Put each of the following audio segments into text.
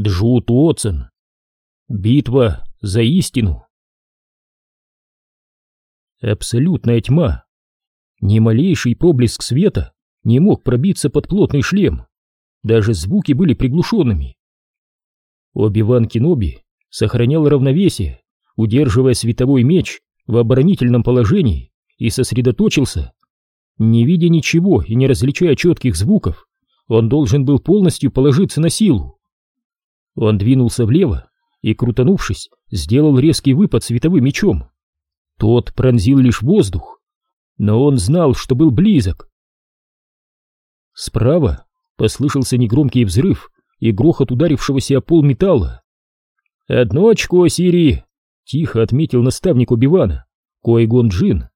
Джут Уотсон. Битва за истину. Абсолютная тьма. Ни малейший проблеск света не мог пробиться под плотный шлем. Даже звуки были приглушенными. Оби-Ван Кеноби сохранял равновесие, удерживая световой меч в оборонительном положении и сосредоточился. Не видя ничего и не различая четких звуков, он должен был полностью положиться на силу. Он двинулся влево и, крутанувшись, сделал резкий выпад световым мечом. Тот пронзил лишь воздух, но он знал, что был близок. Справа послышался негромкий взрыв и грохот ударившегося о пол металла. «Одно очко, Сири!» — тихо отметил наставник Оби-Вана, Койгон Джин.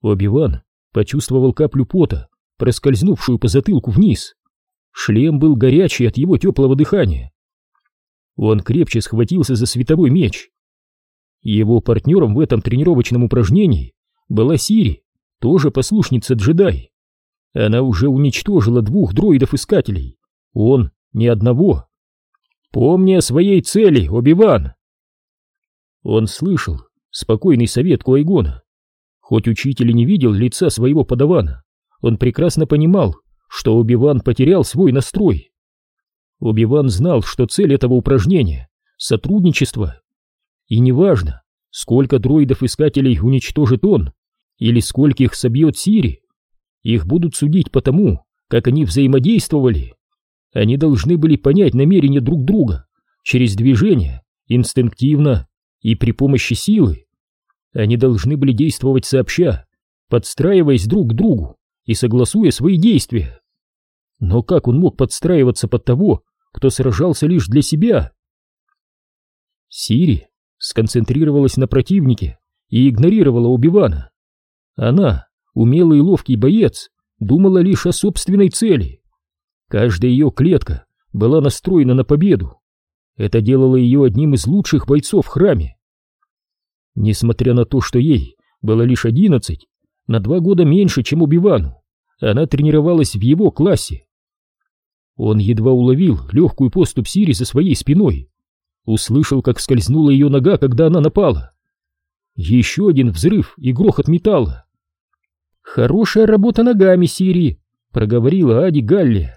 Оби-Ван почувствовал каплю пота, проскользнувшую по затылку вниз. Шлем был горячий от его теплого дыхания. Он крепче схватился за световой меч. Его партнером в этом тренировочном упражнении была Сири, тоже послушница джедай. Она уже уничтожила двух дроидов-искателей, он ни одного. Помни о своей цели, Оби-Ван. Он слышал спокойный совет Куайгона. Хоть учитель и не видел лица своего подавана, он прекрасно понимал, что Оби-Ван потерял свой настрой. Оби-Ван знал, что цель этого упражнения — сотрудничество. И неважно, сколько дроидов-искателей уничтожит он, или скольких собьет Сири, их будут судить по тому, как они взаимодействовали. Они должны были понять намерения друг друга через движение, инстинктивно и при помощи силы. Они должны были действовать сообща, подстраиваясь друг к другу и согласуя свои действия. Но как он мог подстраиваться под того, кто сражался лишь для себя? Сири сконцентрировалась на противнике и игнорировала Убивана. Она, умелый и ловкий боец, думала лишь о собственной цели. Каждая ее клетка была настроена на победу. Это делало ее одним из лучших бойцов в храме. Несмотря на то, что ей было лишь одиннадцать, на два года меньше, чем Убивану, она тренировалась в его классе. Он едва уловил легкую поступь Сири за своей спиной. Услышал, как скользнула ее нога, когда она напала. Еще один взрыв и грохот металла. «Хорошая работа ногами, Сири!» — проговорила Ади Галли.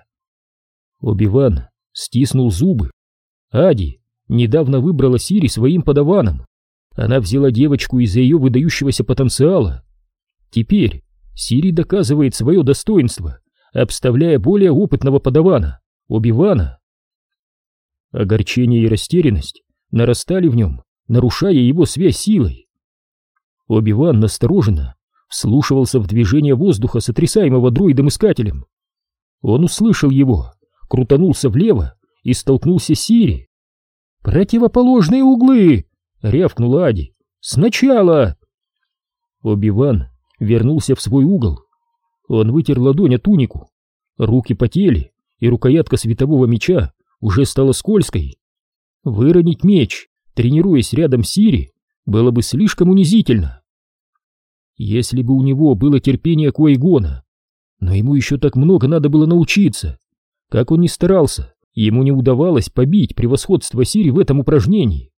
Оби-Ван стиснул зубы. Ади недавно выбрала Сири своим подаваном. Она взяла девочку из-за ее выдающегося потенциала. Теперь Сири доказывает свое достоинство обставляя более опытного подавана, Оби-Вана. Огорчение и растерянность нарастали в нем, нарушая его связь силой. Оби-Ван настороженно вслушивался в движение воздуха, сотрясаемого дроидом-искателем. Он услышал его, крутанулся влево и столкнулся с Сири. «Противоположные углы!» — рявкнула Ади. «Сначала!» Оби-Ван вернулся в свой угол он вытер ладонь от тунику. Руки потели, и рукоятка светового меча уже стала скользкой. Выронить меч, тренируясь рядом с Сири, было бы слишком унизительно. Если бы у него было терпение Куайгона, но ему еще так много надо было научиться. Как он ни старался, ему не удавалось побить превосходство Сири в этом упражнении.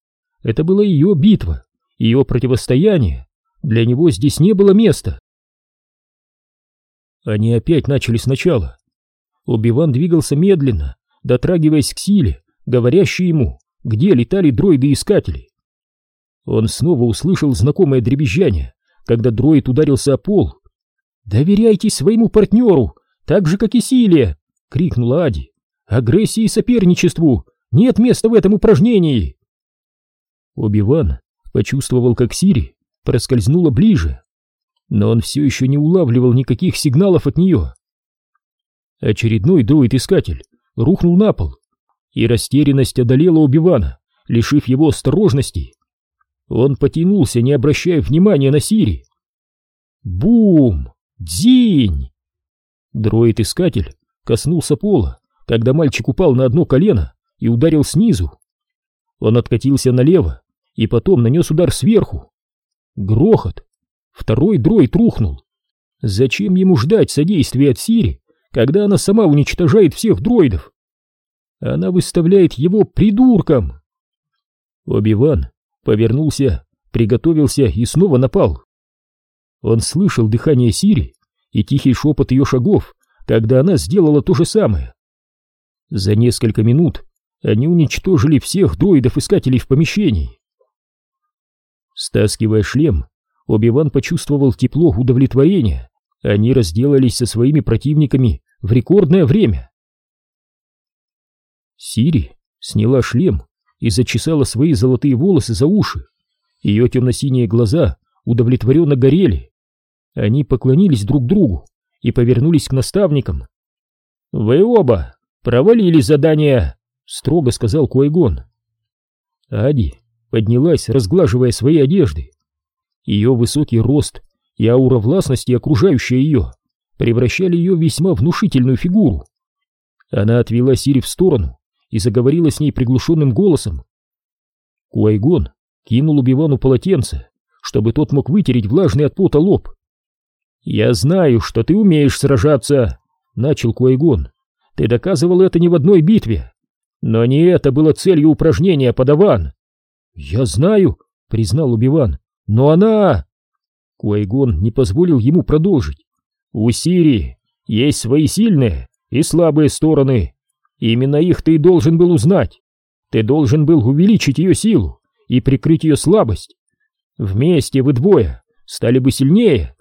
Это была ее битва, ее противостояние. Для него здесь не было места. Они опять начали сначала. Убиван двигался медленно, дотрагиваясь к силе, говорящей ему, где летали дроиды-искатели. Он снова услышал знакомое дребезжание, когда дроид ударился о пол. «Доверяйтесь своему партнеру, так же, как и силе!» — крикнула Ади. «Агрессии и соперничеству! Нет места в этом упражнении!» Оби-Ван почувствовал, как Сири проскользнула ближе но он все еще не улавливал никаких сигналов от нее. Очередной дроид-искатель рухнул на пол, и растерянность одолела Убивана, лишив его осторожности. Он потянулся, не обращая внимания на Сири. Бум! Дзинь! Дроид-искатель коснулся пола, когда мальчик упал на одно колено и ударил снизу. Он откатился налево и потом нанес удар сверху. Грохот! Второй дроид рухнул. Зачем ему ждать содействия от Сири, когда она сама уничтожает всех дроидов? Она выставляет его придурком. Оби-Ван повернулся, приготовился и снова напал. Он слышал дыхание Сири и тихий шепот ее шагов, когда она сделала то же самое. За несколько минут они уничтожили всех дроидов-искателей в помещении. Стаскивая шлем, Оби-Ван почувствовал тепло удовлетворения. Они разделались со своими противниками в рекордное время. Сири сняла шлем и зачесала свои золотые волосы за уши. Ее темно-синие глаза удовлетворенно горели. Они поклонились друг другу и повернулись к наставникам. «Вы оба провалили задание», — строго сказал Куайгон. Ади поднялась, разглаживая свои одежды. Ее высокий рост и аура властности, окружающая ее, превращали ее в весьма внушительную фигуру. Она отвела Сири в сторону и заговорила с ней приглушенным голосом. Куайгон кинул Убивану полотенце, чтобы тот мог вытереть влажный от пота лоб. «Я знаю, что ты умеешь сражаться», — начал Куайгон. «Ты доказывал это не в одной битве. Но не это было целью упражнения, подаван». «Я знаю», — признал Убиван. «Но она...» Куайгон не позволил ему продолжить. «У Сири есть свои сильные и слабые стороны, Именно их ты должен был узнать. Ты должен был увеличить ее силу и прикрыть ее слабость. Вместе вы двое стали бы сильнее.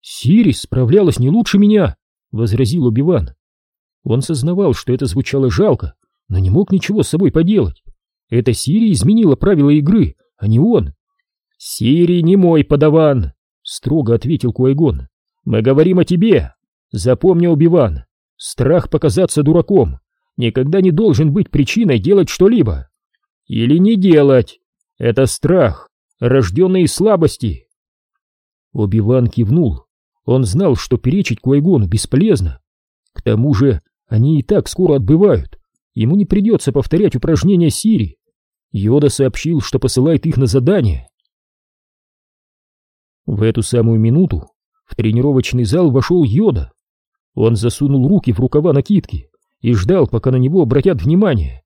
Сирис справлялась не лучше меня, возразил Убиван. Он сознавал, что это звучало жалко, но не мог ничего с собой поделать. Это Сири изменила правила игры, а не он. Сири не мой подаван, строго ответил Куайгон. Мы говорим о тебе. Запомни, Убиван, страх показаться дураком никогда не должен быть причиной делать что-либо. Или не делать. Это страх, рожденный из слабости. Оби-Ван кивнул. Он знал, что перечить Куайгону бесполезно. К тому же они и так скоро отбывают. Ему не придется повторять упражнения Сири. Йода сообщил, что посылает их на задание. В эту самую минуту в тренировочный зал вошел Йода. Он засунул руки в рукава накидки и ждал, пока на него обратят внимание.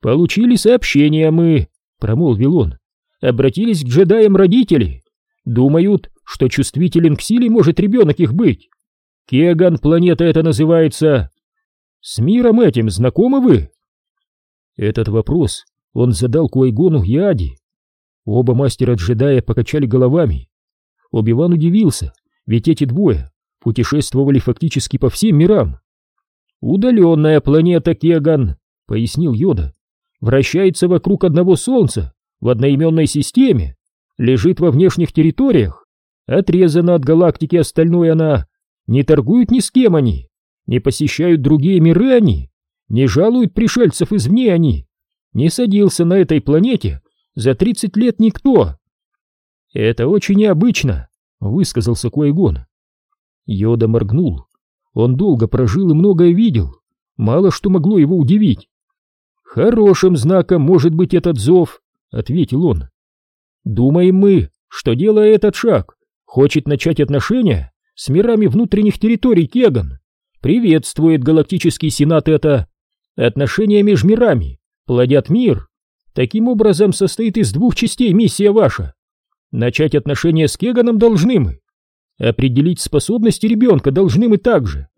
«Получили сообщение мы», — промолвил он. «Обратились к джедаям родители. Думают, что чувствителен к силе может ребенок их быть. Кеган планета это называется. С миром этим знакомы вы?» Этот вопрос он задал Куайгону и Ади. Оба мастера-джедая покачали головами. Оби-Ван удивился, ведь эти двое путешествовали фактически по всем мирам. «Удаленная планета Кеган», — пояснил Йода, — «вращается вокруг одного Солнца в одноименной системе, лежит во внешних территориях, отрезана от галактики остальной она, не торгуют ни с кем они, не посещают другие миры они, не жалуют пришельцев извне они, не садился на этой планете за тридцать лет никто». «Это очень необычно», — высказался Куайгон. Йода моргнул, он долго прожил и многое видел, мало что могло его удивить. «Хорошим знаком может быть этот зов», — ответил он. «Думаем мы, что, делая этот шаг, хочет начать отношения с мирами внутренних территорий Кеган. Приветствует Галактический Сенат это. Отношения между мирами плодят мир. Таким образом состоит из двух частей миссия ваша. Начать отношения с Кеганом должны мы, Определить способности ребенка должны мы также.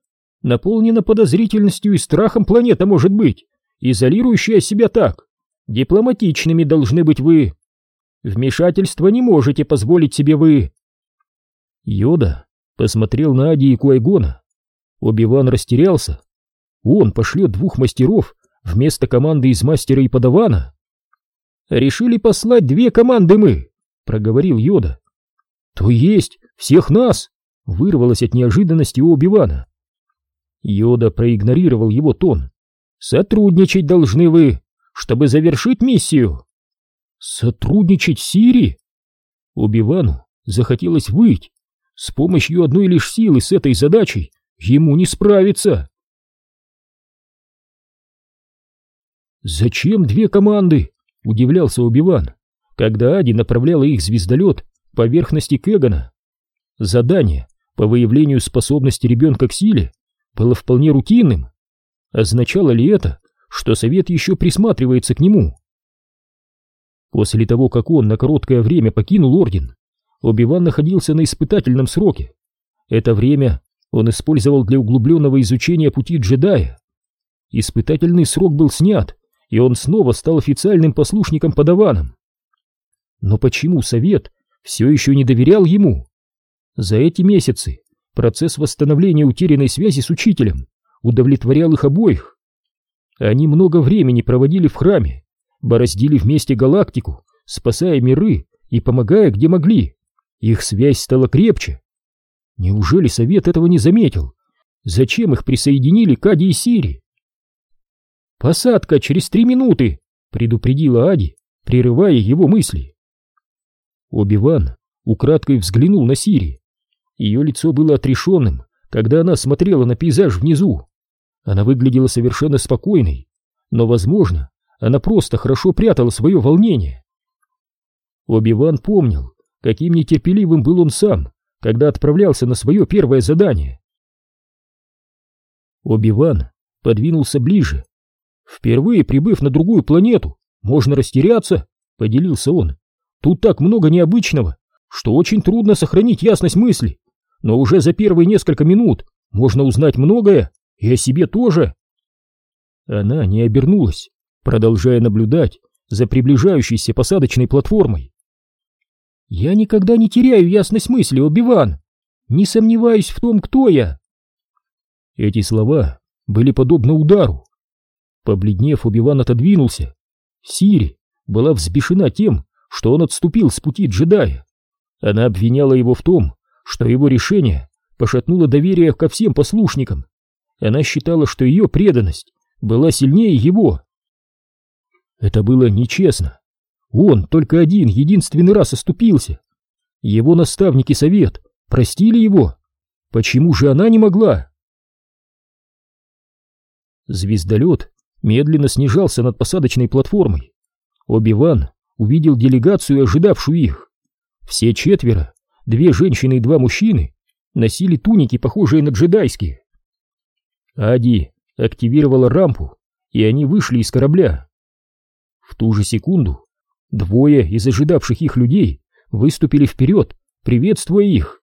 Наполнена подозрительностью и страхом планета может быть, изолирующая себя так. Дипломатичными должны быть вы. Вмешательства не можете позволить себе вы. Йода посмотрел на Ади и Куайгона. Оби-Ван растерялся. Он пошлет двух мастеров вместо команды из мастера и подавана. «Решили послать две команды мы», — проговорил Йода. «То есть всех нас!» — вырвалось от неожиданности у Оби-Вана. Йода проигнорировал его тон. «Сотрудничать должны вы, чтобы завершить миссию!» «Сотрудничать Сири?» Оби-Вану захотелось выть. С помощью одной лишь силы с этой задачей ему не справиться. «Зачем две команды?» — удивлялся Оби-Ван, когда Ади направляла их звездолет к поверхности Кегана. Задание по выявлению способности ребенка к силе было вполне рутинным. Означало ли это, что совет еще присматривается к нему. После того, как он на короткое время покинул орден, Оби-Ван находился на испытательном сроке. Это время он использовал для углубленного изучения пути джедая. Испытательный срок был снят, и он снова стал официальным послушником-подаваном. Но почему совет все еще не доверял ему? За эти месяцы процесс восстановления утерянной связи с учителем удовлетворял их обоих. Они много времени проводили в храме, бороздили вместе галактику, спасая миры и помогая, где могли. Их связь стала крепче. Неужели совет этого не заметил? Зачем их присоединили к Аде и Сири? «Посадка через три минуты!» — предупредила Ади, прерывая его мысли. Оби-Ван украдкой взглянул на Сири. Ее лицо было отрешенным, когда она смотрела на пейзаж внизу. Она выглядела совершенно спокойной, но, возможно, она просто хорошо прятала свое волнение. Оби-Ван помнил, каким нетерпеливым был он сам, когда отправлялся на свое первое задание. Оби-Ван подвинулся ближе. Впервые прибыв на другую планету, можно растеряться, поделился он. Тут так много необычного, что очень трудно сохранить ясность мысли, но уже за первые несколько минут можно узнать многое, и о себе тоже. Она не обернулась, продолжая наблюдать за приближающейся посадочной платформой. «Я никогда не теряю ясность мысли, Оби-Ван. Не сомневаюсь в том, кто я». Эти слова были подобны удару. Побледнев, Оби-Ван отодвинулся. Сири была взбешена тем, что он отступил с пути джедая. Она обвиняла его в том, что его решение пошатнуло доверие ко всем послушникам. Она считала, что ее преданность была сильнее его. Это было нечестно. Он только один, единственный раз оступился. Его наставники совет простили его. Почему же она не могла? Звездолет медленно снижался над посадочной платформой. Оби-Ван увидел делегацию, ожидавшую их. Все четверо, две женщины и два мужчины, носили туники, похожие на джедайские. Ади активировала рампу, и они вышли из корабля. В ту же секунду двое из ожидавших их людей выступили вперед, приветствуя их.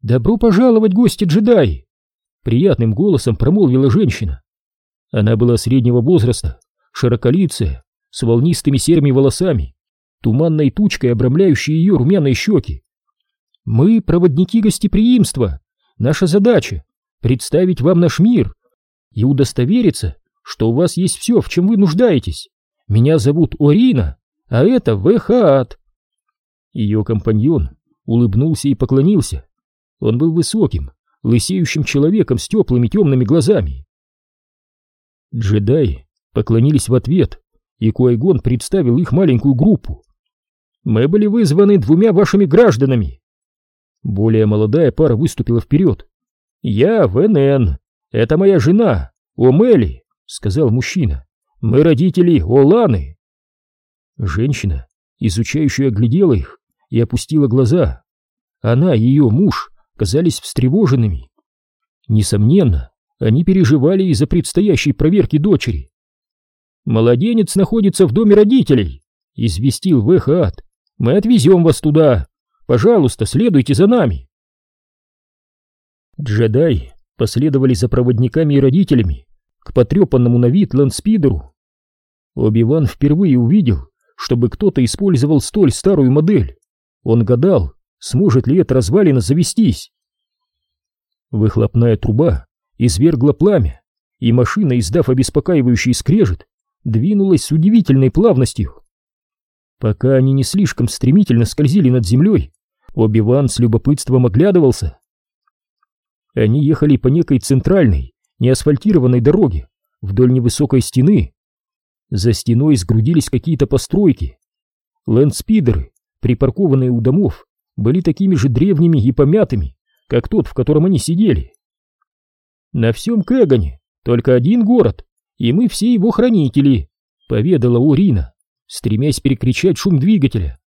«Добро пожаловать, гости джедаи!» Приятным голосом промолвила женщина. Она была среднего возраста, широколицая, с волнистыми серыми волосами, туманной тучкой, обрамляющей ее румяные щеки. «Мы проводники гостеприимства. Наша задача — представить вам наш мир и удостовериться, что у вас есть все, в чем вы нуждаетесь. Меня зовут Орина, а это Вехаат. Ее компаньон улыбнулся и поклонился. Он был высоким, лысеющим человеком с теплыми темными глазами. Джедаи поклонились в ответ, и Куайгон представил их маленькую группу. «Мы были вызваны двумя вашими гражданами». Более молодая пара выступила вперед. «Я ВНН. Это моя жена, Омели», — сказал мужчина. Мы родители Оланы. Женщина, изучающая, оглядела их и опустила глаза. Она и ее муж казались встревоженными. Несомненно, они переживали из-за предстоящей проверки дочери. «Младенец находится в доме родителей», — известил Вехат. «Мы отвезем вас туда. Пожалуйста, следуйте за нами». Джедай последовали за проводниками и родителями, к потрепанному на вид ландспидеру. Оби-Ван впервые увидел, чтобы кто-то использовал столь старую модель. Он гадал, сможет ли эта развалина завестись. Выхлопная труба извергла пламя, и машина, издав обеспокаивающий скрежет, двинулась с удивительной плавностью. Пока они не слишком стремительно скользили над землей, Оби-Ван с любопытством оглядывался. Они ехали по некой центральной, неасфальтированной дороге вдоль невысокой стены. За стеной сгрудились какие-то постройки. Лэндспидеры, припаркованные у домов, были такими же древними и помятыми, как тот, в котором они сидели. На всем Кэгане только один город, и мы все его хранители, поведала Урина, стремясь перекричать шум двигателя.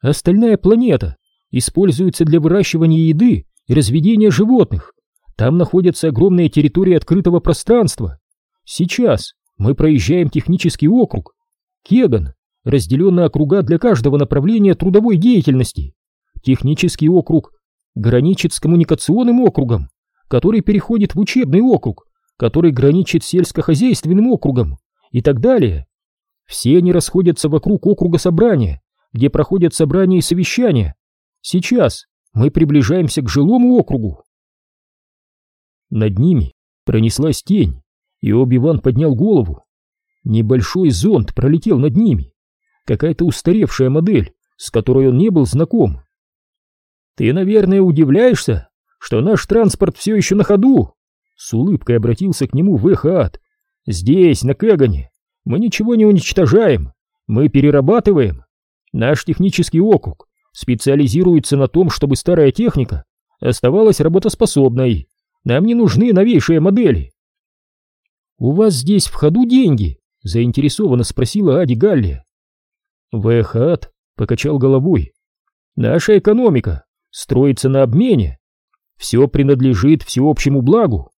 Остальная планета используется для выращивания еды и разведения животных. Там находятся огромные территории открытого пространства. Сейчас мы проезжаем технический округ. Кеган разделен на округа для каждого направления трудовой деятельности. Технический округ граничит с коммуникационным округом, который переходит в учебный округ, который граничит с сельскохозяйственным округом и так далее. Все они расходятся вокруг округа собрания, где проходят собрания и совещания. Сейчас мы приближаемся к жилому округу. Над ними пронеслась тень, и Оби-Ван поднял голову. Небольшой зонд пролетел над ними. Какая-то устаревшая модель, с которой он не был знаком. «Ты, наверное, удивляешься, что наш транспорт все еще на ходу?» С улыбкой обратился к нему Вехат. «Здесь, на Кэгане, мы ничего не уничтожаем, мы перерабатываем. Наш технический округ специализируется на том, чтобы старая техника оставалась работоспособной. Нам не нужны новейшие модели. «У вас здесь в ходу деньги?» — заинтересованно спросила Ади Галли. Вэхат покачал головой. «Наша экономика строится на обмене. Все принадлежит всеобщему благу.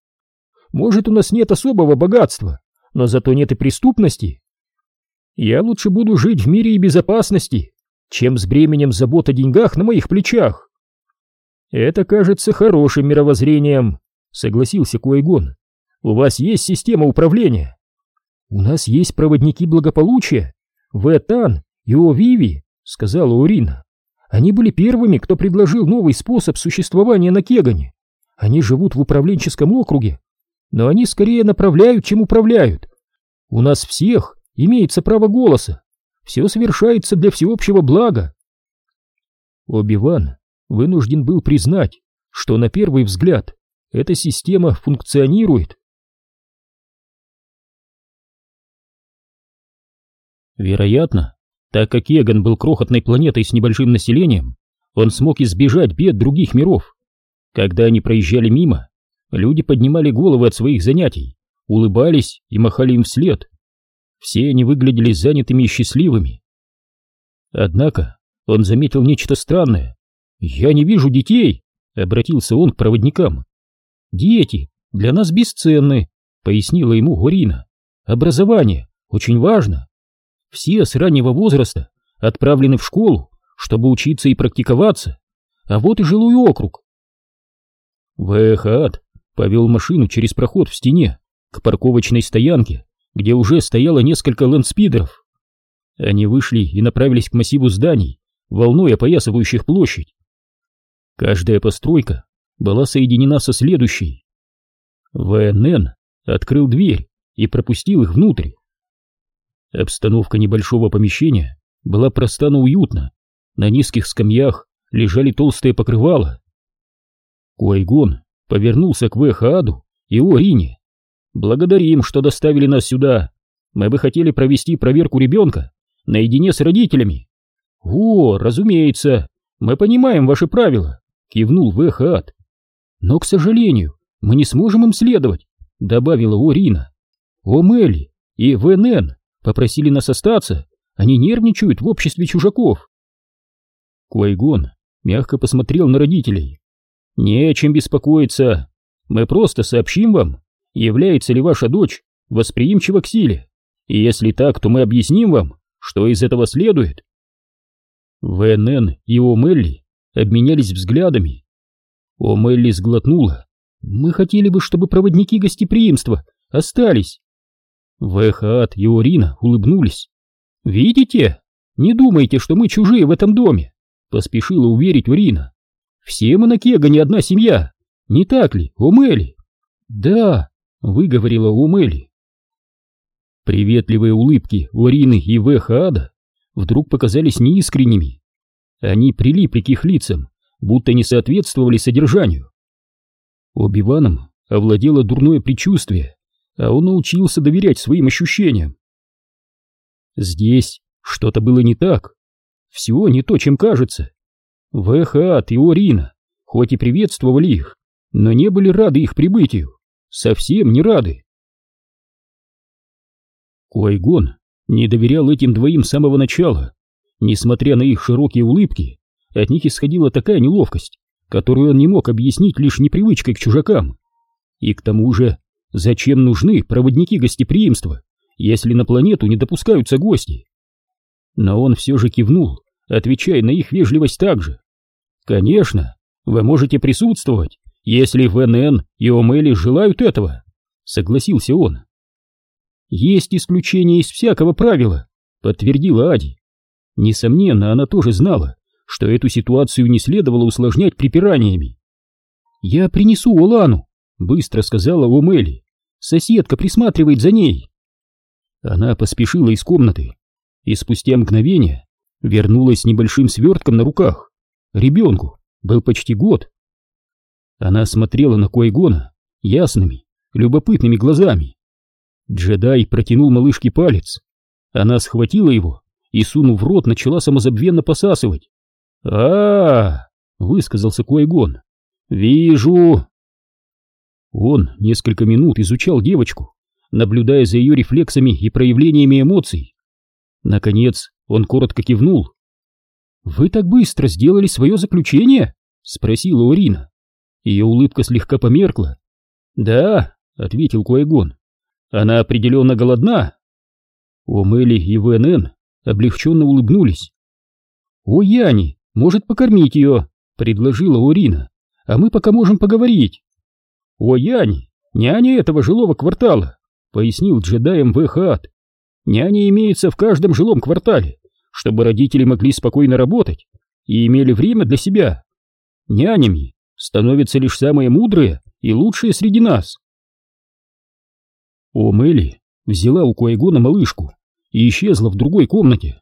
Может, у нас нет особого богатства, но зато нет и преступности. Я лучше буду жить в мире и безопасности, чем с бременем забот о деньгах на моих плечах. Это кажется хорошим мировоззрением, согласился Куайгон. У вас есть система управления? У нас есть проводники благополучия, Вэтан и Овиви, сказала Урина. Они были первыми, кто предложил новый способ существования на Кегане. Они живут в управленческом округе, но они скорее направляют, чем управляют. У нас всех имеется право голоса. Все совершается для всеобщего блага. Оби-Ван вынужден был признать, что на первый взгляд эта система функционирует. Вероятно, так как Еган был крохотной планетой с небольшим населением, он смог избежать бед других миров. Когда они проезжали мимо, люди поднимали головы от своих занятий, улыбались и махали им вслед. Все они выглядели занятыми и счастливыми. Однако он заметил нечто странное. «Я не вижу детей», — обратился он к проводникам. «Дети для нас бесценны», — пояснила ему Горина. «Образование очень важно. Все с раннего возраста отправлены в школу, чтобы учиться и практиковаться. А вот и жилой округ». Вэхат повел машину через проход в стене к парковочной стоянке, где уже стояло несколько лэндспидеров. Они вышли и направились к массиву зданий, волной опоясывающих площадь. Каждая постройка была соединена со следующей. ВНН открыл дверь и пропустил их внутрь. Обстановка небольшого помещения была проста, но уютна. На низких скамьях лежали толстые покрывала. Куайгон повернулся к Вэхааду и Орине. «Благодарим, что доставили нас сюда. Мы бы хотели провести проверку ребенка наедине с родителями». «О, разумеется, мы понимаем ваши правила», — кивнул Вэхаат. Но, к сожалению, мы не сможем им следовать, добавила Орина. Омели и ВНН попросили нас остаться, они нервничают в обществе чужаков. Куайгон мягко посмотрел на родителей. Не о чем беспокоиться. Мы просто сообщим вам, является ли ваша дочь восприимчива к силе. И если так, то мы объясним вам, что из этого следует. ВНН и Омелли обменялись взглядами. О, Мелли сглотнула. Мы хотели бы, чтобы проводники гостеприимства остались. Вэхат и Орина улыбнулись. Видите? Не думайте, что мы чужие в этом доме. Поспешила уверить Урина. Все мы на Кега не одна семья. Не так ли, Омели? Да, выговорила Омели. Приветливые улыбки Орины и Вэхаада вдруг показались неискренними. Они прилипли к их лицам, будто не соответствовали содержанию. Оби-Ваном овладело дурное предчувствие, а он научился доверять своим ощущениям. Здесь что-то было не так. Все не то, чем кажется. Вэхат и Орина, хоть и приветствовали их, но не были рады их прибытию. Совсем не рады. Куайгон не доверял этим двоим с самого начала. Несмотря на их широкие улыбки, от них исходила такая неловкость, которую он не мог объяснить лишь непривычкой к чужакам. И к тому же, зачем нужны проводники гостеприимства, если на планету не допускаются гости. Но он все же кивнул, отвечая на их вежливость также. «Конечно, вы можете присутствовать, если ВНН и Омели желают этого», — согласился он. «Есть исключение из всякого правила», — подтвердила Ади. Несомненно, она тоже знала, что эту ситуацию не следовало усложнять припираниями. «Я принесу Олану», — быстро сказала Омели. «Соседка присматривает за ней». Она поспешила из комнаты и спустя мгновение вернулась с небольшим свертком на руках. Ребенку был почти год. Она смотрела на Койгона ясными, любопытными глазами. Джедай протянул малышке палец. Она схватила его и, сунув в рот, начала самозабвенно посасывать. а, -а, -а высказался Койгон. «Вижу!» Он несколько минут изучал девочку, наблюдая за ее рефлексами и проявлениями эмоций. Наконец он коротко кивнул. «Вы так быстро сделали свое заключение?» — спросила Урина. Ее улыбка слегка померкла. «Да», — ответил Куайгон, — «она определенно голодна». Омели и ВНН облегченно улыбнулись. «О, Яни, может покормить ее», — предложила Урина, — «а мы пока можем поговорить». «О, Яни, няня этого жилого квартала», — пояснил джедаем ВХАТ. «Няня имеется в каждом жилом квартале, чтобы родители могли спокойно работать и имели время для себя. Нянями становятся лишь самые мудрые и лучшие среди нас. О Мелли взяла у Куайгона малышку и исчезла в другой комнате.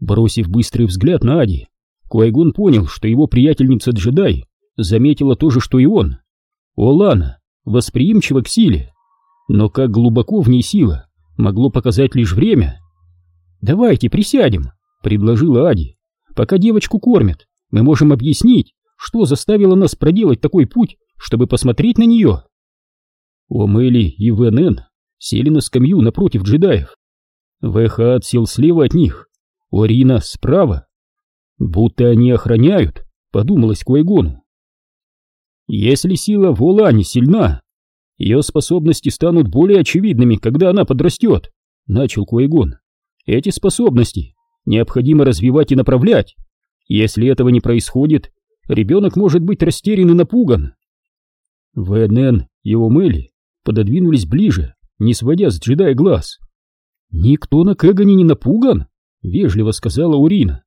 Бросив быстрый взгляд на Ади, Куайгон понял, что его приятельница-джедай заметила то же, что и он. Олана восприимчива к силе, но как глубоко в ней сила могло показать лишь время. «Давайте присядем», — предложила Ади. «Пока девочку кормят, мы можем объяснить, что заставило нас проделать такой путь, чтобы посмотреть на нее». Омели и ВНН сели на скамью напротив джедаев. Вэхат сел слева от них, Орина справа. «Будто они охраняют», — подумалось Куайгону. «Если сила в Олане сильна, ее способности станут более очевидными, когда она подрастет», — начал Куайгон. Эти способности необходимо развивать и направлять. Если этого не происходит, ребенок может быть растерян и напуган. ВНН и Омели пододвинулись ближе, не сводя с джедая глаз. «Никто на Кэгане не напуган», — вежливо сказала Урина.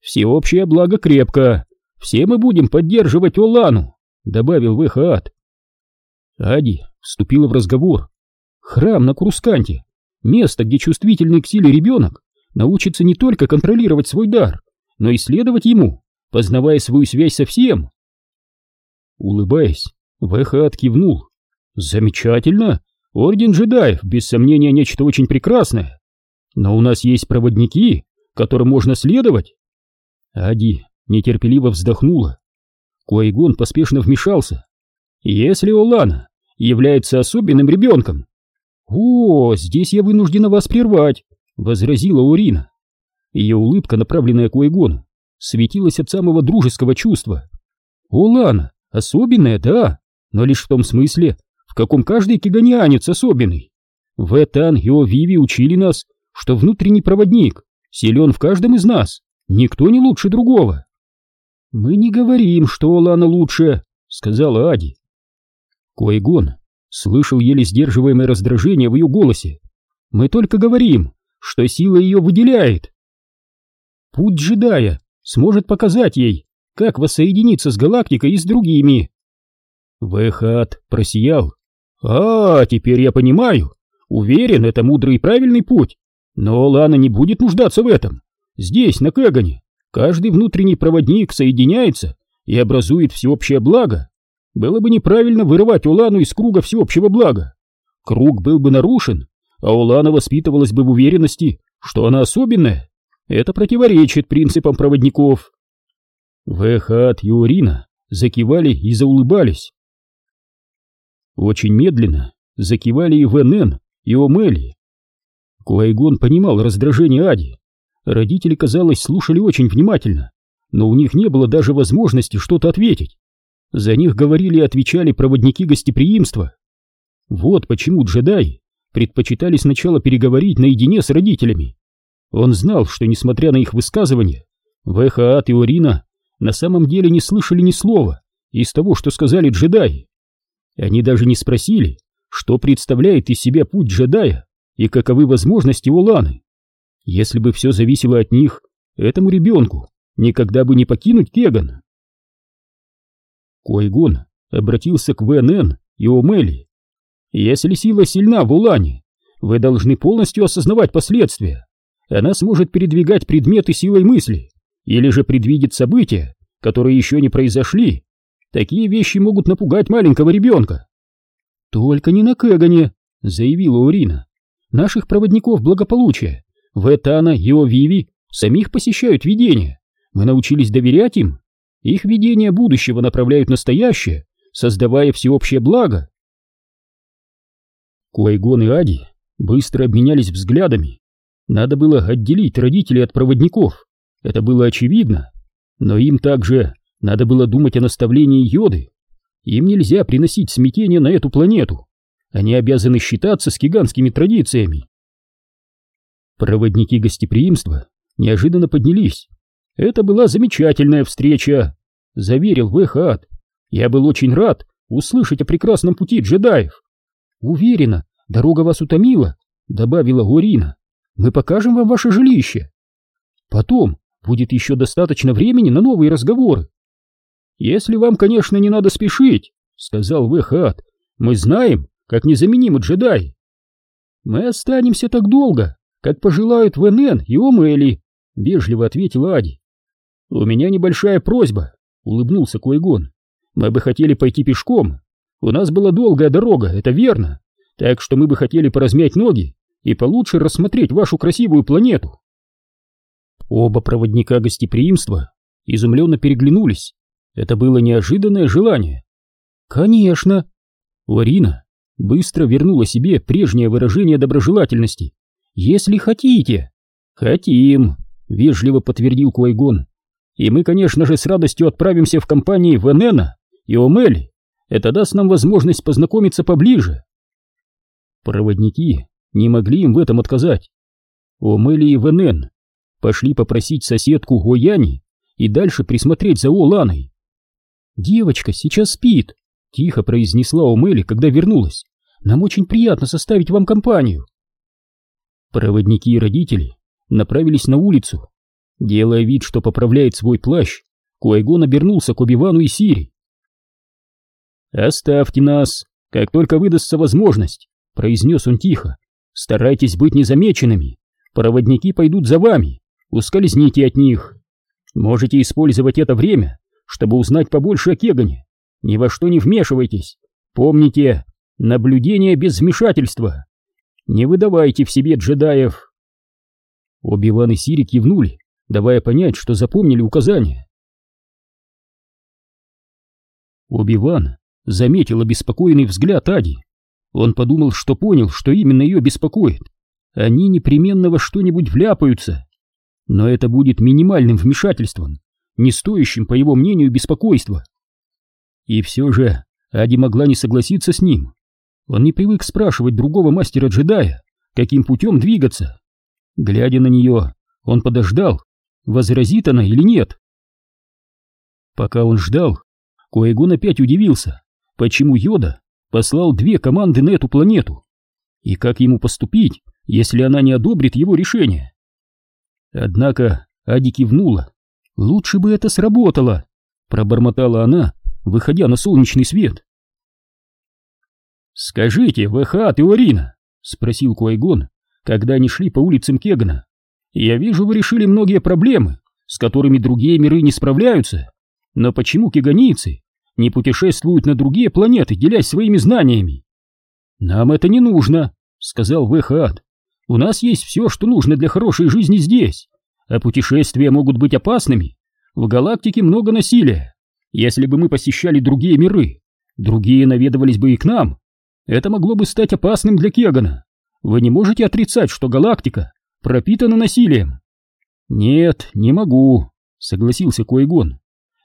«Всеобщее благо крепко. Все мы будем поддерживать Олану», — добавил Вехаат. Ади вступила в разговор. «Храм на Крусканте Место, где чувствительный к силе ребенок научится не только контролировать свой дар, но и следовать ему, познавая свою связь со всем. Улыбаясь, Вэха откивнул. Замечательно! Орден джедаев, без сомнения, нечто очень прекрасное. Но у нас есть проводники, которым можно следовать. Ади нетерпеливо вздохнула. Куайгон поспешно вмешался. Если Олана является особенным ребенком, «О, здесь я вынуждена вас прервать», — возразила Урина. Ее улыбка, направленная к Уэгону, светилась от самого дружеского чувства. «О, Лана, особенная, да, но лишь в том смысле, в каком каждый киганианец особенный. Ветан и Овиви учили нас, что внутренний проводник силен в каждом из нас, никто не лучше другого». «Мы не говорим, что Олана лучше», — сказала Ади. Койгон слышал еле сдерживаемое раздражение в ее голосе. «Мы только говорим, что сила ее выделяет». Путь джедая сможет показать ей, как воссоединиться с галактикой и с другими. Вэхат просиял. «А, теперь я понимаю. Уверен, это мудрый и правильный путь. Но Лана не будет нуждаться в этом. Здесь, на Кэгане, каждый внутренний проводник соединяется и образует всеобщее благо. Было бы неправильно вырывать Улану из круга всеобщего блага. Круг был бы нарушен, а Улана воспитывалась бы в уверенности, что она особенная. Это противоречит принципам проводников. Вехат и Урина закивали и заулыбались. Очень медленно закивали и ВНН, и Омели. Куайгон понимал раздражение Ади. Родители, казалось, слушали очень внимательно, но у них не было даже возможности что-то ответить. За них говорили и отвечали проводники гостеприимства. Вот почему джедаи предпочитали сначала переговорить наедине с родителями. Он знал, что, несмотря на их высказывания, Вехаат и Орина на самом деле не слышали ни слова из того, что сказали джедаи. Они даже не спросили, что представляет из себя путь джедая и каковы возможности Оланы. Если бы все зависело от них, этому ребенку никогда бы не покинуть Кеган. Койгон обратился к ВНН и Омели. Если сила сильна в Улане, вы должны полностью осознавать последствия. Она сможет передвигать предметы силой мысли, или же предвидит события, которые еще не произошли. Такие вещи могут напугать маленького ребенка. Только не на Кэгане, заявила Урина. Наших проводников благополучия, Ветана и Овиви, самих посещают видения. Мы научились доверять им. Их видения будущего направляют настоящее, создавая всеобщее благо. Куайгон и Ади быстро обменялись взглядами. Надо было отделить родителей от проводников. Это было очевидно. Но им также надо было думать о наставлении Йоды. Им нельзя приносить смятение на эту планету. Они обязаны считаться с гигантскими традициями. Проводники гостеприимства неожиданно поднялись. Это была замечательная встреча, заверил Вехат. Я был очень рад услышать о прекрасном пути джедаев. Уверена, дорога вас утомила, добавила Горина. Мы покажем вам ваше жилище. Потом будет еще достаточно времени на новые разговоры. Если вам, конечно, не надо спешить, сказал Вехат. Мы знаем, как незаменимы джедаи. Мы останемся так долго, как пожелают ВНН и Омели, вежливо ответила Ади. У меня небольшая просьба, улыбнулся Куйгон. Мы бы хотели пойти пешком. У нас была долгая дорога, это верно. Так что мы бы хотели поразмять ноги и получше рассмотреть вашу красивую планету. Оба проводника гостеприимства изумленно переглянулись. Это было неожиданное желание. Конечно. Ларина быстро вернула себе прежнее выражение доброжелательности. Если хотите. Хотим, вежливо подтвердил Куайгон. И мы, конечно же, с радостью отправимся в компании Венена и Омели. Это даст нам возможность познакомиться поближе. Проводники не могли им в этом отказать. Омели и Венен пошли попросить соседку Гояни и дальше присмотреть за Оланой. «Девочка сейчас спит», — тихо произнесла Омели, когда вернулась. «Нам очень приятно составить вам компанию». Проводники и родители направились на улицу. Делая вид, что поправляет свой плащ, Куайгон обернулся к Обивану и Сири. «Оставьте нас, как только выдастся возможность», — произнес он тихо. «Старайтесь быть незамеченными. Проводники пойдут за вами. Ускользните от них. Можете использовать это время, чтобы узнать побольше о Кегане. Ни во что не вмешивайтесь. Помните, наблюдение без вмешательства. Не выдавайте в себе джедаев». Оби-Ван и Сири кивнули, давая понять, что запомнили указания. Оби-Ван заметил обеспокоенный взгляд Ади. Он подумал, что понял, что именно ее беспокоит. Они непременно во что-нибудь вляпаются. Но это будет минимальным вмешательством, не стоящим, по его мнению, беспокойства. И все же Ади могла не согласиться с ним. Он не привык спрашивать другого мастера-джедая, каким путем двигаться. Глядя на нее, он подождал, возразит она или нет. Пока он ждал, Коэгон опять удивился, почему Йода послал две команды на эту планету, и как ему поступить, если она не одобрит его решение. Однако Ади кивнула. «Лучше бы это сработало!» — пробормотала она, выходя на солнечный свет. «Скажите, ВХ Теорина?» — спросил Куайгон, когда они шли по улицам Кегана. «Я вижу, вы решили многие проблемы, с которыми другие миры не справляются. Но почему кеганийцы не путешествуют на другие планеты, делясь своими знаниями?» «Нам это не нужно», — сказал Вехат. У нас есть все, что нужно для хорошей жизни здесь, а путешествия могут быть опасными. В галактике много насилия. Если бы мы посещали другие миры, другие наведывались бы и к нам. Это могло бы стать опасным для Кегана. Вы не можете отрицать, что галактика пропитана насилием. Нет, не могу, согласился Койгон.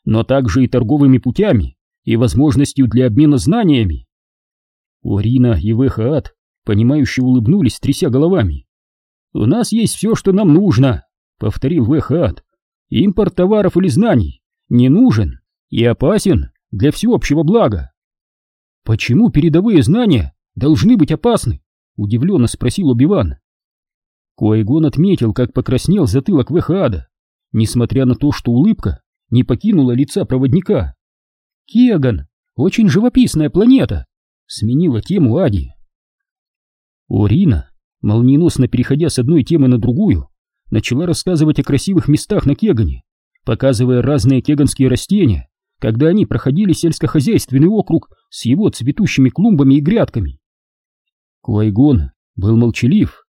Но также и торговыми путями, и возможностью для обмена знаниями. Урина и Вехаат понимающе улыбнулись, тряся головами. «У нас есть все, что нам нужно», — повторил Вехат. «Импорт товаров или знаний не нужен и опасен для всеобщего блага». «Почему передовые знания должны быть опасны?» — удивленно спросил Убиван. Куайгон отметил, как покраснел затылок Вехаада, несмотря на то, что улыбка не покинула лица проводника. «Кеган, очень живописная планета!» — сменила тему Ади. Орина, молниеносно переходя с одной темы на другую, начала рассказывать о красивых местах на Кегане, показывая разные кеганские растения, когда они проходили сельскохозяйственный округ с его цветущими клумбами и грядками. Куайгон был молчалив.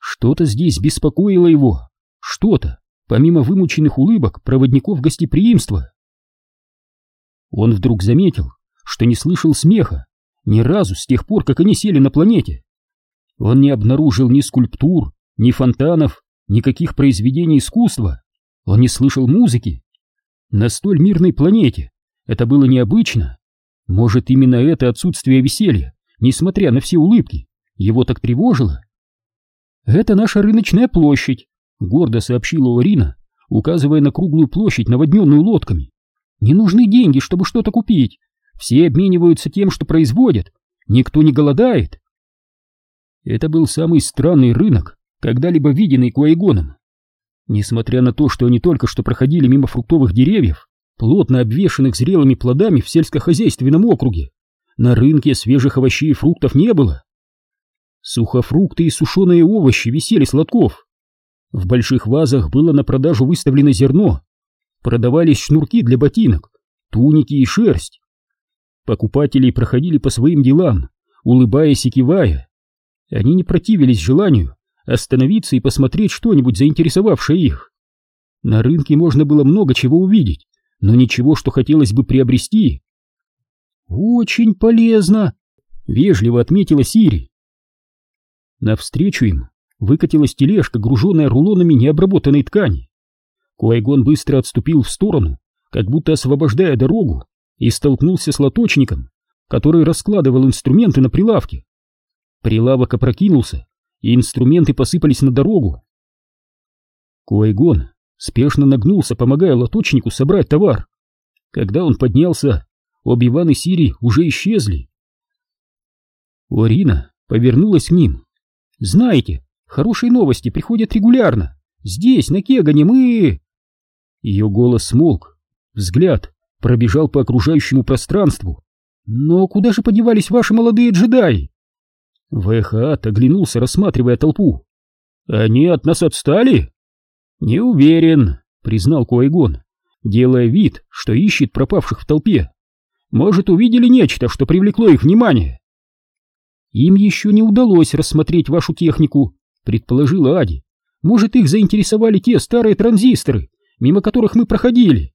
Что-то здесь беспокоило его, что-то, помимо вымученных улыбок проводников гостеприимства. Он вдруг заметил, что не слышал смеха ни разу с тех пор, как они сели на планете. Он не обнаружил ни скульптур, ни фонтанов, никаких произведений искусства. Он не слышал музыки. На столь мирной планете это было необычно. Может, именно это отсутствие веселья, несмотря на все улыбки, его так тревожило? «Это наша рыночная площадь», — гордо сообщила Орина, указывая на круглую площадь, наводненную лодками. «Не нужны деньги, чтобы что-то купить. Все обмениваются тем, что производят. Никто не голодает». Это был самый странный рынок, когда-либо виденный Куайгоном. Несмотря на то, что они только что проходили мимо фруктовых деревьев, плотно обвешанных зрелыми плодами в сельскохозяйственном округе, на рынке свежих овощей и фруктов не было. Сухофрукты и сушеные овощи висели с лотков. В больших вазах было на продажу выставлено зерно. Продавались шнурки для ботинок, туники и шерсть. Покупатели проходили по своим делам, улыбаясь и кивая. Они не противились желанию остановиться и посмотреть что-нибудь, заинтересовавшее их. На рынке можно было много чего увидеть, но ничего, что хотелось бы приобрести. «Очень полезно!» — вежливо отметила Сири. Навстречу им выкатилась тележка, груженная рулонами необработанной ткани. Куайгон быстро отступил в сторону, как будто освобождая дорогу, и столкнулся с лоточником, который раскладывал инструменты на прилавке. Прилавок опрокинулся, и инструменты посыпались на дорогу. Куайгон спешно нагнулся, помогая лоточнику собрать товар. Когда он поднялся, обе Иван и Сири уже исчезли. Орина повернулась к ним. «Знаете, хорошие новости приходят регулярно. Здесь, на Кегане, мы...» Ее голос смолк, взгляд пробежал по окружающему пространству. «Но куда же подевались ваши молодые джедаи?» Вэхат оглянулся, рассматривая толпу. «Они от нас отстали?» «Не уверен», — признал Куайгон, делая вид, что ищет пропавших в толпе. «Может, увидели нечто, что привлекло их внимание?» «Им еще не удалось рассмотреть вашу технику», — предположила Ади. «Может, их заинтересовали те старые транзисторы, мимо которых мы проходили?»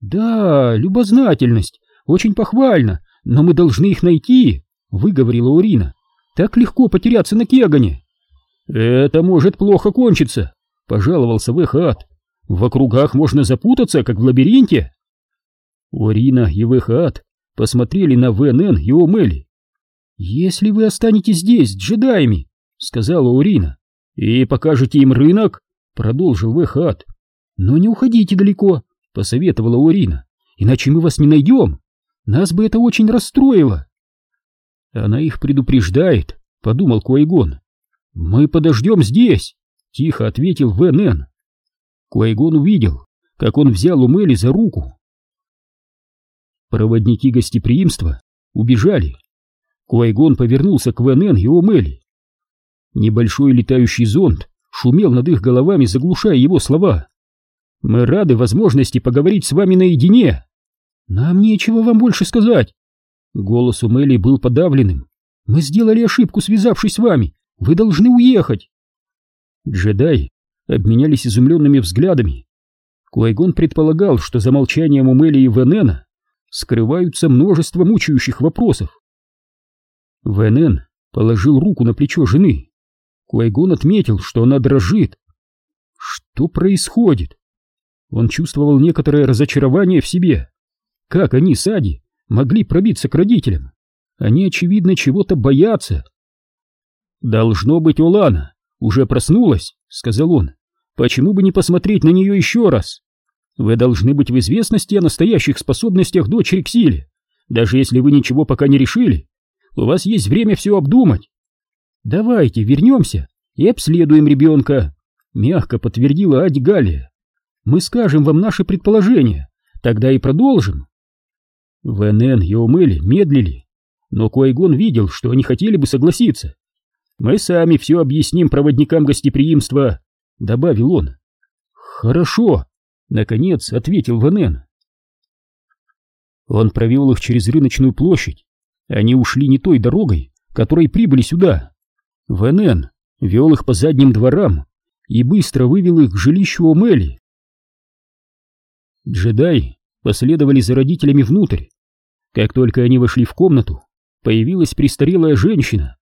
«Да, любознательность, очень похвально, но мы должны их найти», — выговорила Урина. «Так легко потеряться на Кегане». «Это может плохо кончиться», — пожаловался Вехат. «В округах можно запутаться, как в лабиринте». Орина и Вехат посмотрели на ВНН и Омели. «Если вы останетесь здесь джедаями», — сказала Урина, — «и покажете им рынок», — продолжил Вехат. «Но не уходите далеко», — посоветовала Урина, — «иначе мы вас не найдем. Нас бы это очень расстроило». «Она их предупреждает», — подумал Куайгон. «Мы подождем здесь». Тихо ответил ВНН. Куайгон увидел, как он взял у Мэли за руку. Проводники гостеприимства убежали. Куайгон повернулся к ВНН и Омели. Небольшой летающий зонд шумел над их головами, заглушая его слова. «Мы рады возможности поговорить с вами наедине. Нам нечего вам больше сказать». Голос у Мэли был подавленным. «Мы сделали ошибку, связавшись с вами. Вы должны уехать». Джедай обменялись изумленными взглядами. Куайгон предполагал, что за молчанием Умели и Венена скрываются множество мучающих вопросов. Венен положил руку на плечо жены. Куайгон отметил, что она дрожит. Что происходит? Он чувствовал некоторое разочарование в себе. Как они, Сади, могли пробиться к родителям? Они, очевидно, чего-то боятся. «Должно быть, Олана уже проснулась», — сказал он. «Почему бы не посмотреть на нее еще раз? Вы должны быть в известности о настоящих способностях дочери Ксили, даже если вы ничего пока не решили. У вас есть время все обдумать. Давайте вернемся и обследуем ребенка», — мягко подтвердила Адь Галия. «Мы скажем вам наши предположения, тогда и продолжим». ВНН и Омели медлили, но Куайгон видел, что они хотели бы согласиться. «Мы сами все объясним проводникам гостеприимства», — добавил он. «Хорошо», — наконец ответил ВНН. Он провел их через рыночную площадь. Они ушли не той дорогой, которой прибыли сюда. ВНН вел их по задним дворам и быстро вывел их к жилищу Омели. Джедай последовали за родителями внутрь. Как только они вошли в комнату, появилась престарелая женщина.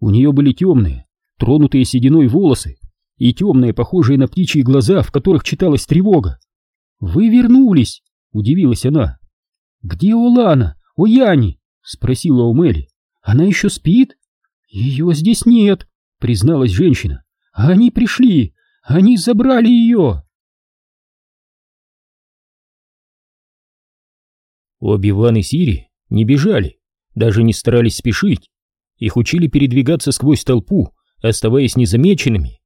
У нее были темные, тронутые сединой волосы и темные, похожие на птичьи глаза, в которых читалась тревога. «Вы вернулись!» — удивилась она. «Где Олана? О Яни?» — спросила Умели. «Она еще спит?» «Ее здесь нет», — призналась женщина. «Они пришли! Они забрали ее!» Оби-Ван и Сири не бежали даже не старались спешить. Их учили передвигаться сквозь толпу, оставаясь незамеченными.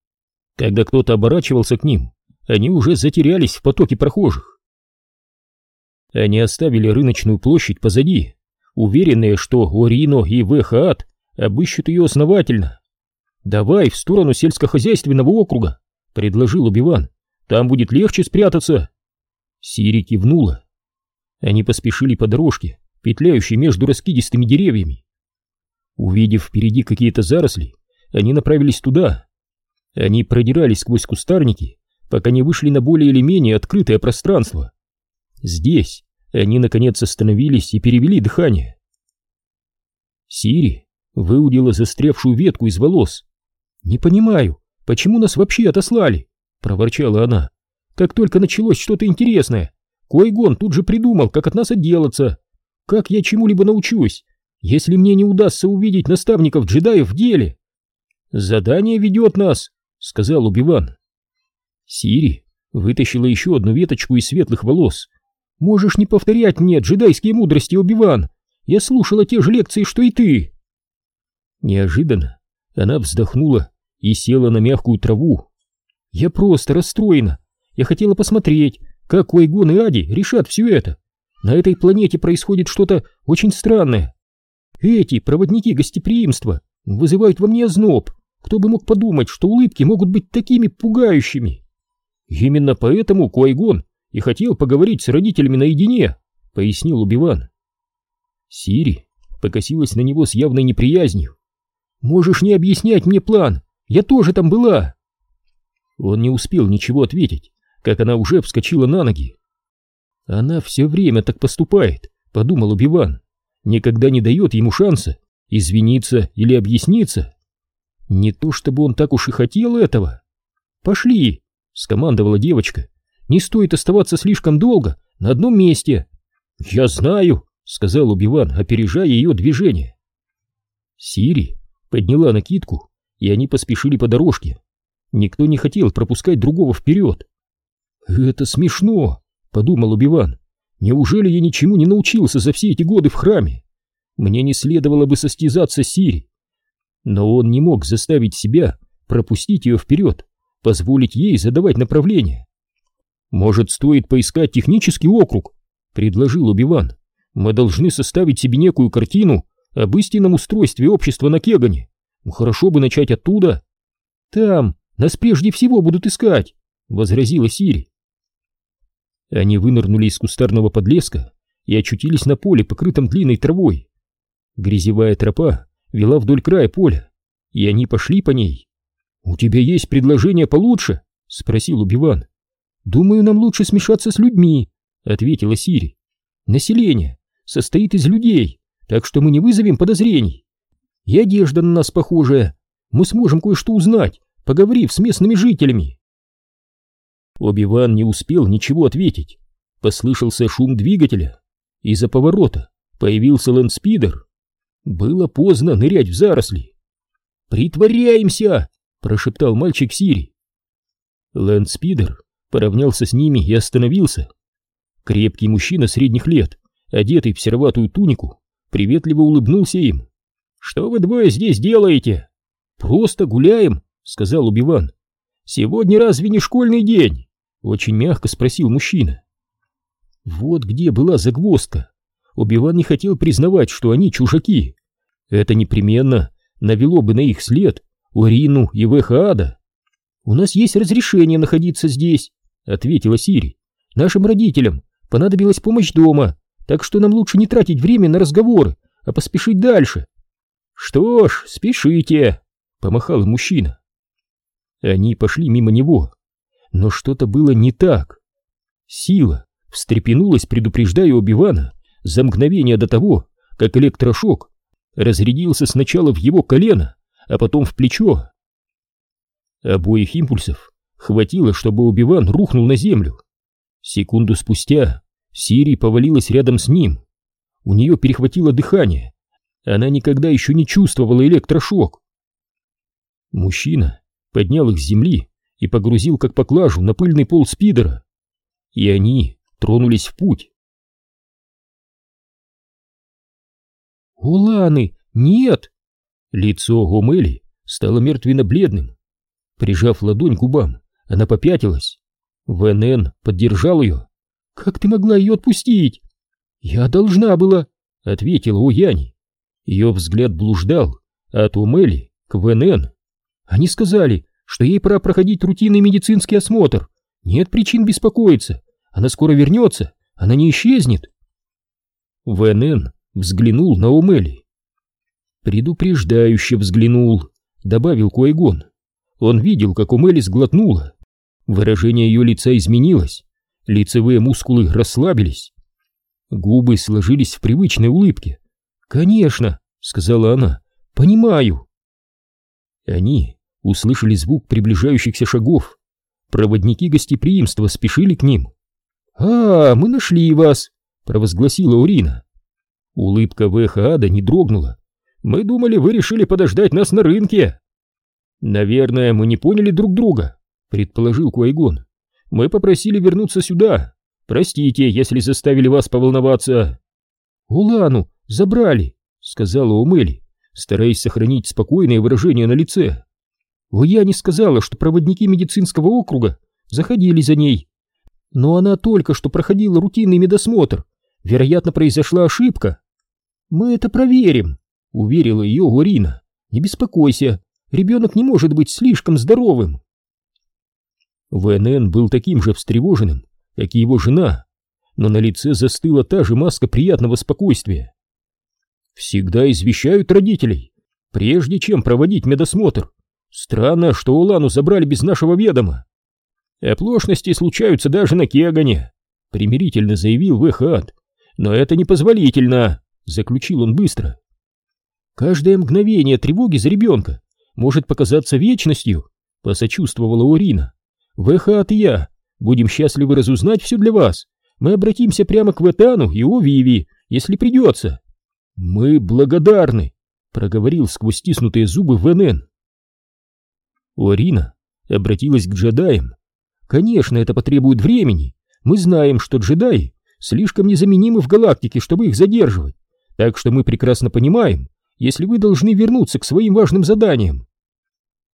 Когда кто-то оборачивался к ним, они уже затерялись в потоке прохожих. Они оставили рыночную площадь позади, уверенные, что Орино и Вехаат обыщут ее основательно. «Давай в сторону сельскохозяйственного округа», — предложил Убиван. «Там будет легче спрятаться». Сири кивнула. Они поспешили по дорожке, петляющий между раскидистыми деревьями. Увидев впереди какие-то заросли, они направились туда. Они продирались сквозь кустарники, пока не вышли на более или менее открытое пространство. Здесь они наконец остановились и перевели дыхание. Сири выудила застрявшую ветку из волос. «Не понимаю, почему нас вообще отослали?» — проворчала она. «Как только началось что-то интересное, Койгон тут же придумал, как от нас отделаться. Как я чему-либо научусь, если мне не удастся увидеть наставников джедаев в деле? Задание ведет нас, сказал Убиван. Сири вытащила еще одну веточку из светлых волос. Можешь не повторять мне джедайские мудрости, Убиван. Я слушала те же лекции, что и ты. Неожиданно она вздохнула и села на мягкую траву. Я просто расстроена. Я хотела посмотреть, как Уайгон и Ади решат все это. На этой планете происходит что-то очень странное. Эти проводники гостеприимства вызывают во мне озноб. Кто бы мог подумать, что улыбки могут быть такими пугающими? Именно поэтому Куайгон и хотел поговорить с родителями наедине, пояснил Убиван. Сири покосилась на него с явной неприязнью. Можешь не объяснять мне план, я тоже там была. Он не успел ничего ответить, как она уже вскочила на ноги. Она все время так поступает, подумал Убиван. Никогда не дает ему шанса извиниться или объясниться. Не то чтобы он так уж и хотел этого. Пошли, скомандовала девочка. Не стоит оставаться слишком долго на одном месте. Я знаю, сказал Убиван, опережая ее движение. Сири подняла накидку, и они поспешили по дорожке. Никто не хотел пропускать другого вперед. Это смешно, подумал Убиван. Неужели я ничему не научился за все эти годы в храме? Мне не следовало бы состязаться с Сири. Но он не мог заставить себя пропустить ее вперед, позволить ей задавать направление. «Может, стоит поискать технический округ?» — предложил Убиван. «Мы должны составить себе некую картину об истинном устройстве общества на Кегане. Хорошо бы начать оттуда». «Там нас прежде всего будут искать», — возразила Сири. Они вынырнули из кустарного подлеска и очутились на поле, покрытом длинной травой. Грязевая тропа вела вдоль края поля, и они пошли по ней. «У тебя есть предложение получше?» — спросил Убиван. «Думаю, нам лучше смешаться с людьми», — ответила Сири. «Население состоит из людей, так что мы не вызовем подозрений. И одежда на нас похожая. Мы сможем кое-что узнать, поговорив с местными жителями». Оби-Ван не успел ничего ответить. Послышался шум двигателя. Из-за поворота появился лэндспидер. Было поздно нырять в заросли. «Притворяемся!» — прошептал мальчик Сири. Лэндспидер поравнялся с ними и остановился. Крепкий мужчина средних лет, одетый в сероватую тунику, приветливо улыбнулся им. «Что вы двое здесь делаете?» «Просто гуляем», — сказал Убиван. «Сегодня разве не школьный день?» — очень мягко спросил мужчина. Вот где была загвоздка. Убиван не хотел признавать, что они чужаки. Это непременно навело бы на их след Урину и Вехаада. «У нас есть разрешение находиться здесь», — ответила Сири. «Нашим родителям понадобилась помощь дома, так что нам лучше не тратить время на разговоры, а поспешить дальше». «Что ж, спешите», — помахал мужчина. Они пошли мимо него, но что-то было не так. Сила встрепенулась, предупреждая Убивана за мгновение до того, как электрошок разрядился сначала в его колено, а потом в плечо. Обоих импульсов хватило, чтобы Убиван рухнул на землю. Секунду спустя Сири повалилась рядом с ним. У нее перехватило дыхание. Она никогда еще не чувствовала электрошок. Мужчина поднял их с земли и погрузил как поклажу на пыльный пол спидера. И они тронулись в путь. «Уланы, нет!» Лицо Гомели стало мертвенно-бледным. Прижав ладонь к губам, она попятилась. ВНН поддержал ее. «Как ты могла ее отпустить?» «Я должна была», — ответила Уяни. Ее взгляд блуждал от Умели к ВНН. Они сказали, что ей пора проходить рутинный медицинский осмотр. Нет причин беспокоиться. Она скоро вернется, она не исчезнет. ВНН взглянул на Умели. Предупреждающе взглянул, добавил Куайгон. Он видел, как Умели сглотнула. Выражение ее лица изменилось, лицевые мускулы расслабились. Губы сложились в привычной улыбке. «Конечно», — сказала она, — «понимаю». Они услышали звук приближающихся шагов. Проводники гостеприимства спешили к ним. «А, мы нашли вас!» — провозгласила Урина. Улыбка Вэха не дрогнула. «Мы думали, вы решили подождать нас на рынке!» «Наверное, мы не поняли друг друга», — предположил Куайгон. «Мы попросили вернуться сюда. Простите, если заставили вас поволноваться». «Улану забрали», — сказала Умели, стараясь сохранить спокойное выражение на лице. «Я не сказала, что проводники медицинского округа заходили за ней но она только что проходила рутинный медосмотр. Вероятно, произошла ошибка. Мы это проверим, уверила ее Урина. Не беспокойся, ребенок не может быть слишком здоровым. ВНН был таким же встревоженным, как и его жена, но на лице застыла та же маска приятного спокойствия. Всегда извещают родителей, прежде чем проводить медосмотр. Странно, что Улану забрали без нашего ведома. Оплошности случаются даже на Кегане, примирительно заявил Вехат. Но это непозволительно, заключил он быстро. Каждое мгновение тревоги за ребенка может показаться вечностью, посочувствовала Урина. И я будем счастливы разузнать все для вас. Мы обратимся прямо к Ветану и Овиви, если придется. Мы благодарны, проговорил сквозь стиснутые зубы ВНН. Урина обратилась к джедаям Конечно, это потребует времени. Мы знаем, что джедаи слишком незаменимы в галактике, чтобы их задерживать. Так что мы прекрасно понимаем, если вы должны вернуться к своим важным заданиям.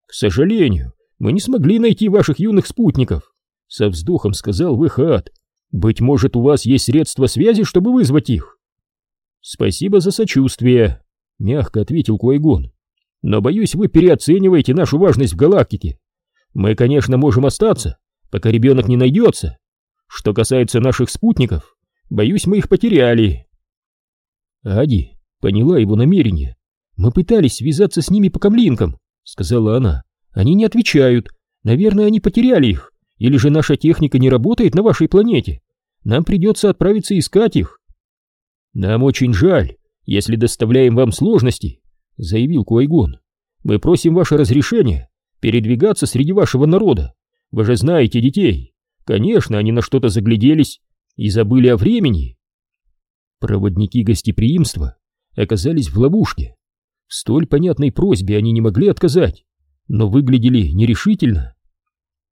К сожалению, мы не смогли найти ваших юных спутников, со вздохом сказал Выхат. Быть может, у вас есть средства связи, чтобы вызвать их? Спасибо за сочувствие, мягко ответил Куайгон. Но боюсь, вы переоцениваете нашу важность в галактике. Мы, конечно, можем остаться, пока ребенок не найдется. Что касается наших спутников, боюсь, мы их потеряли. Ади поняла его намерение. Мы пытались связаться с ними по камлинкам, сказала она. Они не отвечают. Наверное, они потеряли их. Или же наша техника не работает на вашей планете. Нам придется отправиться искать их. Нам очень жаль, если доставляем вам сложности, заявил Куайгон. Мы просим ваше разрешение передвигаться среди вашего народа вы же знаете детей. Конечно, они на что-то загляделись и забыли о времени. Проводники гостеприимства оказались в ловушке. В столь понятной просьбе они не могли отказать, но выглядели нерешительно.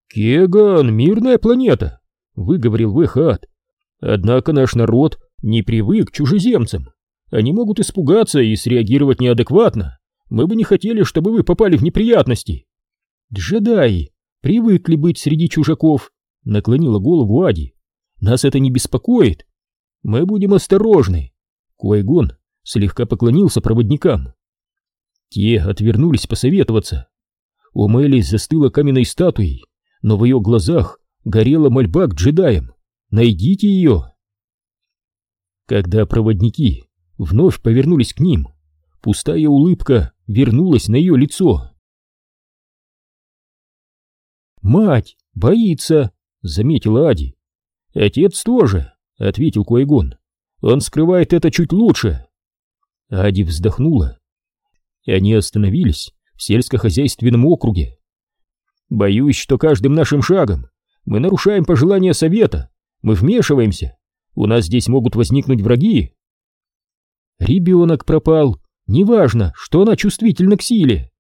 «Кеган — мирная планета», — выговорил Вэхат. «Однако наш народ не привык к чужеземцам. Они могут испугаться и среагировать неадекватно. Мы бы не хотели, чтобы вы попали в неприятности». «Джедаи привыкли быть среди чужаков», — наклонила голову Ади. «Нас это не беспокоит. Мы будем осторожны». Куайгон слегка поклонился проводникам. Те отвернулись посоветоваться. У Мэли застыла каменной статуей, но в ее глазах горела мольба к джедаям. «Найдите ее!» Когда проводники вновь повернулись к ним, пустая улыбка вернулась на ее лицо. «Мать боится!» — заметила Ади. «Отец тоже!» — ответил Куайгон. «Он скрывает это чуть лучше!» Ади вздохнула. Они остановились в сельскохозяйственном округе. «Боюсь, что каждым нашим шагом мы нарушаем пожелания совета, мы вмешиваемся, у нас здесь могут возникнуть враги». Ребенок пропал, неважно, что она чувствительна к силе.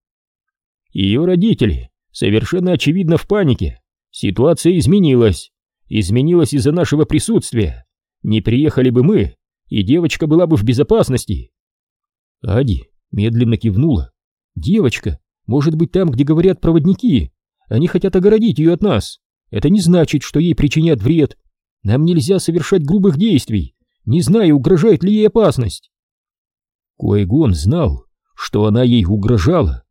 Ее родители совершенно очевидно в панике. Ситуация изменилась. Изменилась из-за нашего присутствия. Не приехали бы мы, и девочка была бы в безопасности. Ади медленно кивнула. Девочка может быть там, где говорят проводники. Они хотят огородить ее от нас. Это не значит, что ей причинят вред. Нам нельзя совершать грубых действий, не зная, угрожает ли ей опасность. Куэгон знал, что она ей угрожала.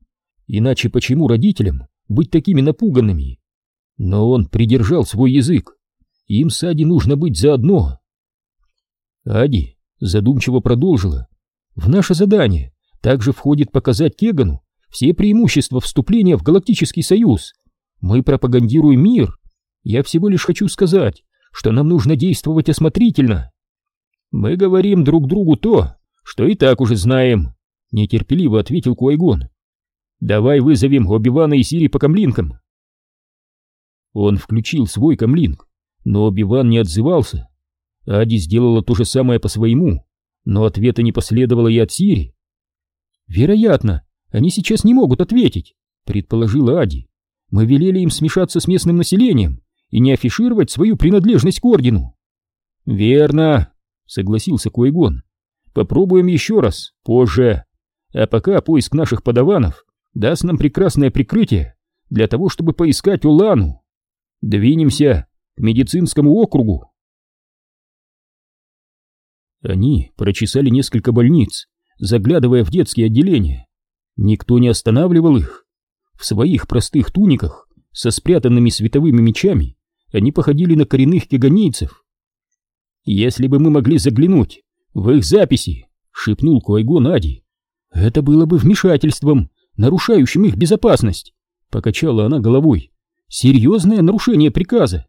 Иначе почему родителям быть такими напуганными? Но он придержал свой язык. Им с Ади нужно быть заодно. Ади задумчиво продолжила. В наше задание также входит показать Кегану все преимущества вступления в Галактический Союз. Мы пропагандируем мир. Я всего лишь хочу сказать, что нам нужно действовать осмотрительно. Мы говорим друг другу то, что и так уже знаем, нетерпеливо ответил Куайгон. Давай вызовем Оби-Вана и Сири по камлинкам. Он включил свой камлинг, но Оби-Ван не отзывался. Ади сделала то же самое по своему, но ответа не последовало и от Сири. Вероятно, они сейчас не могут ответить, предположила Ади. Мы велели им смешаться с местным населением и не афишировать свою принадлежность к ордену. Верно, согласился Куэгон. Попробуем еще раз, позже. А пока поиск наших подаванов даст нам прекрасное прикрытие для того, чтобы поискать Улану. Двинемся к медицинскому округу. Они прочесали несколько больниц, заглядывая в детские отделения. Никто не останавливал их. В своих простых туниках со спрятанными световыми мечами они походили на коренных кеганийцев. «Если бы мы могли заглянуть в их записи», — шепнул Куайго Нади, — «это было бы вмешательством, нарушающим их безопасность», — покачала она головой. «Серьезное нарушение приказа».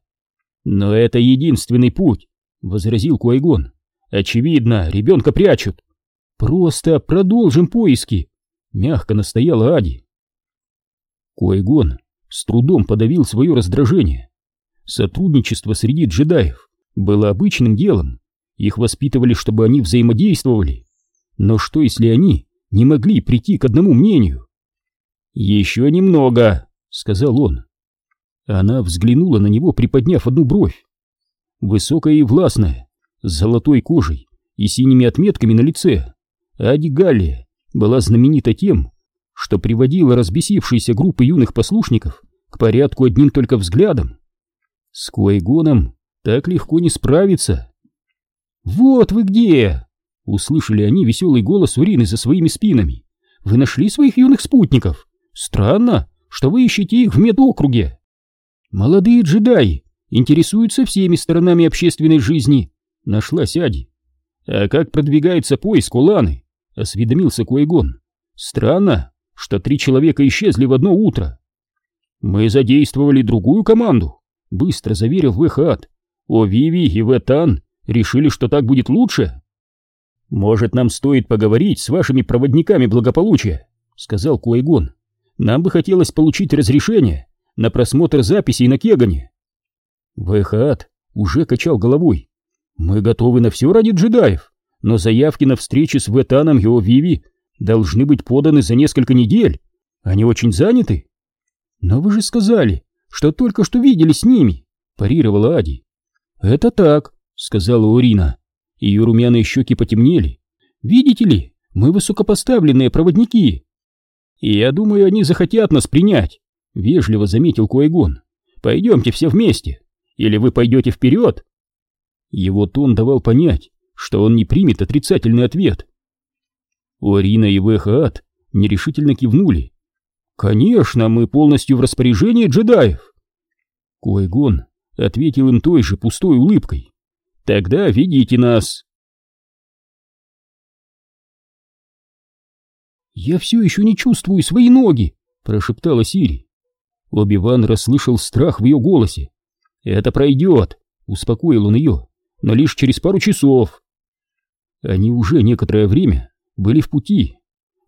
«Но это единственный путь», — возразил Куайгон. «Очевидно, ребенка прячут». «Просто продолжим поиски», — мягко настояла Ади. Куайгон с трудом подавил свое раздражение. Сотрудничество среди джедаев было обычным делом. Их воспитывали, чтобы они взаимодействовали. Но что, если они не могли прийти к одному мнению? «Еще немного», — сказал он. Она взглянула на него, приподняв одну бровь. Высокая и властная, с золотой кожей и синими отметками на лице, Ади была знаменита тем, что приводила разбесившиеся группы юных послушников к порядку одним только взглядом. С Куайгоном так легко не справиться. «Вот вы где!» — услышали они веселый голос Урины за своими спинами. «Вы нашли своих юных спутников? Странно, что вы ищете их в медокруге!» «Молодые джедаи интересуются всеми сторонами общественной жизни», — нашлась Ади. «А как продвигается поиск Уланы?» — осведомился Куайгон. «Странно, что три человека исчезли в одно утро». «Мы задействовали другую команду», быстро заверил Вэхат. О Виви и Вэтан решили, что так будет лучше. Может, нам стоит поговорить с вашими проводниками благополучия, сказал Куайгон. Нам бы хотелось получить разрешение на просмотр записей на Кегане. Вэхат уже качал головой. Мы готовы на все ради джедаев, но заявки на встречи с Вэтаном и О Виви должны быть поданы за несколько недель. Они очень заняты. Но вы же сказали, что только что видели с ними, парировала Ади. Это так, сказала Урина. Ее румяные щеки потемнели. Видите ли, мы высокопоставленные проводники. И я думаю, они захотят нас принять, вежливо заметил Куайгон. Пойдемте все вместе. Или вы пойдете вперед? Его тон давал понять, что он не примет отрицательный ответ. Уарина и Вехаат нерешительно кивнули. «Конечно, мы полностью в распоряжении джедаев!» Койгон ответил им той же пустой улыбкой. «Тогда ведите нас!» «Я все еще не чувствую свои ноги!» — прошептала Сири. Оби-Ван расслышал страх в ее голосе. «Это пройдет!» — успокоил он ее. «Но лишь через пару часов!» Они уже некоторое время были в пути.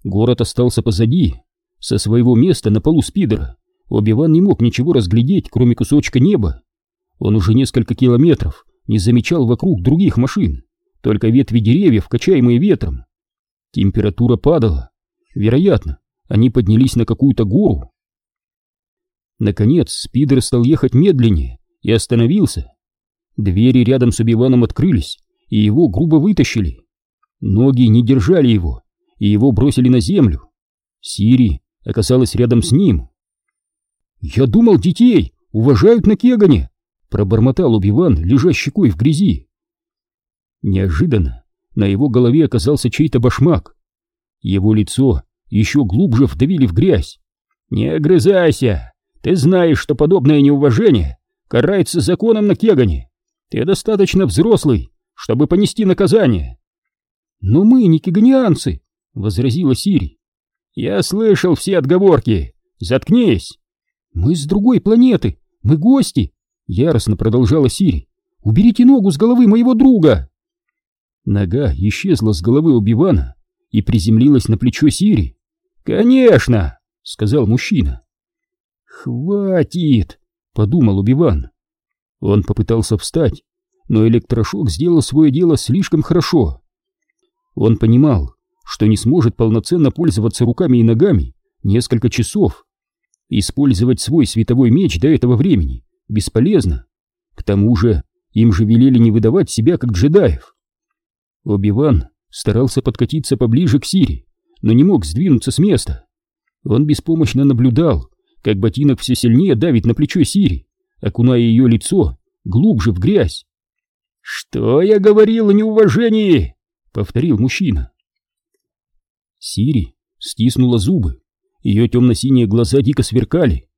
Город остался позади. Со своего места на полу спидера Оби-Ван не мог ничего разглядеть, кроме кусочка неба. Он уже несколько километров не замечал вокруг других машин, только ветви деревьев, качаемые ветром. Температура падала. Вероятно, они поднялись на какую-то гору. Наконец, спидер стал ехать медленнее и остановился. Двери рядом с Оби-Ваном открылись, и его грубо вытащили. Ноги не держали его, и его бросили на землю. Сири оказалась рядом с ним. «Я думал, детей уважают на Кегане!» — пробормотал Убиван, лежа щекой в грязи. Неожиданно на его голове оказался чей-то башмак. Его лицо еще глубже вдавили в грязь. «Не огрызайся! Ты знаешь, что подобное неуважение карается законом на Кегане. Ты достаточно взрослый, чтобы понести наказание. «Но мы не киганианцы», — возразила Сири. «Я слышал все отговорки. Заткнись!» «Мы с другой планеты. Мы гости», — яростно продолжала Сири. «Уберите ногу с головы моего друга!» Нога исчезла с головы Убивана и приземлилась на плечо Сири. «Конечно!» — сказал мужчина. «Хватит!» — подумал Убиван. Он попытался встать, но электрошок сделал свое дело слишком хорошо. Он понимал, что не сможет полноценно пользоваться руками и ногами несколько часов. Использовать свой световой меч до этого времени бесполезно. К тому же им же велели не выдавать себя как джедаев. Оби-Ван старался подкатиться поближе к Сири, но не мог сдвинуться с места. Он беспомощно наблюдал, как ботинок все сильнее давит на плечо Сири, окуная ее лицо глубже в грязь. «Что я говорил о неуважении?» Повторил мужчина. Сири стиснула зубы, ее темно-синие глаза дико сверкали.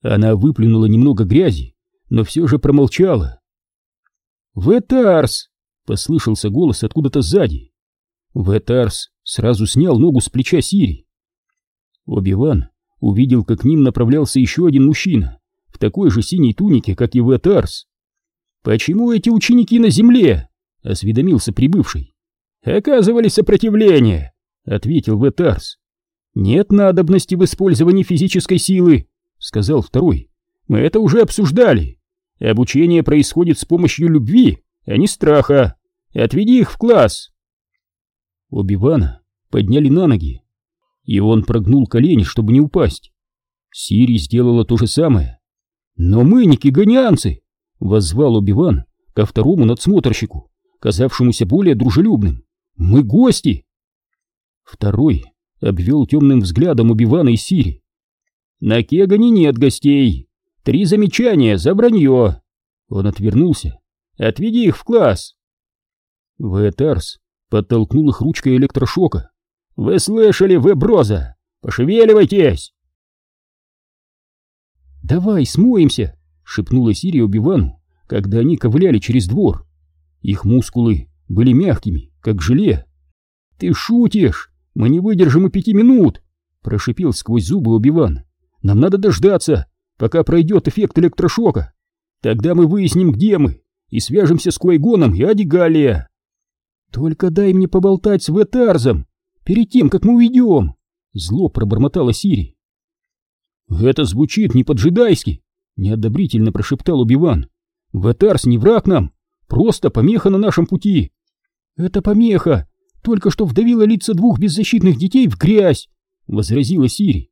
Она выплюнула немного грязи, но все же промолчала. «Ветарс!» — послышался голос откуда-то сзади. Ветарс сразу снял ногу с плеча Сири. Оби-Ван увидел, как к ним направлялся еще один мужчина в такой же синей тунике, как и Ветарс. «Почему эти ученики на земле?» — осведомился прибывший. «Оказывали сопротивление», — ответил Ветарс. «Нет надобности в использовании физической силы», — сказал второй. «Мы это уже обсуждали. Обучение происходит с помощью любви, а не страха. Отведи их в класс». Оби-Вана подняли на ноги, и он прогнул колени, чтобы не упасть. Сири сделала то же самое. «Но мы не киганянцы!» — воззвал Оби-Ван ко второму надсмотрщику казавшемуся более дружелюбным. «Мы гости!» Второй обвел темным взглядом Убивана и Сири. «На Кегане нет гостей. Три замечания за вранье!» Он отвернулся. «Отведи их в класс!» Ветарс подтолкнул их ручкой электрошока. «Вы слышали, вы броза! Пошевеливайтесь!» «Давай смоемся!» — шепнула Сири Убивану, когда они ковыляли через двор. Их мускулы были мягкими, как желе. «Ты шутишь! Мы не выдержим и пяти минут!» — прошипел сквозь зубы Убиван. «Нам надо дождаться, пока пройдет эффект электрошока. Тогда мы выясним, где мы, и свяжемся с Куайгоном и Адигалия. «Только дай мне поболтать с Ветарзом перед тем, как мы уйдем!» Зло пробормотала Сири. «Это звучит не по-джедайски!» — неодобрительно прошептал Убиван. «Ветарс не враг нам, Просто помеха на нашем пути. Это помеха, только что вдавила лица двух беззащитных детей в грязь, — возразила Сири.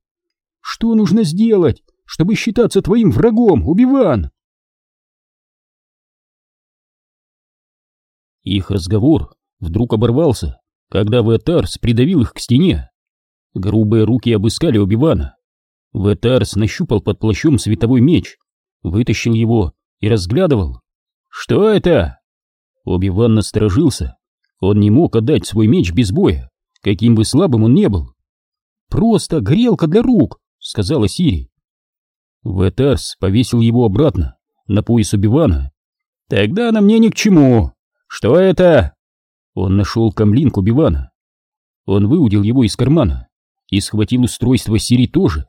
Что нужно сделать, чтобы считаться твоим врагом, Убиван? Их разговор вдруг оборвался, когда Ветарс придавил их к стене. Грубые руки обыскали Убивана. Ветарс нащупал под плащом световой меч, вытащил его и разглядывал. «Что это?» Оби-Ван насторожился. Он не мог отдать свой меч без боя, каким бы слабым он не был. «Просто грелка для рук», — сказала Сири. Ветарс повесил его обратно, на пояс Убивана. «Тогда она мне ни к чему. Что это?» Он нашел камлинку Убивана. Он выудил его из кармана и схватил устройство Сири тоже.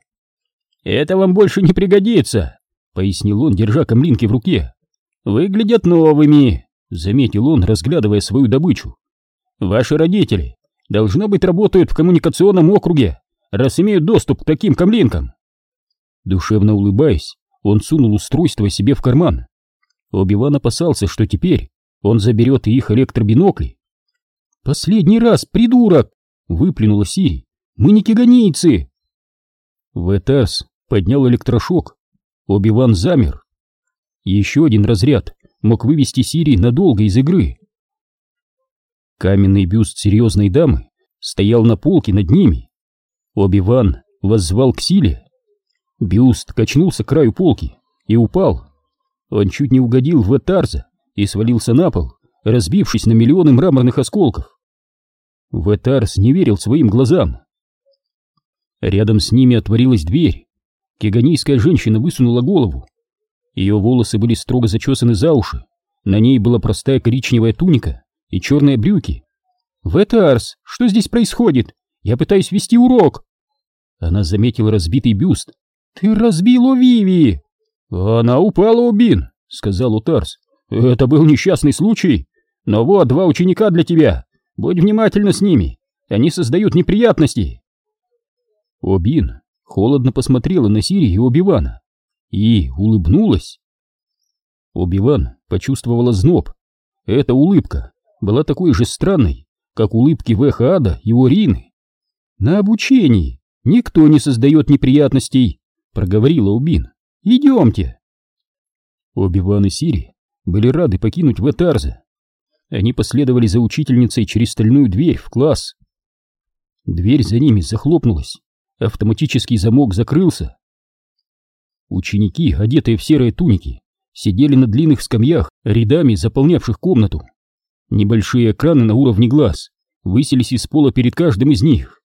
«Это вам больше не пригодится», — пояснил он, держа камлинки в руке. «Выглядят новыми», — заметил он, разглядывая свою добычу. «Ваши родители, должно быть, работают в коммуникационном округе, раз имеют доступ к таким камлинкам». Душевно улыбаясь, он сунул устройство себе в карман. Оби-Ван опасался, что теперь он заберет их электробинокли. «Последний раз, придурок!» — выплюнула Сири. «Мы не киганийцы!» Ветас поднял электрошок. Оби-Ван замер. Еще один разряд мог вывести Сири надолго из игры. Каменный бюст серьезной дамы стоял на полке над ними. Оби-Ван воззвал к силе. Бюст качнулся к краю полки и упал. Он чуть не угодил в Этарза и свалился на пол, разбившись на миллионы мраморных осколков. Ветарс не верил своим глазам. Рядом с ними отворилась дверь. Кеганийская женщина высунула голову. Ее волосы были строго зачесаны за уши. На ней была простая коричневая туника и черные брюки. «Ветарс, что здесь происходит? Я пытаюсь вести урок!» Она заметила разбитый бюст. «Ты разбил Овиви!» «Она упала, Убин!» — сказал Утарс. «Это был несчастный случай. Но вот два ученика для тебя. Будь внимательна с ними. Они создают неприятности!» Обин холодно посмотрела на Сири и Обивана и улыбнулась. Обиван почувствовала зноб. Эта улыбка была такой же странной, как улыбки Вехада и Орины. «На обучении никто не создает неприятностей», — проговорила Убин. «Идемте». Обиван и Сири были рады покинуть Ветарза. Они последовали за учительницей через стальную дверь в класс. Дверь за ними захлопнулась. Автоматический замок закрылся. Ученики, одетые в серые туники, сидели на длинных скамьях, рядами заполнявших комнату. Небольшие экраны на уровне глаз высились из пола перед каждым из них.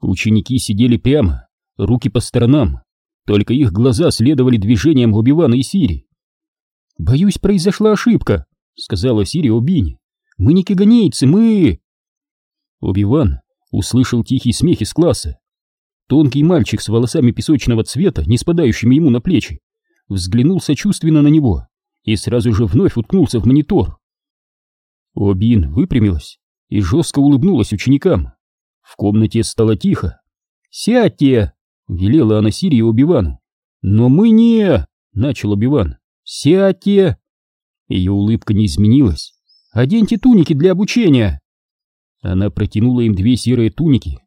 Ученики сидели прямо, руки по сторонам, только их глаза следовали движениям Убивана и Сири. «Боюсь, произошла ошибка», — сказала Сири Обине. «Мы не киганейцы, мы...» Убиван услышал тихий смех из класса. Тонкий мальчик с волосами песочного цвета, не спадающими ему на плечи, взглянул сочувственно на него и сразу же вновь уткнулся в монитор. Обин выпрямилась и жестко улыбнулась ученикам. В комнате стало тихо. «Сядьте!» — велела она Сирии Оби-Вану. «Но мы не...» — начал Оби-Ван. «Сядьте!» Ее улыбка не изменилась. «Оденьте туники для обучения!» Она протянула им две серые туники,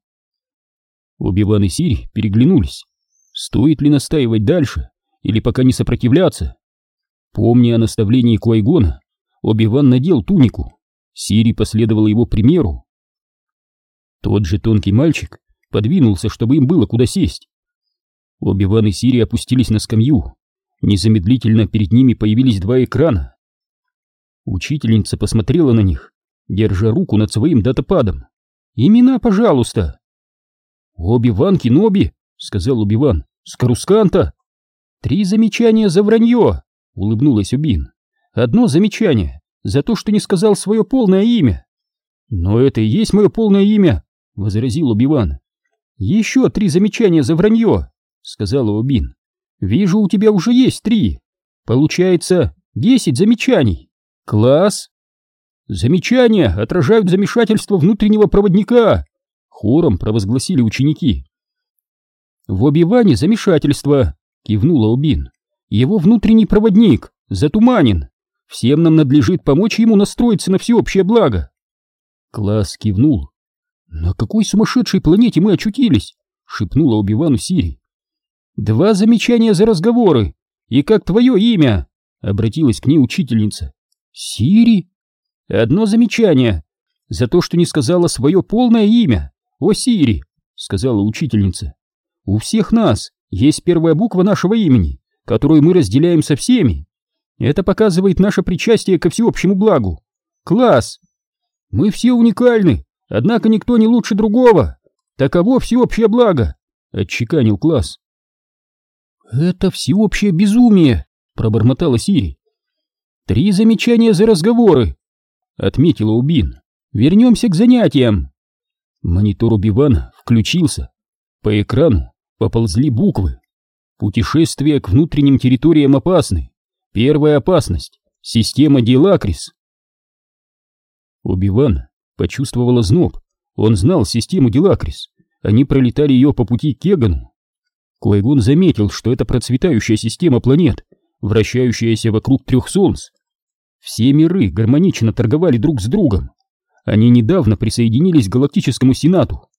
Оби-Ван и Сири переглянулись. Стоит ли настаивать дальше, или пока не сопротивляться? Помня о наставлении Куайгона, Оби-Ван надел тунику. Сири последовала его примеру. Тот же тонкий мальчик подвинулся, чтобы им было куда сесть. Оби-Ван и Сири опустились на скамью. Незамедлительно перед ними появились два экрана. Учительница посмотрела на них, держа руку над своим датападом. «Имена, пожалуйста!» «Оби-Ван Киноби», — сказал Оби-Ван, — «с Карусканта». «Три замечания за вранье», — улыбнулась Убин. «Одно замечание за то, что не сказал свое полное имя». «Но это и есть мое полное имя», — возразил Оби-Ван. «Еще три замечания за вранье», — сказала Убин. «Вижу, у тебя уже есть три. Получается, десять замечаний. Класс!» «Замечания отражают замешательство внутреннего проводника», Хором провозгласили ученики. В Оби-Ване замешательство, кивнула Убин. Его внутренний проводник затуманен. Всем нам надлежит помочь ему настроиться на всеобщее благо. Класс кивнул. «На какой сумасшедшей планете мы очутились?» — шепнула Убивану Сири. «Два замечания за разговоры! И как твое имя?» — обратилась к ней учительница. «Сири?» «Одно замечание. За то, что не сказала свое полное имя. О, Сири!» — сказала учительница. «У всех нас есть первая буква нашего имени, которую мы разделяем со всеми. Это показывает наше причастие ко всеобщему благу. Класс! Мы все уникальны, однако никто не лучше другого. Таково всеобщее благо!» — отчеканил класс. «Это всеобщее безумие!» — пробормотала Сири. «Три замечания за разговоры!» — отметила Убин. «Вернемся к занятиям!» Монитор Убивана включился. По экрану поползли буквы. Путешествие к внутренним территориям опасны. Первая опасность — система Дилакрис. Убиван почувствовал озноб. Он знал систему Дилакрис. Они пролетали ее по пути к Кегану. Койгун заметил, что это процветающая система планет, вращающаяся вокруг трех солнц. Все миры гармонично торговали друг с другом. Они недавно присоединились к Галактическому Сенату.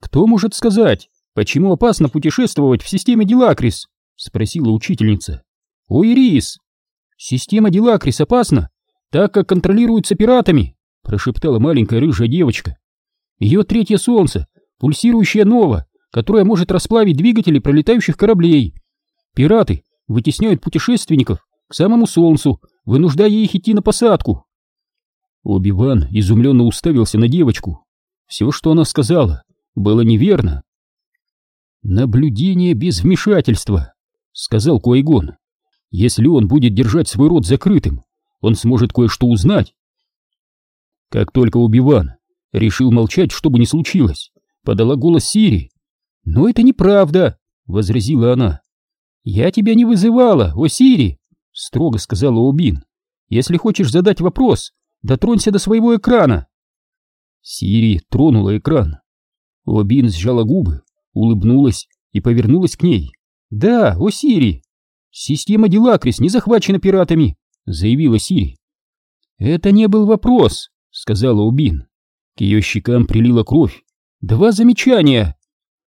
«Кто может сказать, почему опасно путешествовать в системе Дилакрис?» — спросила учительница. «О, Ирис! Система Дилакрис опасна, так как контролируется пиратами!» — прошептала маленькая рыжая девочка. «Ее третье солнце, пульсирующая нова, которая может расплавить двигатели пролетающих кораблей. Пираты вытесняют путешественников к самому солнцу, вынуждая их идти на посадку. Оби-Ван изумленно уставился на девочку. Все, что она сказала, было неверно. «Наблюдение без вмешательства», — сказал Куайгон. «Если он будет держать свой рот закрытым, он сможет кое-что узнать». Как только Оби-Ван решил молчать, что бы ни случилось, подала голос Сири. «Но это неправда», — возразила она. «Я тебя не вызывала, о Сири», — строго сказала Убин. «Если хочешь задать вопрос, дотронься до своего экрана». Сири тронула экран. Обин сжала губы, улыбнулась и повернулась к ней. «Да, о Сири! Система Дилакрис не захвачена пиратами», — заявила Сири. «Это не был вопрос», — сказала Убин. К ее щекам прилила кровь. «Два замечания!»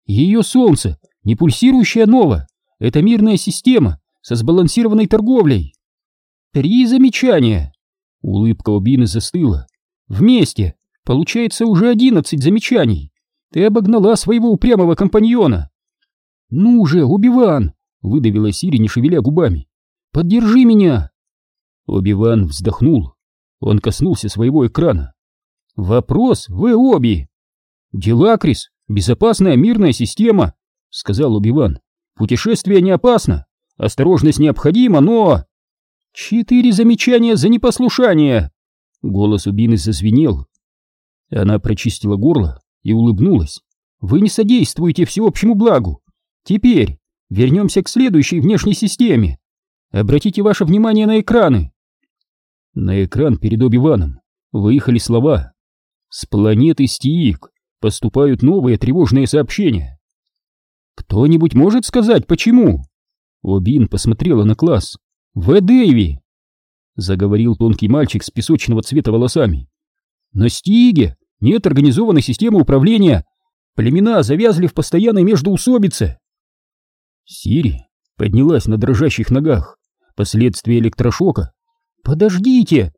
Ее солнце, не пульсирующая нова, это мирная система со сбалансированной торговлей. Три замечания. Улыбка Убины застыла. Вместе получается уже одиннадцать замечаний. Ты обогнала своего упрямого компаньона. Ну же, Убиван, выдавила Сири, не шевеля губами. Поддержи меня. Убиван вздохнул. Он коснулся своего экрана. Вопрос, вы обе. Делакрис «Безопасная мирная система», — сказал Убиван. «Путешествие не опасно, осторожность необходима, но...» «Четыре замечания за непослушание!» Голос Убины зазвенел. Она прочистила горло и улыбнулась. «Вы не содействуете всеобщему благу. Теперь вернемся к следующей внешней системе. Обратите ваше внимание на экраны». На экран перед Оби-Ваном выехали слова «С планеты Стиик поступают новые тревожные сообщения. «Кто-нибудь может сказать, почему?» Обин посмотрела на класс. «В Дэйви!» Заговорил тонкий мальчик с песочного цвета волосами. «На Стиге нет организованной системы управления. Племена завязли в постоянной междоусобице». Сири поднялась на дрожащих ногах. Последствия электрошока. «Подождите!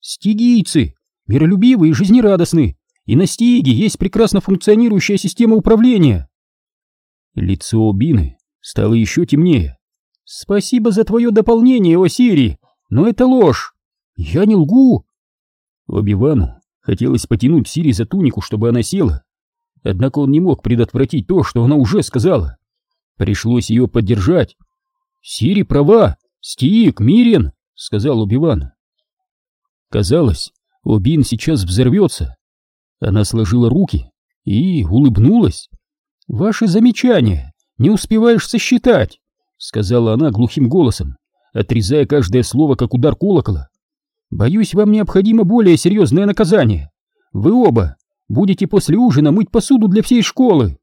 Стигийцы, миролюбивые и жизнерадостны, и на Стиге есть прекрасно функционирующая система управления. Лицо Бины стало еще темнее. Спасибо за твое дополнение, о Сири, но это ложь. Я не лгу. Оби-Вану хотелось потянуть Сири за тунику, чтобы она села. Однако он не мог предотвратить то, что она уже сказала. Пришлось ее поддержать. «Сири права! Стик, мирен!» — сказал Оби-Ван. Казалось, Обин сейчас взорвется, она сложила руки и улыбнулась. «Ваши замечания не успеваешь сосчитать», — сказала она глухим голосом, отрезая каждое слово, как удар колокола. «Боюсь, вам необходимо более серьезное наказание. Вы оба будете после ужина мыть посуду для всей школы».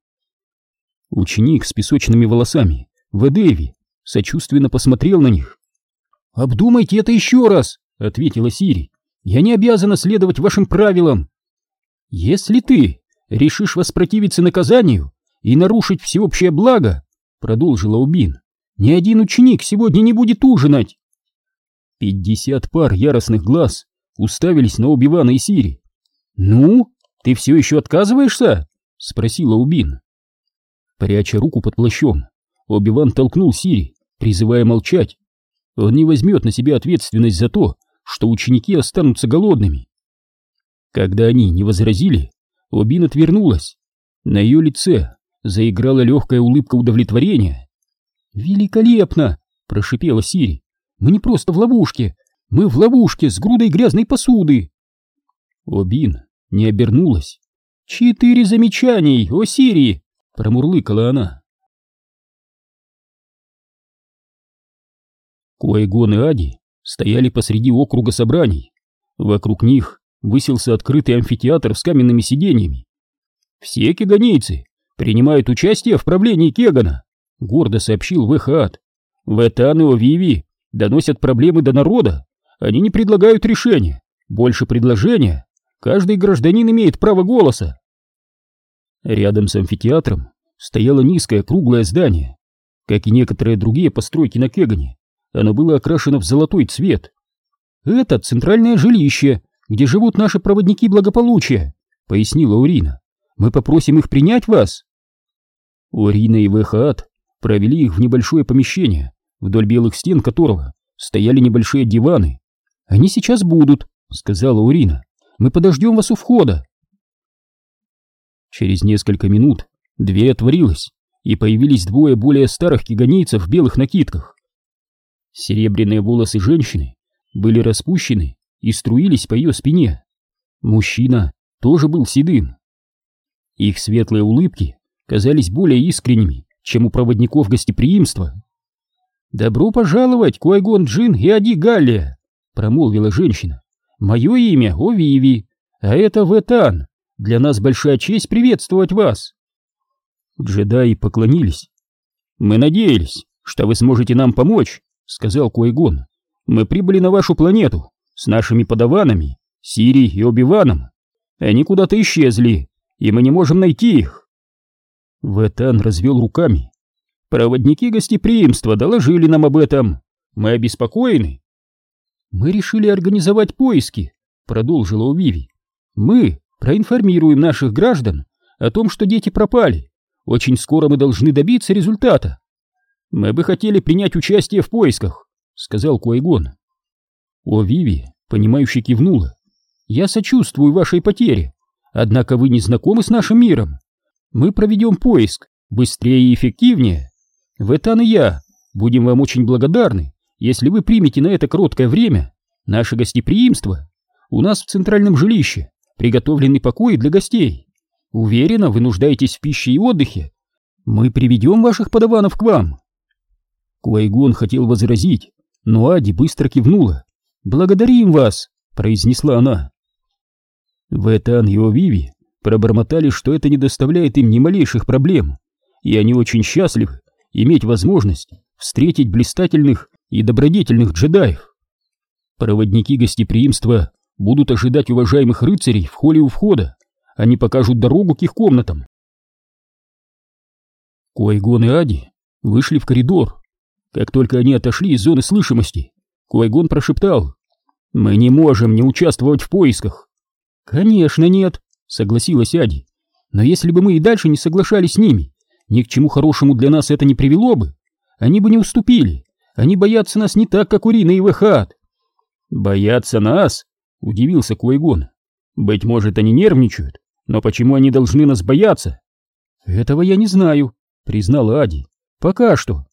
Ученик с песочными волосами, Ведеви, сочувственно посмотрел на них. «Обдумайте это еще раз», — ответила Сири. Я не обязана следовать вашим правилам. Если ты решишь воспротивиться наказанию и нарушить всеобщее благо, продолжила Убин, ни один ученик сегодня не будет ужинать. Пятьдесят пар яростных глаз уставились на Убивана и Сири. «Ну, ты все еще отказываешься?» — спросила Убин. Пряча руку под плащом, Оби-Ван толкнул Сири, призывая молчать. Он не возьмет на себя ответственность за то, что ученики останутся голодными. Когда они не возразили, Обин отвернулась. На ее лице заиграла легкая улыбка удовлетворения. «Великолепно!» — прошипела Сири. «Мы не просто в ловушке, мы в ловушке с грудой грязной посуды!» Обин не обернулась. «Четыре замечаний, о Сири!» — промурлыкала она. Куайгон и Ади стояли посреди округа собраний. Вокруг них высился открытый амфитеатр с каменными сиденьями. «Все кеганийцы принимают участие в правлении Кегана», — гордо сообщил Вехат. «Ветан и Овиви доносят проблемы до народа. Они не предлагают решения, больше предложения. Каждый гражданин имеет право голоса». Рядом с амфитеатром стояло низкое круглое здание. Как и некоторые другие постройки на Кегане, оно было окрашено в золотой цвет. «Это центральное жилище, где живут наши проводники благополучия», — пояснила Урина. «Мы попросим их принять вас». Урина и Вехаат провели их в небольшое помещение, вдоль белых стен которого стояли небольшие диваны. «Они сейчас будут», — сказала Урина. «Мы подождем вас у входа». Через несколько минут дверь отворилась, и появились двое более старых киганейцев в белых накидках. Серебряные волосы женщины были распущены и струились по ее спине. Мужчина тоже был седым. Их светлые улыбки казались более искренними, чем у проводников гостеприимства. «Добро пожаловать, Куайгон Джин и Ади Галлия!» — промолвила женщина. «Мое имя Овиви, а это Ветан. Для нас большая честь приветствовать вас!» Джедаи поклонились. «Мы надеялись, что вы сможете нам помочь сказал Куайгон. «Мы прибыли на вашу планету с нашими подаванами, Сирией и Оби-Ваном. Они куда-то исчезли, и мы не можем найти их». Ветан развел руками. «Проводники гостеприимства доложили нам об этом. Мы обеспокоены». «Мы решили организовать поиски», — продолжила Увиви. «Мы проинформируем наших граждан о том, что дети пропали. Очень скоро мы должны добиться результата». «Мы бы хотели принять участие в поисках», — сказал Куайгон. О Виви, понимающе кивнула. «Я сочувствую вашей потере, однако вы не знакомы с нашим миром. Мы проведем поиск быстрее и эффективнее. Ветан и я будем вам очень благодарны, если вы примете на это короткое время наше гостеприимство. У нас в центральном жилище приготовлены покои для гостей. Уверена, вы нуждаетесь в пище и отдыхе. Мы приведем ваших подаванов к вам». Куайгон хотел возразить, но Ади быстро кивнула. «Благодарим вас!» — произнесла она. Ветан и Овиви пробормотали, что это не доставляет им ни малейших проблем, и они очень счастливы иметь возможность встретить блистательных и добродетельных джедаев. Проводники гостеприимства будут ожидать уважаемых рыцарей в холле у входа, они покажут дорогу к их комнатам. Куайгон и Ади вышли в коридор, как только они отошли из зоны слышимости, Куайгон прошептал. «Мы не можем не участвовать в поисках». «Конечно нет», — согласилась Ади. «Но если бы мы и дальше не соглашались с ними, ни к чему хорошему для нас это не привело бы. Они бы не уступили. Они боятся нас не так, как Урина и Вехат». «Боятся нас?» — удивился Куайгон. «Быть может, они нервничают, но почему они должны нас бояться?» «Этого я не знаю», — признала Ади. «Пока что.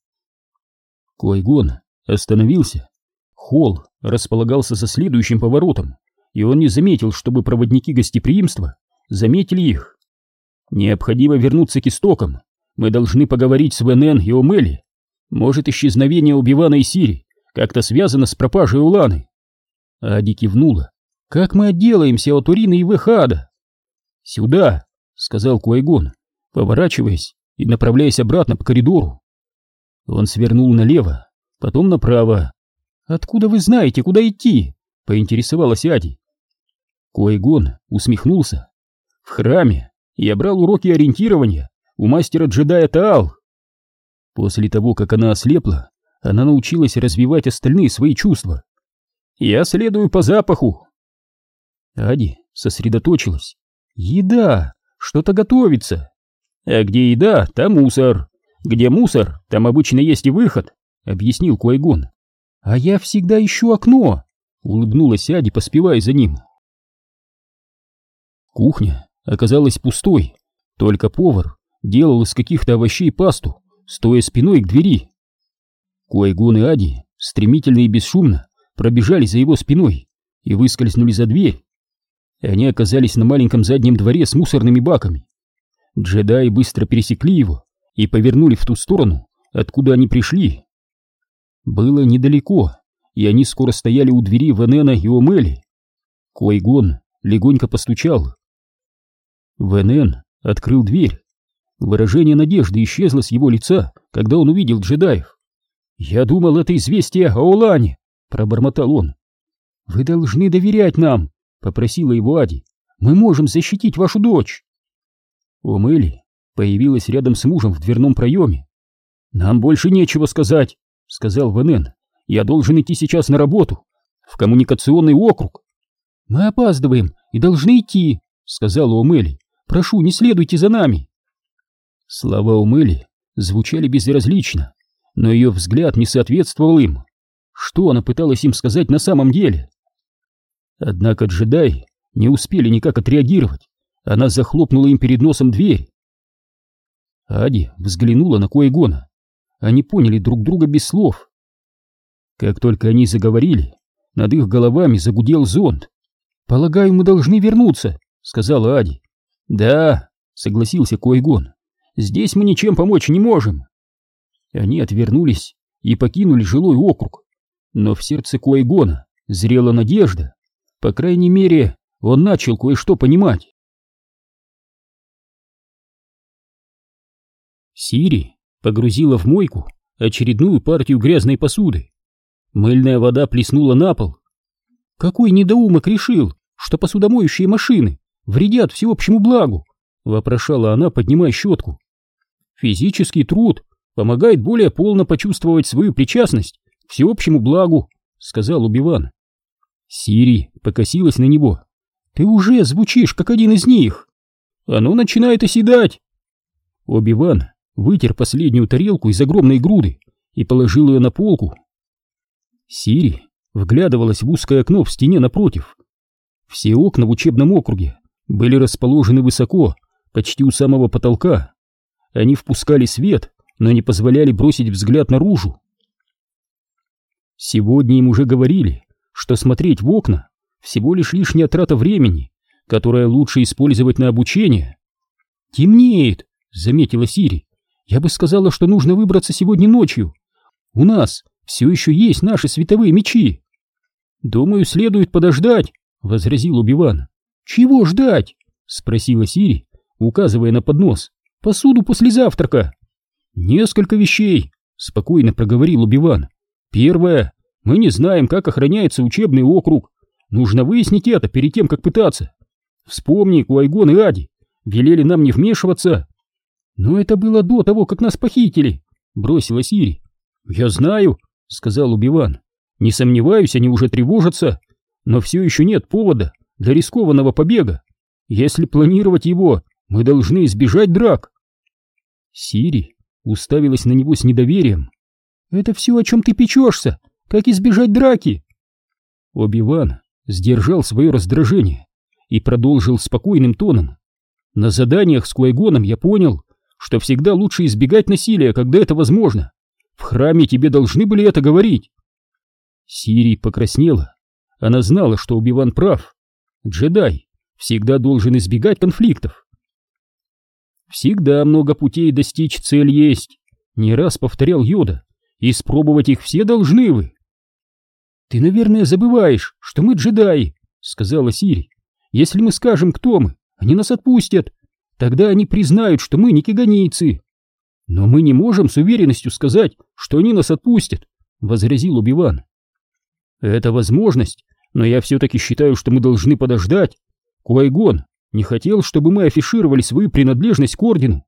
Койгон остановился. Холл располагался за следующим поворотом, и он не заметил, чтобы проводники гостеприимства заметили их. Необходимо вернуться к истокам. Мы должны поговорить с ВНН и Омели. Может, исчезновение Убивана и Сири как-то связано с пропажей Уланы. Ади кивнула. Как мы отделаемся от Урины и Вехада? Сюда, сказал Куайгон, поворачиваясь и направляясь обратно по коридору. Он свернул налево, потом направо. «Откуда вы знаете, куда идти?» Поинтересовалась Ади. Койгон усмехнулся. В храме я брал уроки ориентирования у мастера-джедая Таал. После того, как она ослепла, она научилась развивать остальные свои чувства. Я следую по запаху. Ади сосредоточилась. Еда! Что-то готовится. А где еда, там мусор. Где мусор, там обычно есть и выход, объяснил Куайгон. А я всегда ищу окно, улыбнулась Ади, поспевая за ним. Кухня оказалась пустой, только повар делал из каких-то овощей пасту, стоя спиной к двери. Куайгон и Ади стремительно и бесшумно пробежали за его спиной и выскользнули за дверь. Они оказались на маленьком заднем дворе с мусорными баками. Джедаи быстро пересекли его и повернули в ту сторону, откуда они пришли. Было недалеко, и они скоро стояли у двери Венена и Омели. Койгон легонько постучал. Венен открыл дверь. Выражение надежды исчезло с его лица, когда он увидел джедаев. «Я думал, это известие о Олане», — пробормотал он. «Вы должны доверять нам», — попросила его Ади. «Мы можем защитить вашу дочь». Омели появилась рядом с мужем в дверном проеме. «Нам больше нечего сказать», — сказал Венен. «Я должен идти сейчас на работу, в коммуникационный округ». «Мы опаздываем и должны идти», — сказала Омели. Прошу, не следуйте за нами!» Слова Умыли звучали безразлично, но ее взгляд не соответствовал им. Что она пыталась им сказать на самом деле? Однако джедаи не успели никак отреагировать. Она захлопнула им перед носом дверь. Ади взглянула на Коегона. Они поняли друг друга без слов. Как только они заговорили, над их головами загудел зонт. «Полагаю, мы должны вернуться», — сказала Ади. «Да», — согласился Койгон, — «здесь мы ничем помочь не можем». Они отвернулись и покинули жилой округ, но в сердце Койгона зрела надежда. По крайней мере, он начал кое-что понимать. Сири погрузила в мойку очередную партию грязной посуды. Мыльная вода плеснула на пол. Какой недоумок решил, что посудомоющие машины вредят всеобщему благу?» — вопрошала она, поднимая щетку. «Физический труд помогает более полно почувствовать свою причастность к всеобщему благу», — сказал Убиван. Сири покосилась на него. «Ты уже звучишь, как один из них. Оно начинает оседать». Оби-Ван вытер последнюю тарелку из огромной груды и положил ее на полку. Сири вглядывалась в узкое окно в стене напротив. Все окна в учебном округе были расположены высоко, почти у самого потолка. Они впускали свет, но не позволяли бросить взгляд наружу. Сегодня им уже говорили, что смотреть в окна всего лишь лишняя трата времени, которая лучше использовать на обучение. «Темнеет», — заметила Сири. «Я бы сказала, что нужно выбраться сегодня ночью. У нас все еще есть наши световые мечи». «Думаю, следует подождать», — возразил Убиван. «Чего ждать?» — спросила Сири, указывая на поднос. «Посуду после завтрака». «Несколько вещей», — спокойно проговорил Убиван. «Первое. Мы не знаем, как охраняется учебный округ. Нужно выяснить это перед тем, как пытаться. Вспомни, Куайгон и Ади велели нам не вмешиваться». «Но это было до того, как нас похитили», — бросила Сири. «Я знаю», — сказал Убиван. «Не сомневаюсь, они уже тревожатся, но все еще нет повода для рискованного побега. Если планировать его, мы должны избежать драк. Сири уставилась на него с недоверием. «Это все, о чем ты печешься? Как избежать драки?» Оби-Ван сдержал свое раздражение и продолжил спокойным тоном. «На заданиях с Куайгоном я понял, что всегда лучше избегать насилия, когда это возможно. В храме тебе должны были это говорить». Сири покраснела. Она знала, что Убиван прав. Джедай всегда должен избегать конфликтов. Всегда много путей достичь цель есть, не раз повторял Йода, испробовать их все должны вы. Ты, наверное, забываешь, что мы джедаи, сказала Сири. Если мы скажем, кто мы, они нас отпустят. Тогда они признают, что мы не киганийцы. Но мы не можем с уверенностью сказать, что они нас отпустят, возразил Убиван. Эта возможность Но я все-таки считаю, что мы должны подождать. Куайгон не хотел, чтобы мы афишировали свою принадлежность к ордену.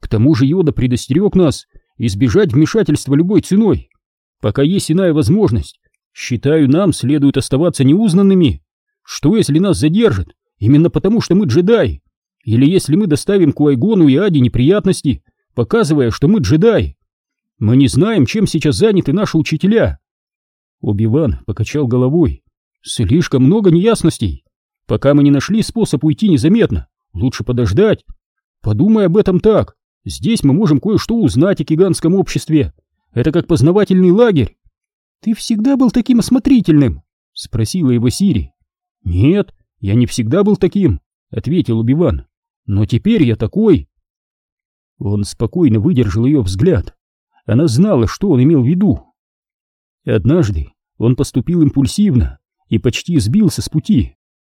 К тому же Йода предостерег нас избежать вмешательства любой ценой. Пока есть иная возможность, считаю, нам следует оставаться неузнанными. Что, если нас задержат, именно потому, что мы джедаи? Или если мы доставим Куайгону и Аде неприятности, показывая, что мы джедаи? Мы не знаем, чем сейчас заняты наши учителя. Оби-Ван покачал головой. Слишком много неясностей. Пока мы не нашли способ уйти незаметно, лучше подождать. Подумай об этом так. Здесь мы можем кое-что узнать о гигантском обществе. Это как познавательный лагерь. Ты всегда был таким осмотрительным? Спросила его Сири. Нет, я не всегда был таким, ответил Убиван. Но теперь я такой. Он спокойно выдержал ее взгляд. Она знала, что он имел в виду. Однажды он поступил импульсивно и почти сбился с пути.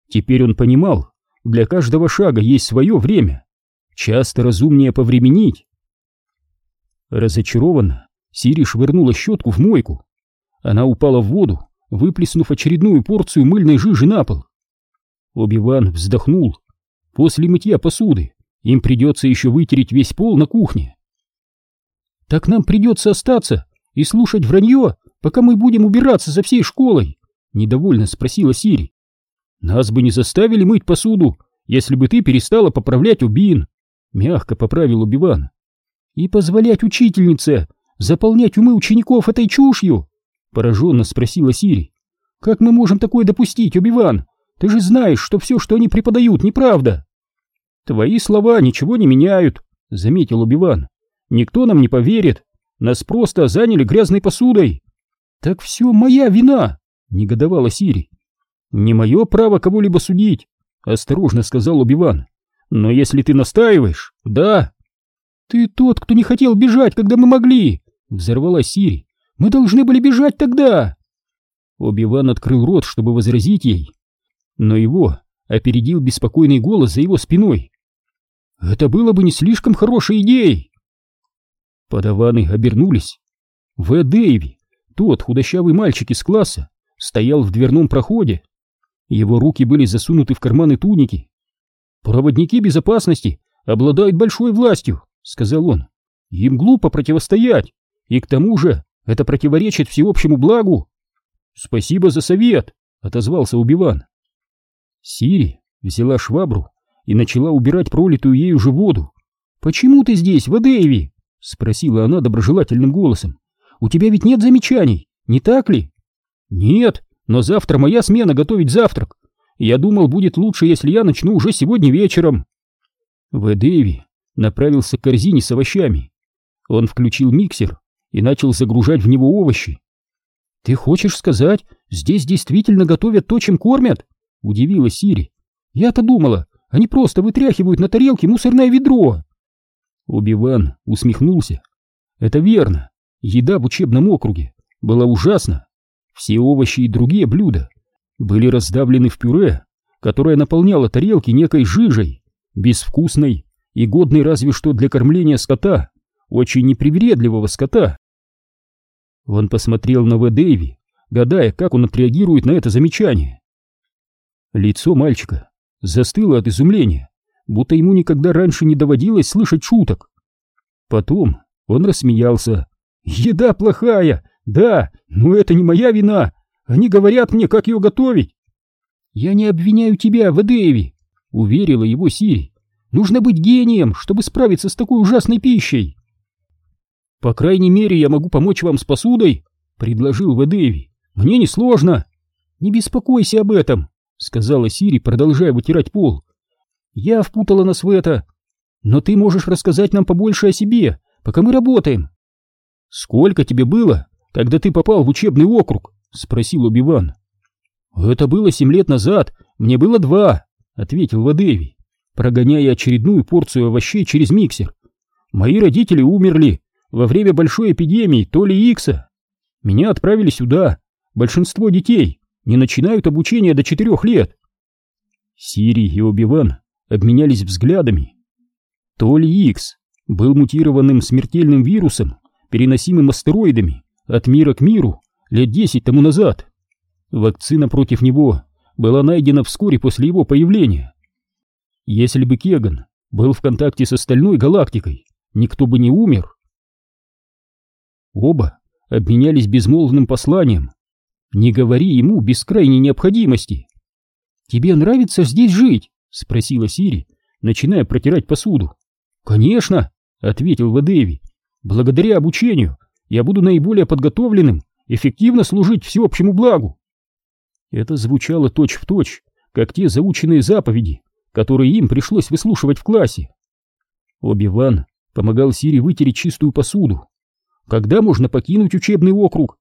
Теперь он понимал, для каждого шага есть свое время. Часто разумнее повременить. Разочарованно, Сири швырнула щетку в мойку. Она упала в воду, выплеснув очередную порцию мыльной жижи на пол. Оби-Ван вздохнул. После мытья посуды им придется еще вытереть весь пол на кухне. «Так нам придется остаться и слушать вранье, пока мы будем убираться за всей школой?» — недовольно спросила Сири. «Нас бы не заставили мыть посуду, если бы ты перестала поправлять убин», — мягко поправил Убиван. «И позволять учительнице заполнять умы учеников этой чушью?» — пораженно спросила Сири. «Как мы можем такое допустить, Убиван? Ты же знаешь, что все, что они преподают, неправда!» «Твои слова ничего не меняют», — заметил Убиван. «Никто нам не поверит. Нас просто заняли грязной посудой». «Так все моя вина!» — негодовала Сири. «Не мое право кого-либо судить», — осторожно сказал Убиван. «Но если ты настаиваешь, да». «Ты тот, кто не хотел бежать, когда мы могли!» — взорвалась Сири. «Мы должны были бежать тогда!» Оби-Ван открыл рот, чтобы возразить ей, но его опередил беспокойный голос за его спиной. «Это было бы не слишком хорошей идеей!» Подаваны обернулись. В. Дэйви, тот худощавый мальчик из класса, стоял в дверном проходе. Его руки были засунуты в карманы туники. «Проводники безопасности обладают большой властью», — сказал он. «Им глупо противостоять, и к тому же это противоречит всеобщему благу». «Спасибо за совет», — отозвался Убиван. Сири взяла швабру и начала убирать пролитую ею же воду. «Почему ты здесь, в Эдееве?» — спросила она доброжелательным голосом. «У тебя ведь нет замечаний, не так ли?» «Нет, но завтра моя смена готовить завтрак. Я думал, будет лучше, если я начну уже сегодня вечером. В направился к корзине с овощами. Он включил миксер и начал загружать в него овощи. «Ты хочешь сказать, здесь действительно готовят то, чем кормят?» — удивилась Сири. «Я-то думала, они просто вытряхивают на тарелке мусорное ведро!» Убиван усмехнулся. «Это верно. Еда в учебном округе была ужасна. Все овощи и другие блюда были раздавлены в пюре, которое наполняло тарелки некой жижей, безвкусной и годной разве что для кормления скота, очень непривередливого скота. Он посмотрел на В. Дэйви, гадая, как он отреагирует на это замечание. Лицо мальчика застыло от изумления, будто ему никогда раньше не доводилось слышать шуток. Потом он рассмеялся. «Еда плохая! Да, но это не моя вина. Они говорят мне, как ее готовить. Я не обвиняю тебя, Вадееви, уверила его Сири. Нужно быть гением, чтобы справиться с такой ужасной пищей. По крайней мере, я могу помочь вам с посудой, предложил Вадееви. Мне не сложно. Не беспокойся об этом, сказала Сири, продолжая вытирать пол. Я впутала нас в это. Но ты можешь рассказать нам побольше о себе, пока мы работаем. Сколько тебе было? Когда ты попал в учебный округ?» — спросил Убиван. «Это было семь лет назад, мне было два», — ответил Вадеви, прогоняя очередную порцию овощей через миксер. «Мои родители умерли во время большой эпидемии то ли Икса. Меня отправили сюда. Большинство детей не начинают обучение до четырех лет». Сири и Убиван обменялись взглядами. То ли Икс был мутированным смертельным вирусом, переносимым астероидами, от мира к миру лет десять тому назад. Вакцина против него была найдена вскоре после его появления. Если бы Кеган был в контакте с остальной галактикой, никто бы не умер. Оба обменялись безмолвным посланием. Не говори ему без крайней необходимости. «Тебе нравится здесь жить?» — спросила Сири, начиная протирать посуду. «Конечно!» — ответил Вадеви. «Благодаря обучению я буду наиболее подготовленным эффективно служить всеобщему благу». Это звучало точь-в-точь, точь, как те заученные заповеди, которые им пришлось выслушивать в классе. Оби-Ван помогал Сири вытереть чистую посуду. «Когда можно покинуть учебный округ?»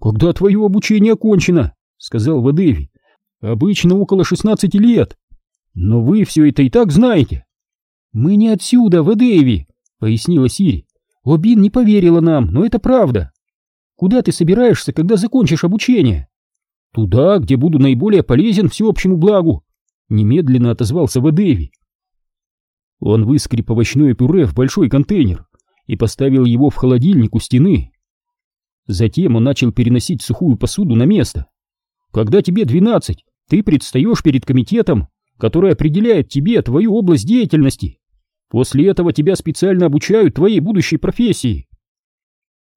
«Когда твое обучение окончено», — сказал Вадеви. «Обычно около шестнадцати лет. Но вы все это и так знаете». «Мы не отсюда, Вадеви», — пояснила Сири. «Обин не поверила нам, но это правда. Куда ты собираешься, когда закончишь обучение?» «Туда, где буду наиболее полезен всеобщему благу», — немедленно отозвался Вадеви. Он выскреб овощное пюре в большой контейнер и поставил его в холодильник у стены. Затем он начал переносить сухую посуду на место. Когда тебе двенадцать, ты предстаешь перед комитетом, который определяет тебе твою область деятельности. После этого тебя специально обучают твоей будущей профессии.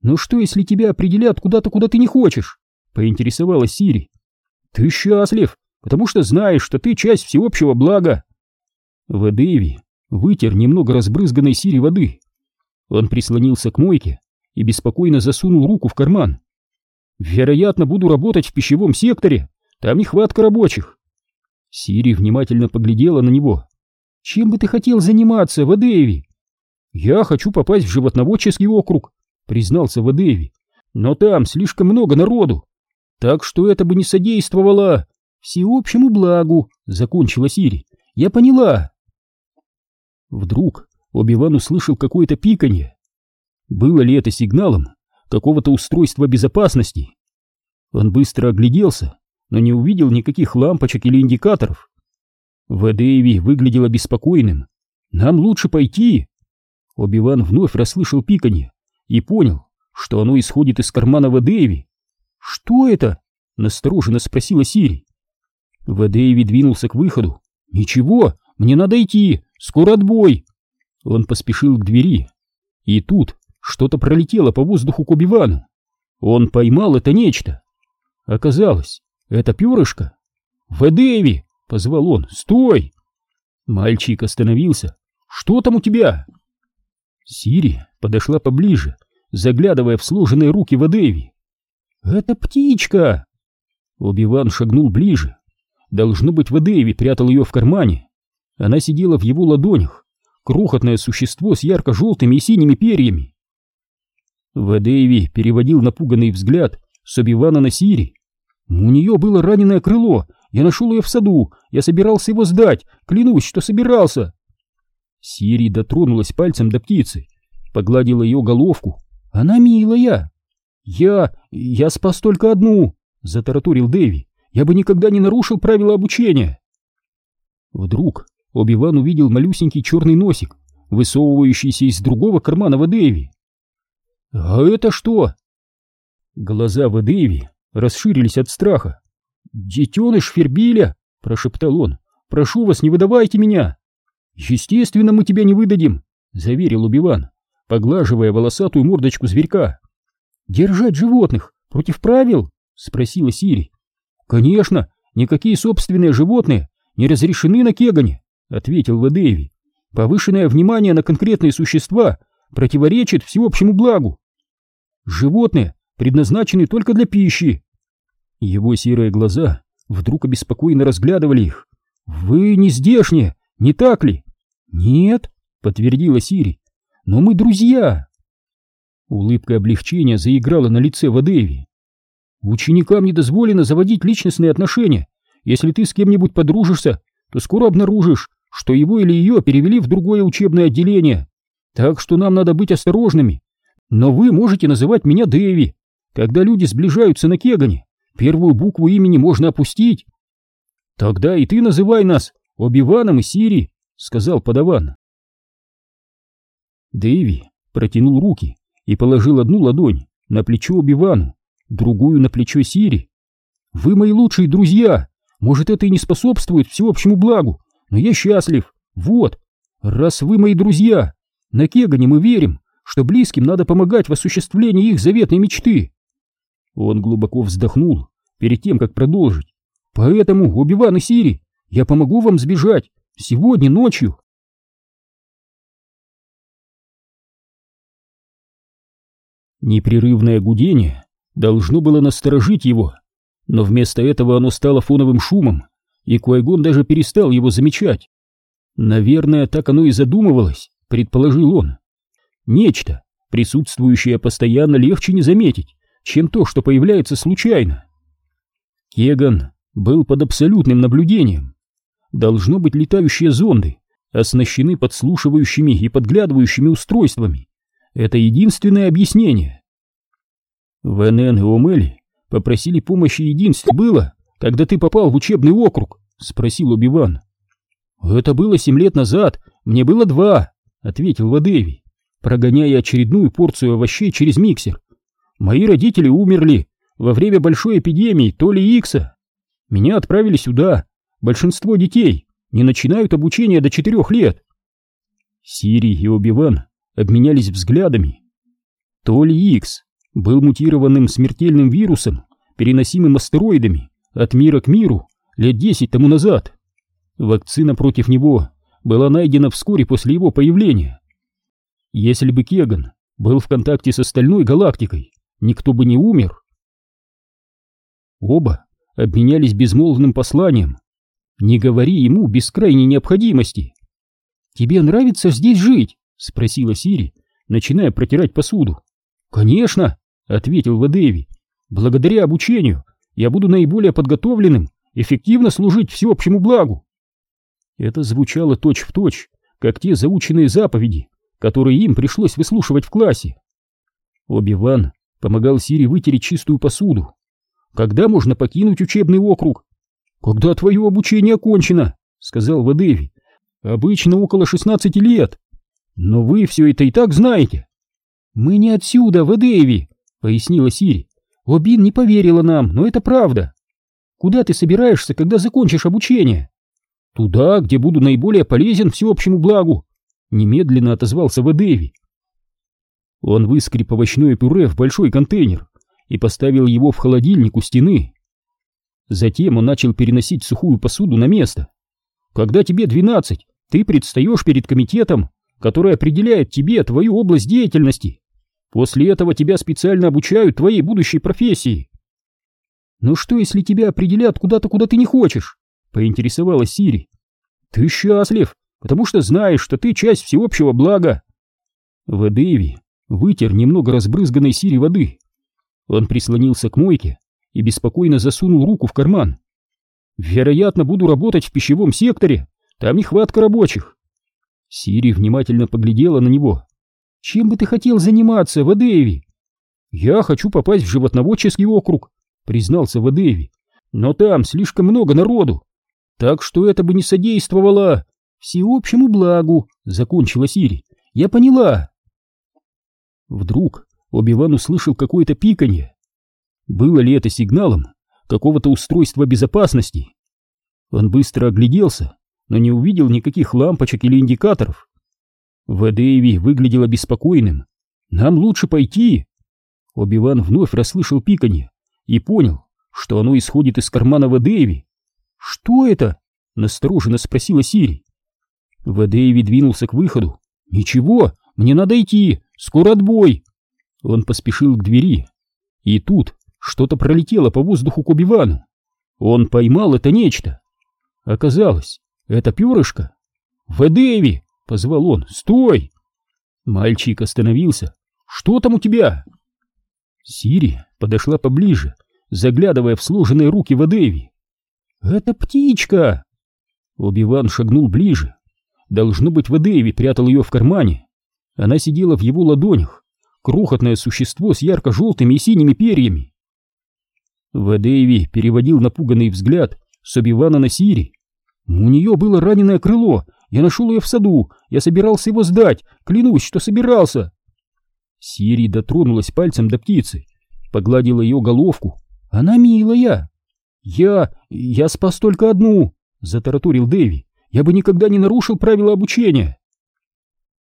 Ну что, если тебя определят куда-то, куда ты не хочешь? Поинтересовалась Сири. Ты счастлив, потому что знаешь, что ты часть всеобщего блага. Вадеви вытер немного разбрызганной Сири воды. Он прислонился к мойке и беспокойно засунул руку в карман. «Вероятно, буду работать в пищевом секторе, там нехватка рабочих». Сири внимательно поглядела на него. «Чем бы ты хотел заниматься, Вадееви?» «Я хочу попасть в животноводческий округ», — признался Вадееви. «Но там слишком много народу, так что это бы не содействовало всеобщему благу», — закончила Сири. «Я поняла». Вдруг Оби-Ван услышал какое-то пиканье. Было ли это сигналом какого-то устройства безопасности? Он быстро огляделся, но не увидел никаких лампочек или индикаторов. Вадееви выглядел обеспокоенным. «Нам лучше пойти!» Оби-Ван вновь расслышал пиканье и понял, что оно исходит из кармана Вадееви. «Что это?» — настороженно спросила Сири. Вадееви двинулся к выходу. «Ничего, мне надо идти, скоро отбой!» Он поспешил к двери. И тут что-то пролетело по воздуху к Убивану. Он поймал это нечто. Оказалось, это перышко. «Ведеви!» — позвал он. «Стой!» Мальчик остановился. «Что там у тебя?» Сири подошла поближе, заглядывая в сложенные руки Ведеви. «Это птичка!» Убиван шагнул ближе. Должно быть, Ведеви прятал ее в кармане. Она сидела в его ладонях, крохотное существо с ярко-желтыми и синими перьями. Вадееви переводил напуганный взгляд с Обивана на Сири. У нее было раненое крыло, я нашел ее в саду, я собирался его сдать, клянусь, что собирался. Сири дотронулась пальцем до птицы, погладила ее головку. Она милая. Я... я спас только одну, затараторил Дэви. Я бы никогда не нарушил правила обучения. Вдруг Оби-Ван увидел малюсенький черный носик, высовывающийся из другого кармана Вадееви. «А это что?» Глаза Вадееви расширились от страха. «Детеныш Фербиля!» — прошептал он. «Прошу вас, не выдавайте меня!» «Естественно, мы тебя не выдадим!» — заверил Убиван, поглаживая волосатую мордочку зверька. «Держать животных против правил?» — спросила Сири. «Конечно, никакие собственные животные не разрешены на Кегане!» — ответил Вадееви. «Повышенное внимание на конкретные существа противоречит всеобщему благу. Животные предназначены только для пищи». Его серые глаза вдруг обеспокоенно разглядывали их. «Вы не здешние, не так ли?» «Нет», — подтвердила Сири, — «но мы друзья». Улыбка облегчения заиграла на лице Вадееви. «Ученикам не дозволено заводить личностные отношения. Если ты с кем-нибудь подружишься, то скоро обнаружишь, что его или ее перевели в другое учебное отделение. Так что нам надо быть осторожными. Но вы можете называть меня Дэви. Когда люди сближаются на Кегане, первую букву имени можно опустить. Тогда и ты называй нас Оби-Ваном и Сири, сказал подаван. Дэви протянул руки и положил одну ладонь на плечо Оби-Вану, другую на плечо Сири. Вы мои лучшие друзья. Может, это и не способствует всеобщему благу, но я счастлив. Вот, раз вы мои друзья, на Кегане мы верим, что близким надо помогать в осуществлении их заветной мечты. Он глубоко вздохнул перед тем, как продолжить. Поэтому, Оби-Ван и Сири, я помогу вам сбежать сегодня ночью. Непрерывное гудение должно было насторожить его, но вместо этого оно стало фоновым шумом, и Куайгон даже перестал его замечать. Наверное, так оно и задумывалось, предположил он. Нечто, присутствующее постоянно, легче не заметить, чем то, что появляется случайно. Кеган был под абсолютным наблюдением. Должно быть летающие зонды, оснащены подслушивающими и подглядывающими устройствами. Это единственное объяснение. ВНН и Омели попросили помощи единстве было, когда ты попал в учебный округ? Спросил Убиван. Это было семь лет назад, мне было два, ответил Вадеви, прогоняя очередную порцию овощей через миксер. Мои родители умерли во время большой эпидемии то ли Икса. Меня отправили сюда. Большинство детей не начинают обучение до четырех лет. Сири и Оби-Ван обменялись взглядами. То ли Икс был мутированным смертельным вирусом, переносимым астероидами от мира к миру лет десять тому назад. Вакцина против него была найдена вскоре после его появления. Если бы Кеган был в контакте с остальной галактикой, никто бы не умер. Оба обменялись безмолвным посланием. Не говори ему без крайней необходимости. «Тебе нравится здесь жить?» — спросила Сири, начиная протирать посуду. «Конечно!» — ответил Вадеви. «Благодаря обучению я буду наиболее подготовленным, эффективно служить всеобщему благу». Это звучало точь-в-точь, точь, как те заученные заповеди, которые им пришлось выслушивать в классе. Оби-Ван помогал Сири вытереть чистую посуду. «Когда можно покинуть учебный округ?» «Когда твое обучение окончено», — сказал Вадеви. «Обычно около 16 лет. Но вы все это и так знаете». «Мы не отсюда, Вадеви», — пояснила Сири. «Обин не поверила нам, но это правда. Куда ты собираешься, когда закончишь обучение?» «Туда, где буду наиболее полезен всеобщему благу», — немедленно отозвался Вадеви. Он выскреб овощное пюре в большой контейнер и поставил его в холодильник у стены. Затем он начал переносить сухую посуду на место. «Когда тебе двенадцать, ты предстаешь перед комитетом, который определяет тебе твою область деятельности. После этого тебя специально обучают твоей будущей профессии». «Ну что, если тебя определят куда-то, куда ты не хочешь?» — поинтересовалась Сири. «Ты счастлив, потому что знаешь, что ты часть всеобщего блага». В Эдеви вытер немного разбрызганной Сири воды. Он прислонился к мойке и беспокойно засунул руку в карман. «Вероятно, буду работать в пищевом секторе, там нехватка рабочих». Сири внимательно поглядела на него. «Чем бы ты хотел заниматься, Вадееви?» «Я хочу попасть в животноводческий округ», — признался Вадееви. «Но там слишком много народу, так что это бы не содействовало всеобщему благу», — закончила Сири. «Я поняла». Вдруг Оби-Ван услышал какое-то пиканье. Было ли это сигналом какого-то устройства безопасности? Он быстро огляделся, но не увидел никаких лампочек или индикаторов. Вадееви выглядел обеспокоенным. «Нам лучше пойти!» Оби-Ван вновь расслышал пиканье и понял, что оно исходит из кармана Вадееви. «Что это?» — настороженно спросила Сири. Вадееви двинулся к выходу. «Ничего, мне надо идти, скоро отбой!» Он поспешил к двери. И тут что-то пролетело по воздуху к Убивану. Он поймал это нечто. Оказалось, это перышко. «Ведеви!» — позвал он. «Стой!» Мальчик остановился. «Что там у тебя?» Сири подошла поближе, заглядывая в сложенные руки Вадеви. «Это птичка!» Убиван шагнул ближе. Должно быть, Вадеви прятал ее в кармане. Она сидела в его ладонях, крохотное существо с ярко-желтыми и синими перьями. Вадееви переводил напуганный взгляд с Обивана на Сири. У нее было раненое крыло, я нашел ее в саду, я собирался его сдать, клянусь, что собирался. Сири дотронулась пальцем до птицы, погладила ее головку. Она милая. «Я... я спас только одну!» — затараторил Дэви. «Я бы никогда не нарушил правила обучения!»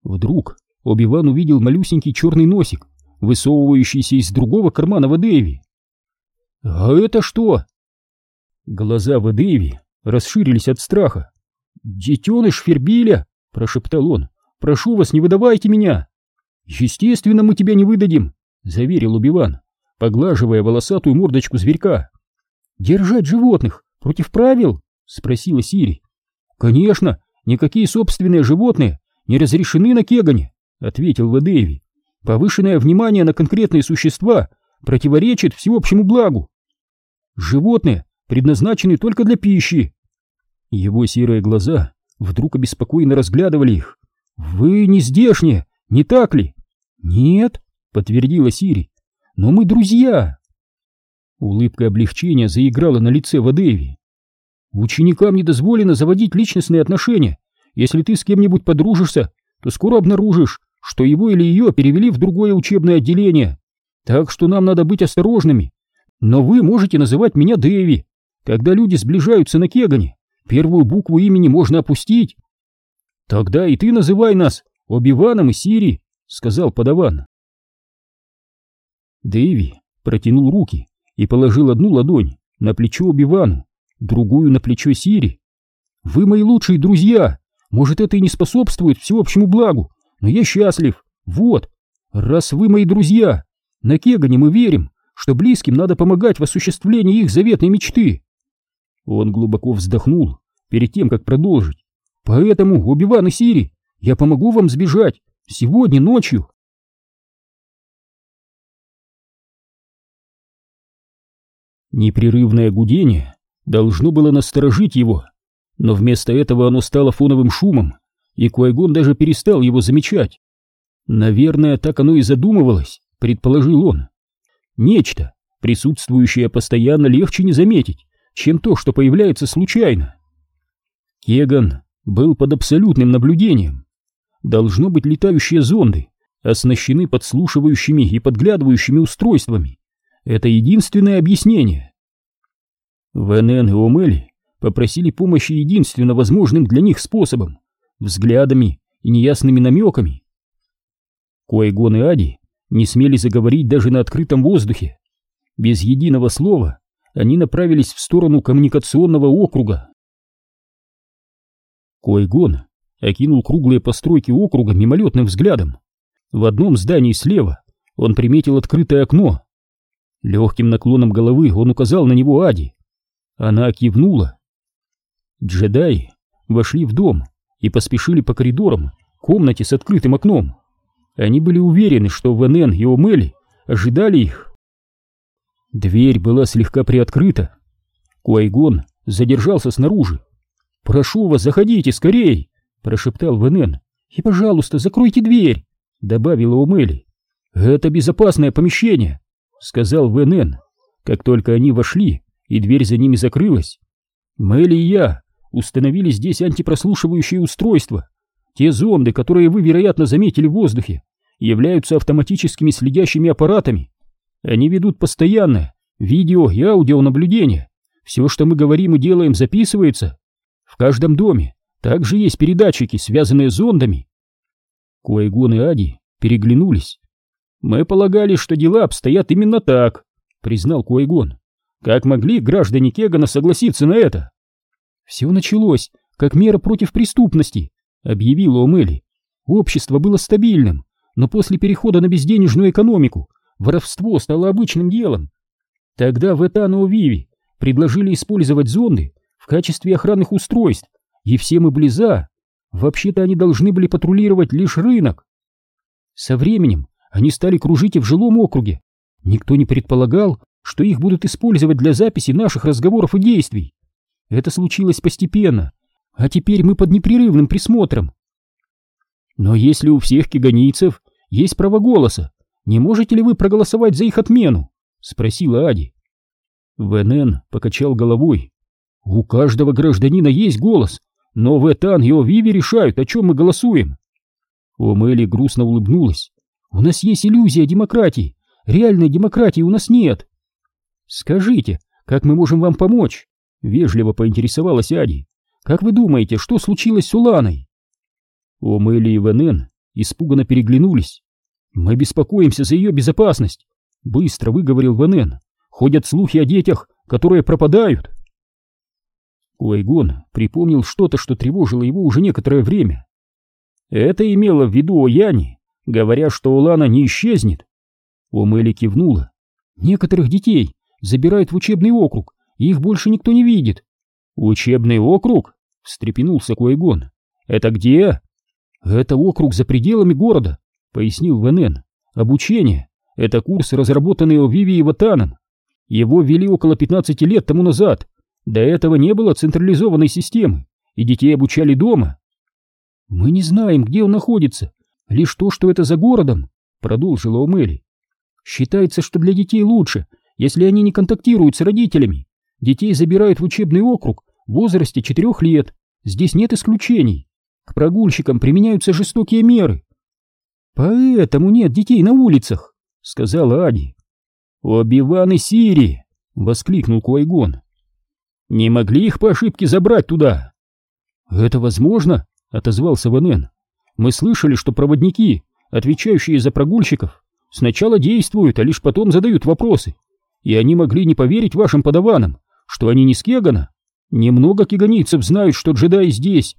Вдруг Оби-Ван увидел малюсенький черный носик, высовывающийся из другого кармана в Дэви. «А это что?» Глаза в Дэви расширились от страха. «Детеныш Фербиля!» — прошептал он. «Прошу вас, не выдавайте меня!» «Естественно, мы тебя не выдадим!» — заверил Убиван, поглаживая волосатую мордочку зверька. «Держать животных против правил?» — спросила Сири. «Конечно, никакие собственные животные не разрешены на Кегане», — ответил Вадееви. «Повышенное внимание на конкретные существа противоречит всеобщему благу. Животные предназначены только для пищи». Его серые глаза вдруг обеспокоенно разглядывали их. «Вы не здешние, не так ли?» «Нет», — подтвердила Сири, — «но мы друзья». Улыбка облегчения заиграла на лице Вадееви. «Ученикам не дозволено заводить личностные отношения. Если ты с кем-нибудь подружишься, то скоро обнаружишь, что его или ее перевели в другое учебное отделение. Так что нам надо быть осторожными. Но вы можете называть меня Дэви. Когда люди сближаются на Кегане, первую букву имени можно опустить. Тогда и ты называй нас Оби-Ваном и Сири, сказал подаван. Дэви протянул руки и положил одну ладонь на плечо Оби-Вану, другую на плечо Сири. «Вы мои лучшие друзья! Может, это и не способствует всеобщему благу, но я счастлив! Вот! Раз вы мои друзья, на Кегане мы верим, что близким надо помогать в осуществлении их заветной мечты!» Он глубоко вздохнул перед тем, как продолжить. «Поэтому, Оби-Ван и Сири, я помогу вам сбежать сегодня ночью!» Непрерывное гудение должно было насторожить его, но вместо этого оно стало фоновым шумом, и Куайгон даже перестал его замечать. Наверное, так оно и задумывалось, предположил он. Нечто, присутствующее постоянно, легче не заметить, чем то, что появляется случайно. Кеган был под абсолютным наблюдением. Должно быть, летающие зонды оснащены подслушивающими и подглядывающими устройствами, это единственное объяснение. ВНН и Омели попросили помощи единственно возможным для них способом — взглядами и неясными намеками. Койгон и Ади не смели заговорить даже на открытом воздухе. Без единого слова они направились в сторону коммуникационного округа. Койгон окинул круглые постройки округа мимолетным взглядом. В одном здании слева он приметил открытое окно, Легким наклоном головы он указал на него Ади. Она кивнула. Джедаи вошли в дом и поспешили по коридорам к комнате с открытым окном. Они были уверены, что Венен и Омели ожидали их. Дверь была слегка приоткрыта. Куайгон задержался снаружи. «Прошу вас, заходите скорей!» — прошептал Венен. «И, пожалуйста, закройте дверь!» — добавила Омели. «Это безопасное помещение. — сказал ВНН, как только они вошли, и дверь за ними закрылась. «Мэлли и я установили здесь антипрослушивающие устройства. Те зонды, которые вы, вероятно, заметили в воздухе, являются автоматическими следящими аппаратами. Они ведут постоянное видео и аудионаблюдение. Все, что мы говорим и делаем, записывается. В каждом доме также есть передатчики, связанные с зондами». Куайгон и Ади переглянулись. «Мы полагали, что дела обстоят именно так», — признал Куайгон. «Как могли граждане Кегана согласиться на это?» «Все началось как мера против преступности», — объявила Омели. «Общество было стабильным, но после перехода на безденежную экономику воровство стало обычным делом. Тогда в Этану Виви предложили использовать зонды в качестве охранных устройств, и все мы были за. Вообще-то они должны были патрулировать лишь рынок. Со временем они стали кружить и в жилом округе. Никто не предполагал, что их будут использовать для записи наших разговоров и действий. Это случилось постепенно, а теперь мы под непрерывным присмотром. Но если у всех киганийцев есть право голоса, не можете ли вы проголосовать за их отмену? Спросила Ади. ВНН покачал головой. У каждого гражданина есть голос, но в Этан и Овиве решают, о чем мы голосуем. Омели грустно улыбнулась. У нас есть иллюзия демократии. Реальной демократии у нас нет. Скажите, как мы можем вам помочь?» — вежливо поинтересовалась Ади. «Как вы думаете, что случилось с Уланой?» Омэли и Венен испуганно переглянулись. «Мы беспокоимся за ее безопасность», — быстро выговорил Венен. «Ходят слухи о детях, которые пропадают». Уайгон припомнил что-то, что тревожило его уже некоторое время. Это имело в виду Ояни, говоря, что Улана не исчезнет. Омэли кивнула. Некоторых детей забирают в учебный округ, их больше никто не видит. Учебный округ? встрепенулся Куайгон. Это где? Это округ за пределами города, пояснил Венен. Обучение — это курс, разработанный Овиви и Ватаном. Его ввели около 15 лет тому назад. До этого не было централизованной системы, и детей обучали дома. Мы не знаем, где он находится, лишь то, что это за городом, продолжила Омели. Считается, что для детей лучше, если они не контактируют с родителями. Детей забирают в учебный округ в возрасте четырех лет. Здесь нет исключений. К прогульщикам применяются жестокие меры. Поэтому нет детей на улицах, сказала Ади. «Оби-Ван Сири!» — воскликнул Куайгон. «Не могли их по ошибке забрать туда?» «Это возможно», — отозвался Ванен. «Мы слышали, что проводники, отвечающие за прогульщиков, сначала действуют, а лишь потом задают вопросы. И они могли не поверить вашим подаванам, что они не с Кегана. Немного кеганийцев знают, что джедаи здесь.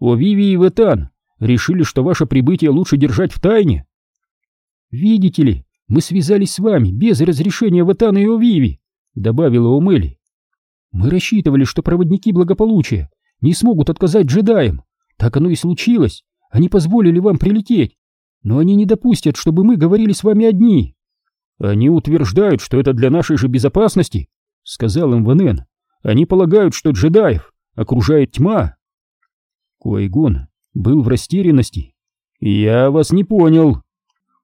О Виви и Ветан решили, что ваше прибытие лучше держать в тайне. Видите ли, мы связались с вами без разрешения Ватана и Овиви, добавила Омели. Мы рассчитывали, что проводники благополучия не смогут отказать джедаям. Так оно и случилось. Они позволили вам прилететь. Но они не допустят, чтобы мы говорили с вами одни. Они утверждают, что это для нашей же безопасности, сказал им Ванен. Они полагают, что джедаев окружает тьма. Куайгон был в растерянности. Я вас не понял.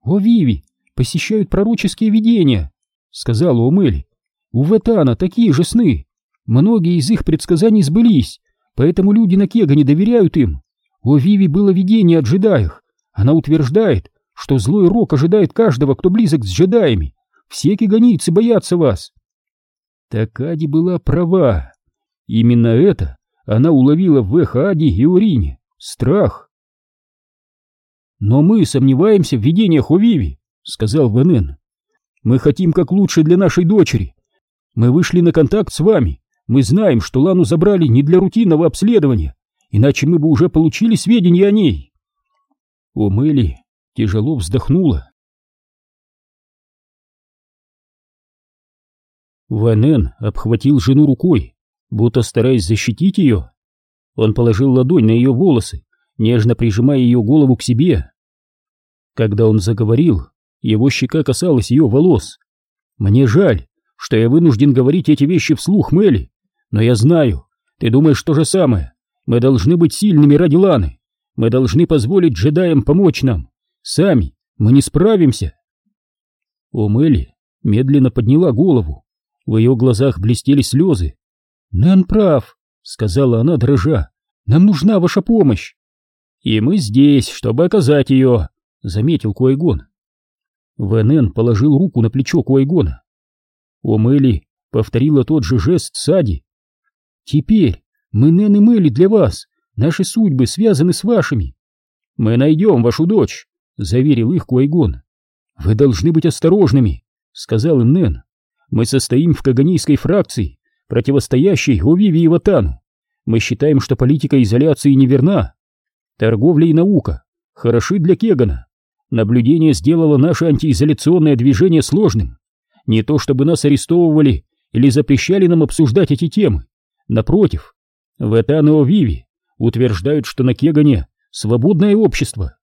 О, Виви, посещают пророческие видения, сказала Умели. У Ветана такие же сны. Многие из их предсказаний сбылись, поэтому люди на Кега не доверяют им. У Виви было видение о джедаях. Она утверждает, что злой рок ожидает каждого, кто близок с джедаями. Все кеганийцы боятся вас. Такади была права. Именно это она уловила в Эхаде и Урине. Страх. Но мы сомневаемся в видениях Овиви сказал Венен. «Мы хотим как лучше для нашей дочери. Мы вышли на контакт с вами. Мы знаем, что Лану забрали не для рутинного обследования, иначе мы бы уже получили сведения о ней». Омели тяжело вздохнула. Ванен обхватил жену рукой, будто стараясь защитить ее. Он положил ладонь на ее волосы, нежно прижимая ее голову к себе. Когда он заговорил, его щека касалась ее волос. «Мне жаль, что я вынужден говорить эти вещи вслух, Мелли, но я знаю, ты думаешь то же самое. Мы должны быть сильными ради Ланы. Мы должны позволить джедаям помочь нам. Сами мы не справимся». О Мелли медленно подняла голову. В ее глазах блестели слезы. «Нэн прав», — сказала она, дрожа. «Нам нужна ваша помощь». «И мы здесь, чтобы оказать ее», — заметил Куайгон. ВНН положил руку на плечо Куайгона. Омели повторила тот же жест Сади. «Теперь мы Нэн и Мэли для вас, наши судьбы связаны с вашими. Мы найдем вашу дочь», — заверил их Куайгон. «Вы должны быть осторожными», — сказал им Нэн. «Мы состоим в каганийской фракции, противостоящей Овиви и Ватану. Мы считаем, что политика изоляции неверна. Торговля и наука хороши для Кегана, Наблюдение сделало наше антиизоляционное движение сложным. Не то чтобы нас арестовывали или запрещали нам обсуждать эти темы. Напротив, Ветан и Овиви утверждают, что на Кегане свободное общество.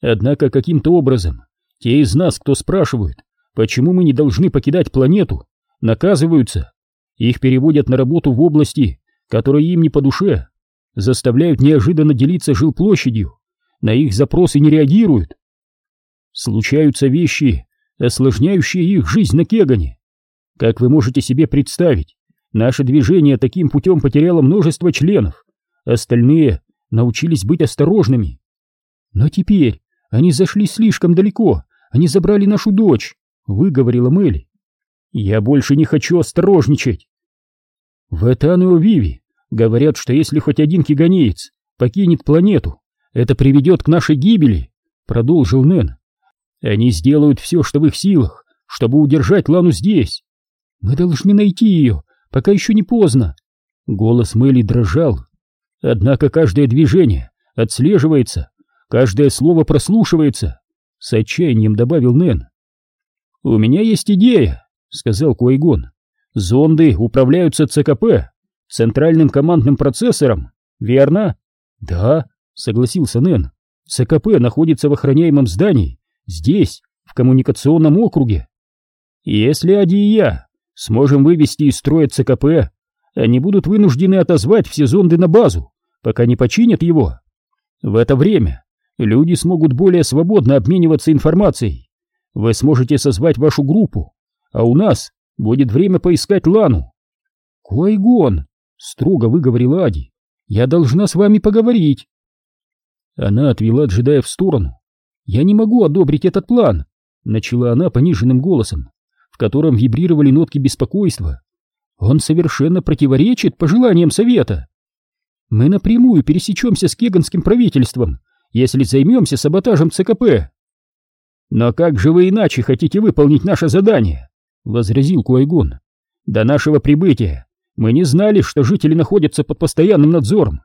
Однако каким-то образом те из нас, кто спрашивают, почему мы не должны покидать планету, наказываются. Их переводят на работу в области, которые им не по душе, заставляют неожиданно делиться жилплощадью, на их запросы не реагируют, случаются вещи, осложняющие их жизнь на Кегане. Как вы можете себе представить, наше движение таким путем потеряло множество членов, остальные научились быть осторожными. Но теперь они зашли слишком далеко, они забрали нашу дочь, выговорила Мэли. Я больше не хочу осторожничать, В Этану Виви говорят, что если хоть один киганеец покинет планету, это приведет к нашей гибели, продолжил Нэн. Они сделают все, что в их силах, чтобы удержать Лану здесь. Мы должны найти ее, пока еще не поздно. Голос Мэли дрожал. Однако каждое движение отслеживается, каждое слово прослушивается, с отчаянием добавил Нэн. У меня есть идея, сказал Куайгон. Зонды управляются ЦКП, центральным командным процессором, верно? Да, согласился Нэн. ЦКП находится в охраняемом здании, здесь, в коммуникационном округе. Если Ади и я сможем вывести из строя ЦКП, они будут вынуждены отозвать все зонды на базу, пока не починят его. В это время люди смогут более свободно обмениваться информацией. Вы сможете созвать вашу группу, а у нас будет время поискать Лану. Куайгон, строго выговорила Ади, я должна с вами поговорить. Она отвела джедая в сторону. Я не могу одобрить этот план, начала она пониженным голосом, в котором вибрировали нотки беспокойства. Он совершенно противоречит пожеланиям совета. Мы напрямую пересечемся с кеганским правительством, если займемся саботажем ЦКП. Но как же вы иначе хотите выполнить наше задание? Возразил Куайгон. До нашего прибытия мы не знали, что жители находятся под постоянным надзором.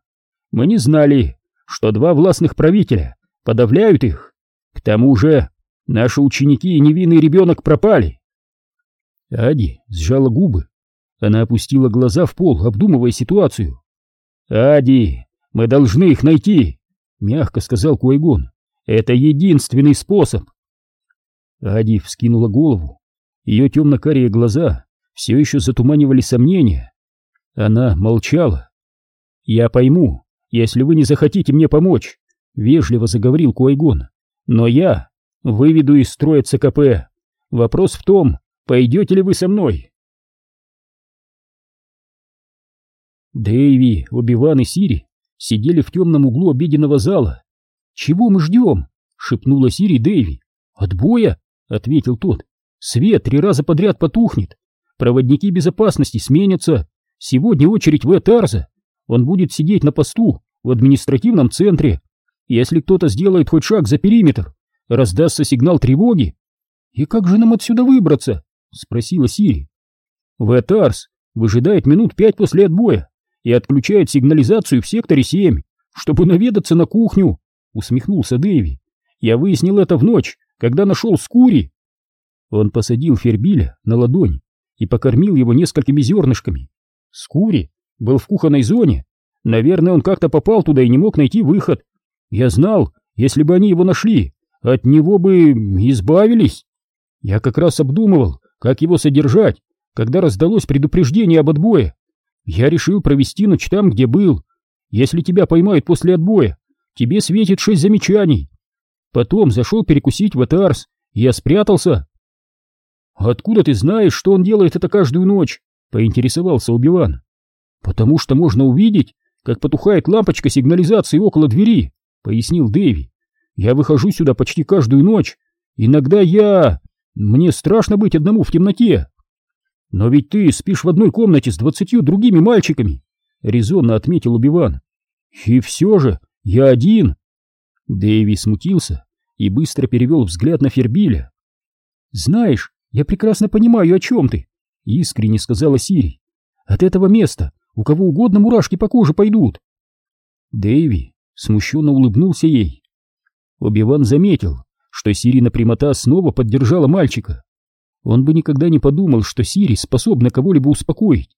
Мы не знали, что два властных правителя подавляют их. К тому же наши ученики и невинный ребенок пропали. Ади сжала губы она опустила глаза в пол, обдумывая ситуацию. «Ади, мы должны их найти!» — мягко сказал Куайгон. «Это единственный способ!» Ади вскинула голову. Ее темно-карие глаза все еще затуманивали сомнения. Она молчала. «Я пойму, если вы не захотите мне помочь», — вежливо заговорил Куайгон. «Но я выведу из строя ЦКП. Вопрос в том, пойдете ли вы со мной?» Дэйви, Оби-Ван и Сири сидели в темном углу обеденного зала. «Чего мы ждем?» — шепнула Сири Дэйви. «Отбоя?» — ответил тот. «Свет три раза подряд потухнет. Проводники безопасности сменятся. Сегодня очередь в Этарза. Он будет сидеть на посту в административном центре. Если кто-то сделает хоть шаг за периметр, раздастся сигнал тревоги. «И как же нам отсюда выбраться?» — спросила Сири. «В Этарс выжидает минут пять после отбоя и отключает сигнализацию в секторе 7, чтобы наведаться на кухню, усмехнулся Дэви. Я выяснил это в ночь, когда нашел скури. Он посадил Фербиля на ладонь и покормил его несколькими зернышками. Скури был в кухонной зоне. Наверное, он как-то попал туда и не мог найти выход. Я знал, если бы они его нашли, от него бы избавились. Я как раз обдумывал, как его содержать, когда раздалось предупреждение об отбое. Я решил провести ночь там, где был. Если тебя поймают после отбоя, тебе светит шесть замечаний. Потом зашел перекусить в Этарс, и я спрятался. Откуда ты знаешь, что он делает это каждую ночь? Поинтересовался Убиван. Потому что можно увидеть, как потухает лампочка сигнализации около двери, пояснил Дэви. Я выхожу сюда почти каждую ночь. Иногда я... Мне страшно быть одному в темноте. «Но ведь ты спишь в одной комнате с двадцатью другими мальчиками», — резонно отметил Убиван. «И все же я один». Дэйви смутился и быстро перевел взгляд на Фербиля. «Знаешь, я прекрасно понимаю, о чем ты», — искренне сказала Сири. «От этого места у кого угодно мурашки по коже пойдут». Дэйви смущенно улыбнулся ей. Обиван заметил, что Сирина прямота снова поддержала мальчика. Он бы никогда не подумал, что Сири способна кого-либо успокоить.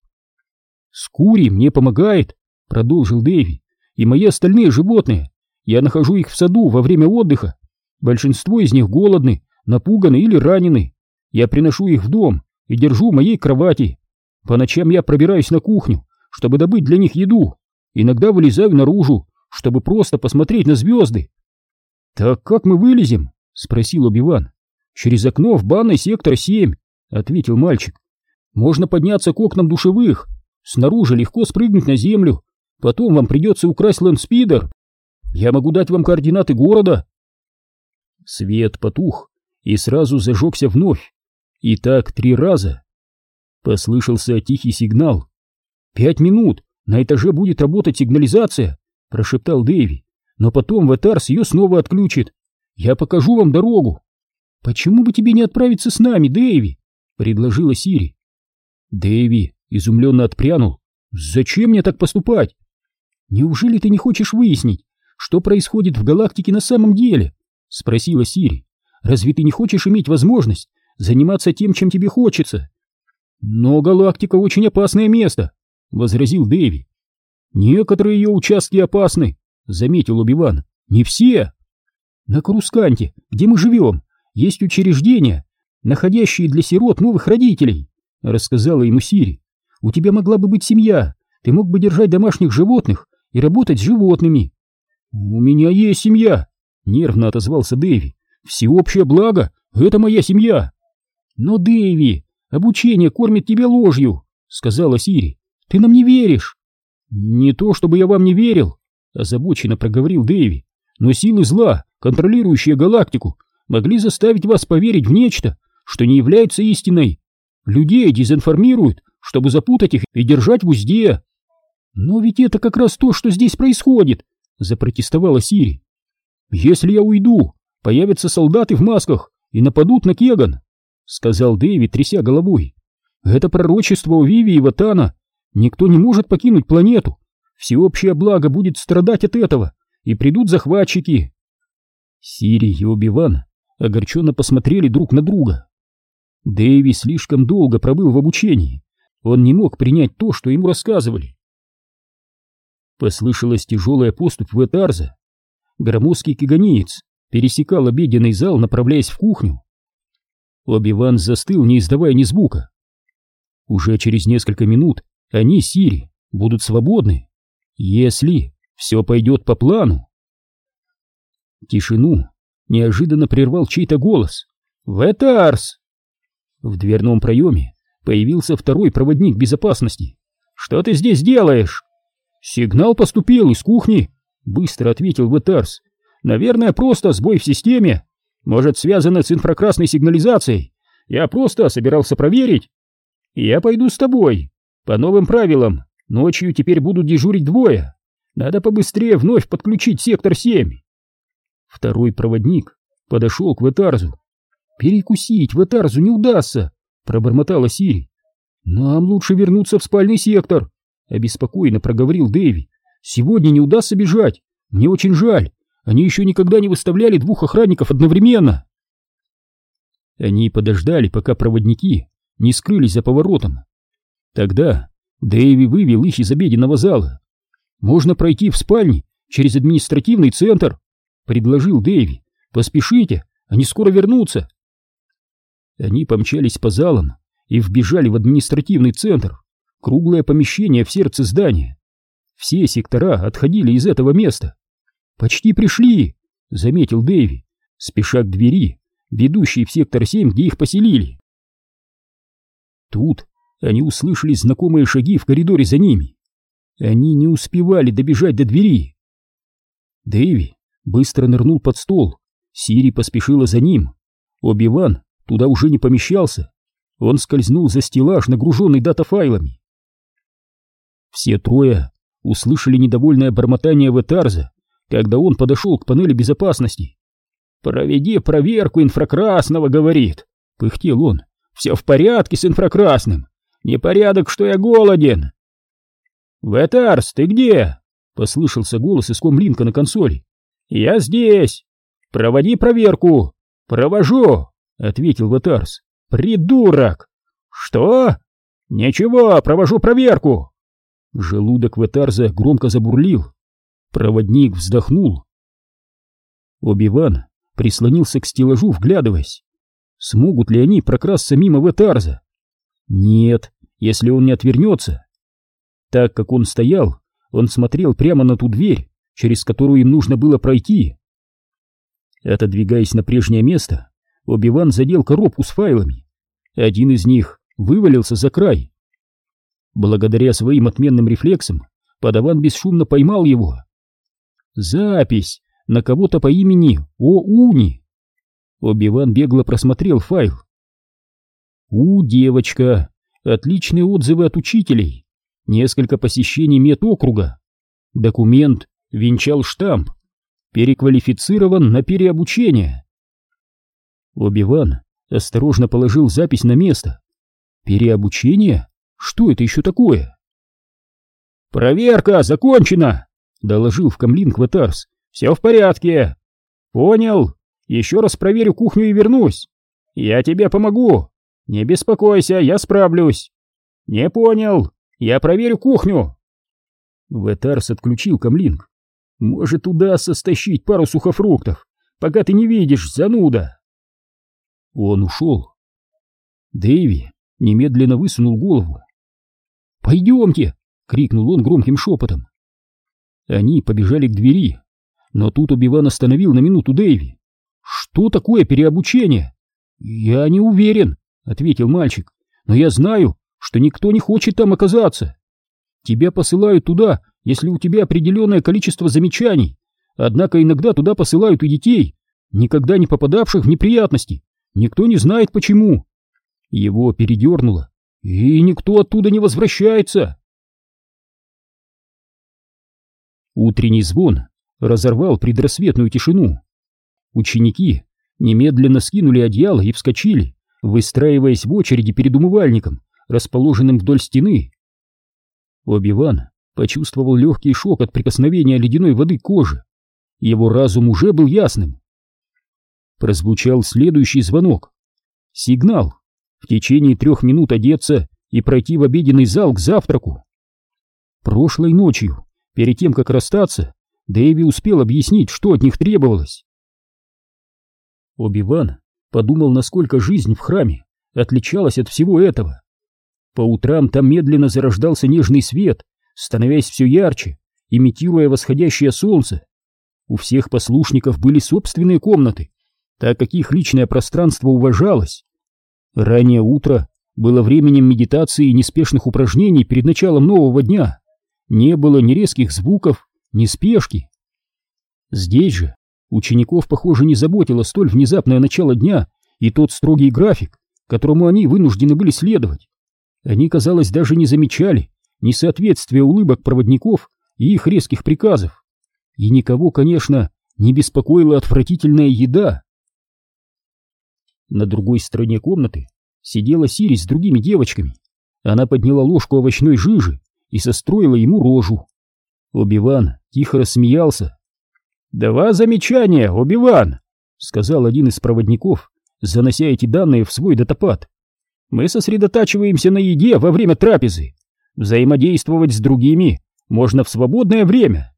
«Скури мне помогает», — продолжил Дэви, — «и мои остальные животные. Я нахожу их в саду во время отдыха. Большинство из них голодны, напуганы или ранены. Я приношу их в дом и держу в моей кровати. По ночам я пробираюсь на кухню, чтобы добыть для них еду. Иногда вылезаю наружу, чтобы просто посмотреть на звезды. «Так как мы вылезем?» — спросил Обиван. «Через окно в банной сектора 7», — ответил мальчик. «Можно подняться к окнам душевых. Снаружи легко спрыгнуть на землю. Потом вам придется украсть лэндспидер. Я могу дать вам координаты города». Свет потух и сразу зажегся вновь. И так три раза. Послышался тихий сигнал. «Пять минут! На этаже будет работать сигнализация!» — прошептал Дэви. «Но потом Ватарс ее снова отключит. Я покажу вам дорогу!» «Почему бы тебе не отправиться с нами, Дэви?» — предложила Сири. Дэви изумленно отпрянул. «Зачем мне так поступать?» «Неужели ты не хочешь выяснить, что происходит в галактике на самом деле?» — спросила Сири. «Разве ты не хочешь иметь возможность заниматься тем, чем тебе хочется?» «Но галактика очень опасное место», — возразил Дэви. «Некоторые ее участки опасны», — заметил Убиван. «Не все». «На Крусканте, где мы живем, есть учреждения, находящие для сирот новых родителей», — рассказала ему Сири. «У тебя могла бы быть семья, ты мог бы держать домашних животных и работать с животными». «У меня есть семья», — нервно отозвался Дэви. «Всеобщее благо — это моя семья». «Но, Дэви, обучение кормит тебя ложью», — сказала Сири. «Ты нам не веришь». «Не то, чтобы я вам не верил», — озабоченно проговорил Дэви. «Но силы зла, контролирующие галактику, могли заставить вас поверить в нечто, что не является истиной. Людей дезинформируют, чтобы запутать их и держать в узде. Но ведь это как раз то, что здесь происходит, запротестовала Сири. Если я уйду, появятся солдаты в масках и нападут на Кеган, сказал Дэвид, тряся головой. Это пророчество у Виви и Ватана. Никто не может покинуть планету. Всеобщее благо будет страдать от этого, и придут захватчики. Сири и Оби-Ван огорченно посмотрели друг на друга. Дэви слишком долго пробыл в обучении. Он не мог принять то, что ему рассказывали. Послышалась тяжелая поступь в Этарза. Громоздкий киганеец пересекал обеденный зал, направляясь в кухню. Оби-Ван застыл, не издавая ни звука. Уже через несколько минут они, Сири, будут свободны, если все пойдет по плану. Тишину неожиданно прервал чей-то голос. «Ветарс!» В дверном проеме появился второй проводник безопасности. «Что ты здесь делаешь?» «Сигнал поступил из кухни», — быстро ответил Ветарс. «Наверное, просто сбой в системе. Может, связано с инфракрасной сигнализацией. Я просто собирался проверить. Я пойду с тобой. По новым правилам, ночью теперь будут дежурить двое. Надо побыстрее вновь подключить сектор 7. Второй проводник подошел к Ветарзу. «Перекусить Ветарзу не удастся», — пробормотала Сири. «Нам лучше вернуться в спальный сектор», — обеспокоенно проговорил Дэви. «Сегодня не удастся бежать. Мне очень жаль. Они еще никогда не выставляли двух охранников одновременно». Они подождали, пока проводники не скрылись за поворотом. Тогда Дэви вывел их из обеденного зала. «Можно пройти в спальни через административный центр», — предложил Дэви. «Поспешите, они скоро вернутся». Они помчались по залам и вбежали в административный центр, круглое помещение в сердце здания. Все сектора отходили из этого места. «Почти пришли», — заметил Дэви, спеша к двери, ведущей в сектор 7, где их поселили. Тут они услышали знакомые шаги в коридоре за ними. Они не успевали добежать до двери. Дэви быстро нырнул под стол. Сири поспешила за ним. Оби-Ван туда уже не помещался. Он скользнул за стеллаж, нагруженный датафайлами. Все трое услышали недовольное бормотание Ветарза, когда он подошел к панели безопасности. «Проведи проверку инфракрасного», — говорит. Пыхтел он. «Все в порядке с инфракрасным. Непорядок, что я голоден». «Ветарс, ты где?» — послышался голос из комлинка на консоли. «Я здесь! Проводи проверку!» «Провожу!» — ответил Ватарс. «Придурок!» «Что?» «Ничего, провожу проверку!» Желудок Ватарза громко забурлил. Проводник вздохнул. Оби-Ван прислонился к стеллажу, вглядываясь. Смогут ли они прокрасться мимо Ватарза? Нет, если он не отвернется. Так как он стоял, он смотрел прямо на ту дверь, через которую им нужно было пройти. Отодвигаясь на прежнее место, Оби-Ван задел коробку с файлами. Один из них вывалился за край. Благодаря своим отменным рефлексам, подаван бесшумно поймал его. Запись на кого-то по имени О-Уни. Оби-Ван бегло просмотрел файл. У, девочка, отличные отзывы от учителей. несколько посещений медокруга. Документ венчал штамп, переквалифицирован на переобучение. Оби-Ван осторожно положил запись на место. Переобучение? Что это еще такое? «Проверка закончена!» — доложил в камлин Кватарс. «Все в порядке!» «Понял. Еще раз проверю кухню и вернусь. Я тебе помогу. Не беспокойся, я справлюсь». «Не понял. Я проверю кухню». Ветарс отключил камлинг. «Может, удастся стащить пару сухофруктов, пока ты не видишь, зануда». Он ушел. Дэйви немедленно высунул голову. «Пойдемте!» — крикнул он громким шепотом. Они побежали к двери, но тут Убиван остановил на минуту Дэйви. «Что такое переобучение?» «Я не уверен», — ответил мальчик, «но я знаю, что никто не хочет там оказаться. Тебя посылают туда, если у тебя определенное количество замечаний, однако иногда туда посылают и детей, никогда не попадавших в неприятности. Никто не знает почему. Его передернуло, и никто оттуда не возвращается. Утренний звон разорвал предрассветную тишину. Ученики немедленно скинули одеяло и вскочили, выстраиваясь в очереди перед умывальником, расположенным вдоль стены. Оби-Ван почувствовал легкий шок от прикосновения ледяной воды к коже. Его разум уже был ясным. Прозвучал следующий звонок. Сигнал. В течение трех минут одеться и пройти в обеденный зал к завтраку. Прошлой ночью, перед тем, как расстаться, Дэви успел объяснить, что от них требовалось. Оби-Ван подумал, насколько жизнь в храме отличалась от всего этого. По утрам там медленно зарождался нежный свет, становясь все ярче, имитируя восходящее солнце. У всех послушников были собственные комнаты, так как их личное пространство уважалось. Раннее утро было временем медитации и неспешных упражнений перед началом нового дня. Не было ни резких звуков, ни спешки. Здесь же учеников, похоже, не заботило столь внезапное начало дня и тот строгий график, которому они вынуждены были следовать. Они, казалось, даже не замечали несоответствия улыбок проводников и их резких приказов. И никого, конечно, не беспокоила отвратительная еда. На другой стороне комнаты сидела Сири с другими девочками. Она подняла ложку овощной жижи и состроила ему рожу. Оби-Ван тихо рассмеялся. «Два замечания, Оби-Ван!» — сказал один из проводников, занося эти данные в свой датапад. Мы сосредотачиваемся на еде во время трапезы. Взаимодействовать с другими можно в свободное время.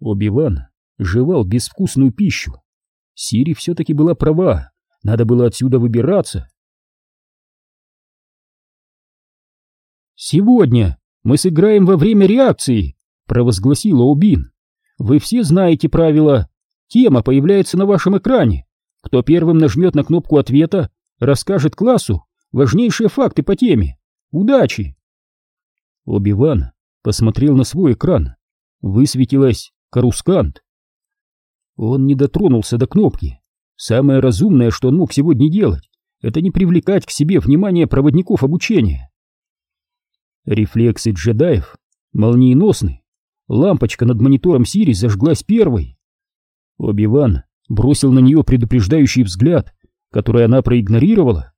Оби-Ван жевал безвкусную пищу. Сири все-таки была права, надо было отсюда выбираться. «Сегодня мы сыграем во время реакции», — провозгласила Убин. «Вы все знаете правила. Тема появляется на вашем экране. Кто первым нажмет на кнопку ответа, расскажет классу важнейшие факты по теме. Удачи!» Оби-Ван посмотрел на свой экран. Высветилась «Карускант». Он не дотронулся до кнопки. Самое разумное, что он мог сегодня делать, это не привлекать к себе внимание проводников обучения. Рефлексы джедаев молниеносны. Лампочка над монитором Сири зажглась первой. Оби-Ван бросил на нее предупреждающий взгляд которое она проигнорировала.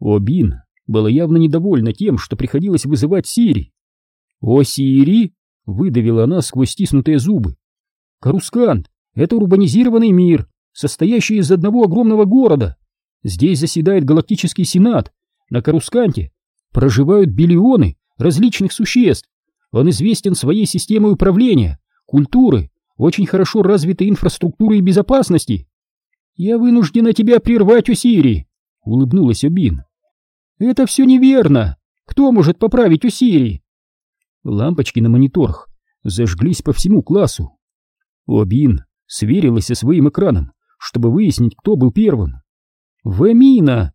Обин была явно недовольна тем, что приходилось вызывать Сири. «О, Сири!» — выдавила она сквозь стиснутые зубы. «Карускант — это урбанизированный мир, состоящий из одного огромного города. Здесь заседает Галактический Сенат. На Карусканте проживают биллионы различных существ. Он известен своей системой управления, культуры, очень хорошо развитой инфраструктурой и безопасности. «Я вынуждена тебя прервать, Усири!» — улыбнулась Обин. «Это все неверно! Кто может поправить Усири?» Лампочки на мониторах зажглись по всему классу. Обин сверилась со своим экраном, чтобы выяснить, кто был первым. «Вэмина!»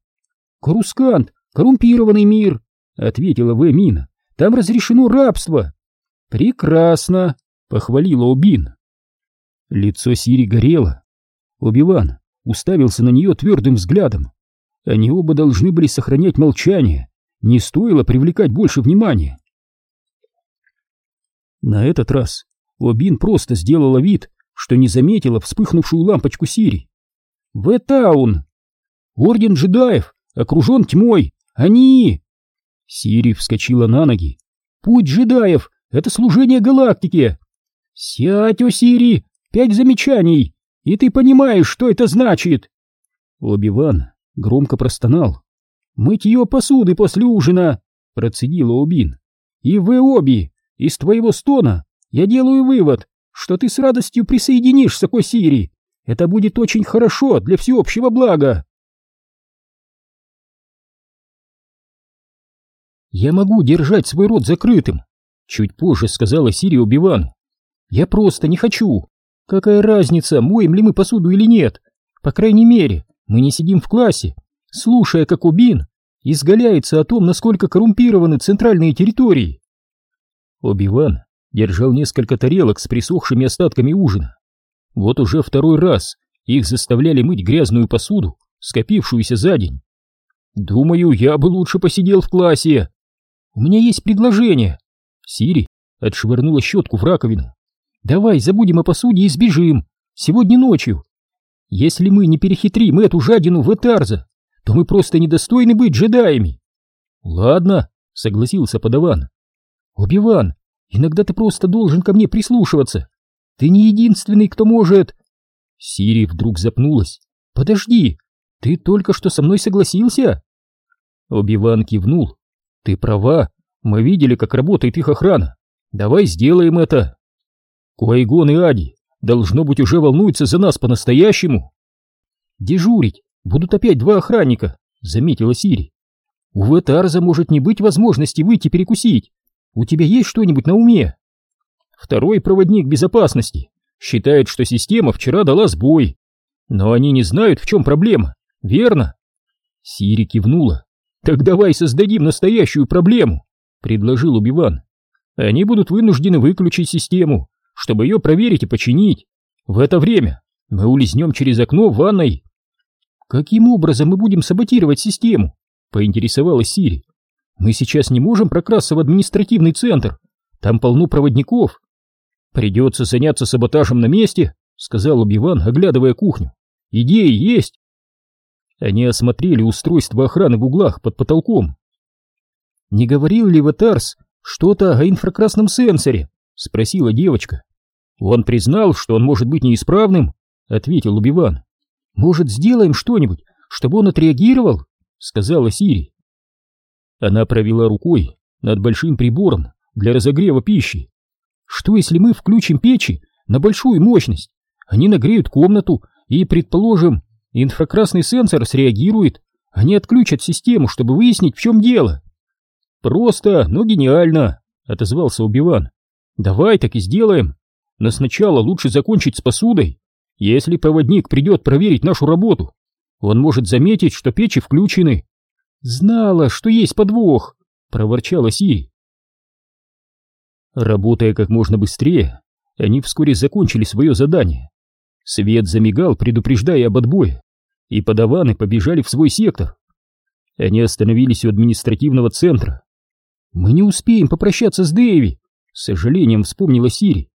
«Карускант! Коррумпированный мир!» — ответила Вэмина. «Там разрешено рабство!» «Прекрасно!» — похвалила Обин. Лицо Сири горело. Убиван уставился на нее твердым взглядом. Они оба должны были сохранять молчание, не стоило привлекать больше внимания. На этот раз Обин просто сделала вид, что не заметила вспыхнувшую лампочку Сири. «Вэтаун! Орден джедаев окружен тьмой! Они...» Сири вскочила на ноги. «Путь джедаев — это служение галактике!» «Сядь, о Сири! Пять замечаний! И ты понимаешь, что это значит!» Оби-Ван громко простонал. «Мытье посуды после ужина!» — процедила Убин. «И вы обе! Из твоего стона я делаю вывод, что ты с радостью присоединишься к Осири. Это будет очень хорошо для всеобщего блага!» «Я могу держать свой рот закрытым», — чуть позже сказала Сири Убивану. «Я просто не хочу. Какая разница, моем ли мы посуду или нет? По крайней мере, мы не сидим в классе, слушая, как Убин изгаляется о том, насколько коррумпированы центральные территории. Оби-Ван держал несколько тарелок с присохшими остатками ужина. Вот уже второй раз их заставляли мыть грязную посуду, скопившуюся за день. «Думаю, я бы лучше посидел в классе. У меня есть предложение». Сири отшвырнула щетку в раковину. «Давай забудем о посуде и сбежим. Сегодня ночью. Если мы не перехитрим эту жадину в Этарза, то мы просто недостойны быть джедаями. Ладно, согласился подаван. Убиван, иногда ты просто должен ко мне прислушиваться. Ты не единственный, кто может... Сири вдруг запнулась. Подожди, ты только что со мной согласился? Убиван кивнул. Ты права, мы видели, как работает их охрана. Давай сделаем это. Куайгон и Ади, должно быть, уже волнуются за нас по-настоящему. Дежурить будут опять два охранника, заметила Сири. У Ветарза может не быть возможности выйти перекусить. У тебя есть что-нибудь на уме? Второй проводник безопасности считает, что система вчера дала сбой. Но они не знают, в чем проблема, верно? Сири кивнула. Так давай создадим настоящую проблему, предложил Убиван. Они будут вынуждены выключить систему, чтобы ее проверить и починить. В это время мы улизнем через окно в ванной «Каким образом мы будем саботировать систему?» — поинтересовалась Сири. «Мы сейчас не можем прокрасться в административный центр. Там полно проводников». «Придется заняться саботажем на месте», — сказал Убиван, оглядывая кухню. «Идеи есть». Они осмотрели устройство охраны в углах под потолком. «Не говорил ли Ватарс что-то о инфракрасном сенсоре?» — спросила девочка. «Он признал, что он может быть неисправным», — ответил Убиван. «Может, сделаем что-нибудь, чтобы он отреагировал?» — сказала Сири. Она провела рукой над большим прибором для разогрева пищи. «Что, если мы включим печи на большую мощность? Они нагреют комнату, и, предположим, инфракрасный сенсор среагирует. Они отключат систему, чтобы выяснить, в чем дело». «Просто, но гениально», — отозвался Убиван. «Давай так и сделаем. Но сначала лучше закончить с посудой, если проводник придет проверить нашу работу, он может заметить, что печи включены. Знала, что есть подвох, проворчала Си. Работая как можно быстрее, они вскоре закончили свое задание. Свет замигал, предупреждая об отбое, и подаваны побежали в свой сектор. Они остановились у административного центра. «Мы не успеем попрощаться с Дэви», — с сожалением вспомнила Сири.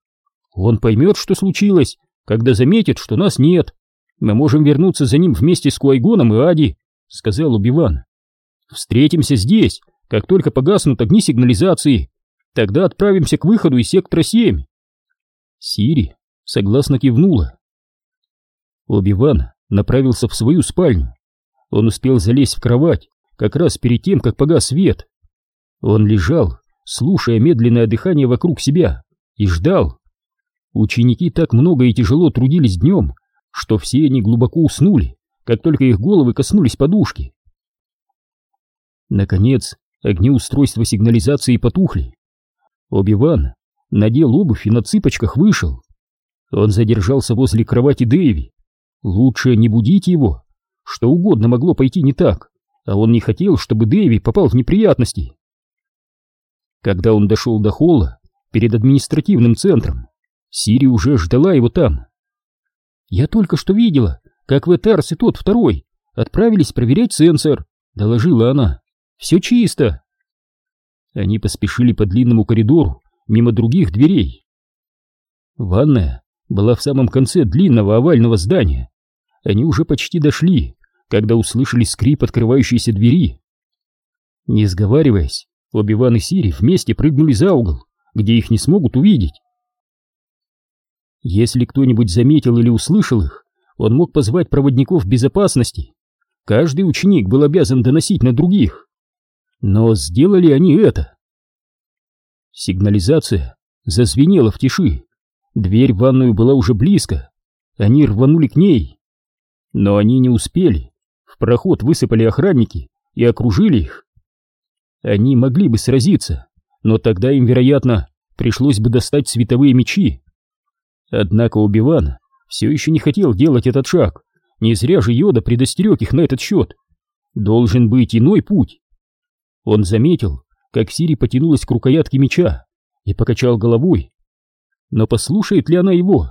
«Он поймет, что случилось, когда заметит, что нас нет. Мы можем вернуться за ним вместе с Куайгоном и Ади, — сказал Убиван. Встретимся здесь, как только погаснут огни сигнализации. Тогда отправимся к выходу из сектора 7. Сири согласно кивнула. Убиван направился в свою спальню. Он успел залезть в кровать как раз перед тем, как погас свет. Он лежал, слушая медленное дыхание вокруг себя, и ждал. Ученики так много и тяжело трудились днем, что все они глубоко уснули, как только их головы коснулись подушки. Наконец, огни устройства сигнализации потухли. Оби-Ван надел обувь и на цыпочках вышел. Он задержался возле кровати Дэви. Лучше не будить его. Что угодно могло пойти не так, а он не хотел, чтобы Дэви попал в неприятности. Когда он дошел до холла перед административным центром, Сири уже ждала его там. «Я только что видела, как Ветарс и тот второй отправились проверять сенсор», — доложила она. Все чисто!» Они поспешили по длинному коридору, мимо других дверей. Ванная была в самом конце длинного овального здания. Они уже почти дошли, когда услышали скрип открывающейся двери. Не сговариваясь, Оби-Ван и Сири вместе прыгнули за угол, где их не смогут увидеть. Если кто-нибудь заметил или услышал их, он мог позвать проводников безопасности. Каждый ученик был обязан доносить на других. Но сделали они это. Сигнализация зазвенела в тиши. Дверь в ванную была уже близко. Они рванули к ней. Но они не успели. В проход высыпали охранники и окружили их. Они могли бы сразиться, но тогда им, вероятно, пришлось бы достать световые мечи. Однако Убиван все еще не хотел делать этот шаг. Не зря же Йода предостерег их на этот счет. Должен быть иной путь. Он заметил, как Сири потянулась к рукоятке меча и покачал головой. Но послушает ли она его?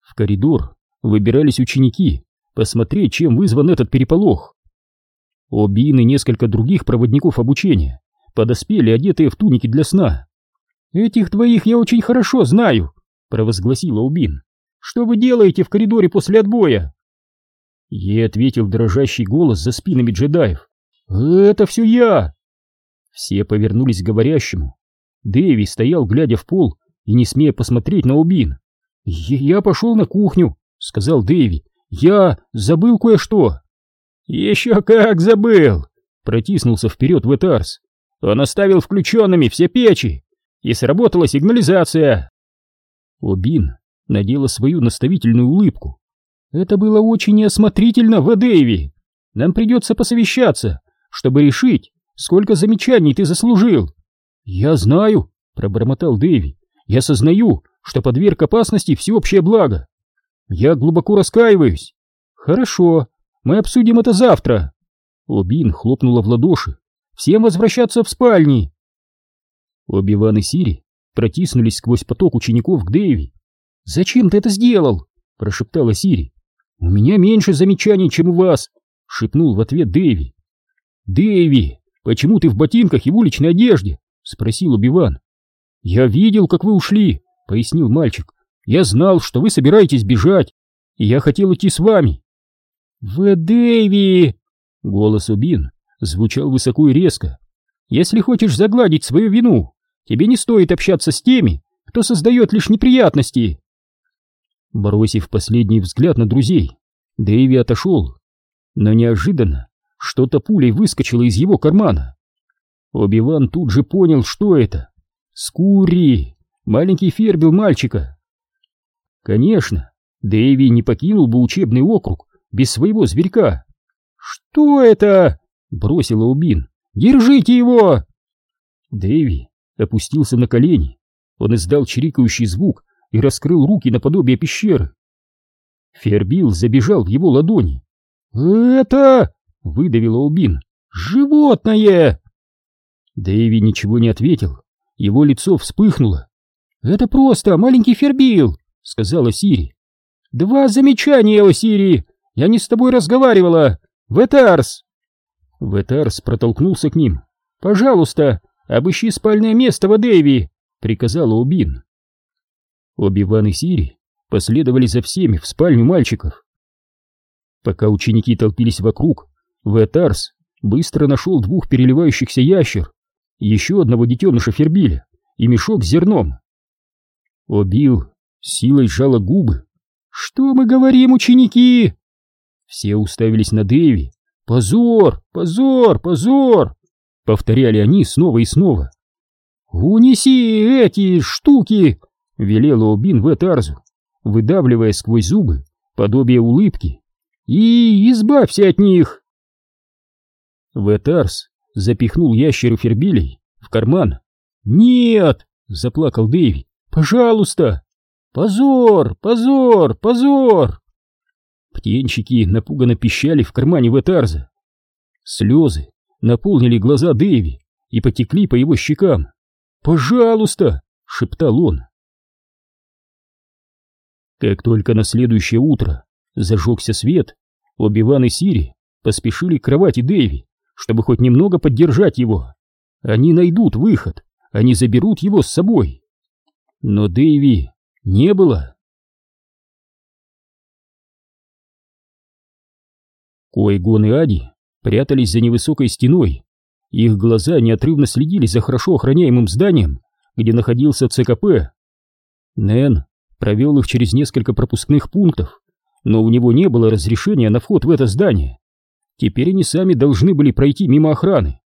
В коридор выбирались ученики посмотреть, чем вызван этот переполох. Обин и несколько других проводников обучения подоспели, одетые в туники для сна. «Этих двоих я очень хорошо знаю», — провозгласила Убин. «Что вы делаете в коридоре после отбоя?» Ей ответил дрожащий голос за спинами джедаев. «Это все я!» Все повернулись к говорящему. Дэви стоял, глядя в пол и не смея посмотреть на Убин. «Я пошел на кухню», — сказал Дэви. «Я забыл кое-что». «Еще как забыл!» — протиснулся вперед Ветарс. «Он оставил включенными все печи, и сработала сигнализация!» Обин надела свою наставительную улыбку. «Это было очень неосмотрительно, В. Дэйви. Нам придется посовещаться, чтобы решить, сколько замечаний ты заслужил». «Я знаю», — пробормотал Дэйви. «Я сознаю, что подверг опасности всеобщее благо. Я глубоко раскаиваюсь». «Хорошо, мы обсудим это завтра. Обин хлопнула в ладоши. Всем возвращаться в спальни. Оби-Ван и Сири протиснулись сквозь поток учеников к Дэйви. «Зачем ты это сделал?» — прошептала Сири. «У меня меньше замечаний, чем у вас», — шепнул в ответ Дэйви. «Дэйви, почему ты в ботинках и в уличной одежде?» — спросил Оби-Ван. «Я видел, как вы ушли», — пояснил мальчик. «Я знал, что вы собираетесь бежать, и я хотел идти с вами. «В Дэви!» Голос Убин звучал высоко и резко. «Если хочешь загладить свою вину, тебе не стоит общаться с теми, кто создает лишь неприятности!» Бросив последний взгляд на друзей, Дэви отошел. Но неожиданно что-то пулей выскочило из его кармана. Оби-Ван тут же понял, что это. Скури! Маленький фербил мальчика. Конечно, Дэви не покинул бы учебный округ, без своего зверька. «Что это?» — бросила Убин. «Держите его!» Дэви опустился на колени. Он издал чирикающий звук и раскрыл руки наподобие пещеры. Фербил забежал в его ладони. «Это...» — выдавила Убин. «Животное!» Дэви ничего не ответил. Его лицо вспыхнуло. «Это просто маленький Фербил!» — сказала Сири. «Два замечания, о Сири! Я не с тобой разговаривала! Ветарс!» Ветарс протолкнулся к ним. «Пожалуйста, обыщи спальное место в Адеви!» — приказала Убин. Оби-Ван и Сири последовали за всеми в спальню мальчиков. Пока ученики толпились вокруг, Ветарс быстро нашел двух переливающихся ящер, еще одного детеныша Фербиля и мешок с зерном. Обил силой сжала губы. «Что мы говорим, ученики?» Все уставились на Дэви. «Позор! Позор! Позор!» Повторяли они снова и снова. «Унеси эти штуки!» — велела Убин в Этарзу, выдавливая сквозь зубы подобие улыбки. «И избавься от них!» Ветарс запихнул ящеры Фербилей в карман. «Нет!» — заплакал Дэви. «Пожалуйста!» «Позор! Позор! Позор!» Птенчики напуганно пищали в кармане Ветарза. Слезы наполнили глаза Дэви и потекли по его щекам. «Пожалуйста!» — шептал он. Как только на следующее утро зажегся свет, Оби-Ван и Сири поспешили к кровати Дэви, чтобы хоть немного поддержать его. Они найдут выход, они заберут его с собой. Но Дэйви не было. Койгон и Ади прятались за невысокой стеной. Их глаза неотрывно следили за хорошо охраняемым зданием, где находился ЦКП. Нэн провел их через несколько пропускных пунктов, но у него не было разрешения на вход в это здание. Теперь они сами должны были пройти мимо охраны.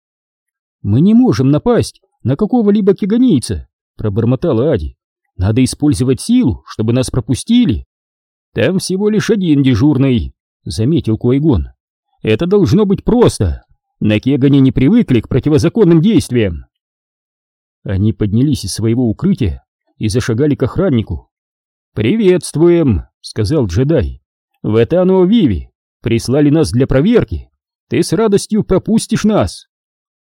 «Мы не можем напасть на какого-либо киганийца», — пробормотала Ади. «Надо использовать силу, чтобы нас пропустили». «Там всего лишь один дежурный», — заметил Куайгон. «Это должно быть просто. На Кегане не привыкли к противозаконным действиям». Они поднялись из своего укрытия и зашагали к охраннику. «Приветствуем», — сказал джедай. «В Этану Виви прислали нас для проверки. Ты с радостью пропустишь нас».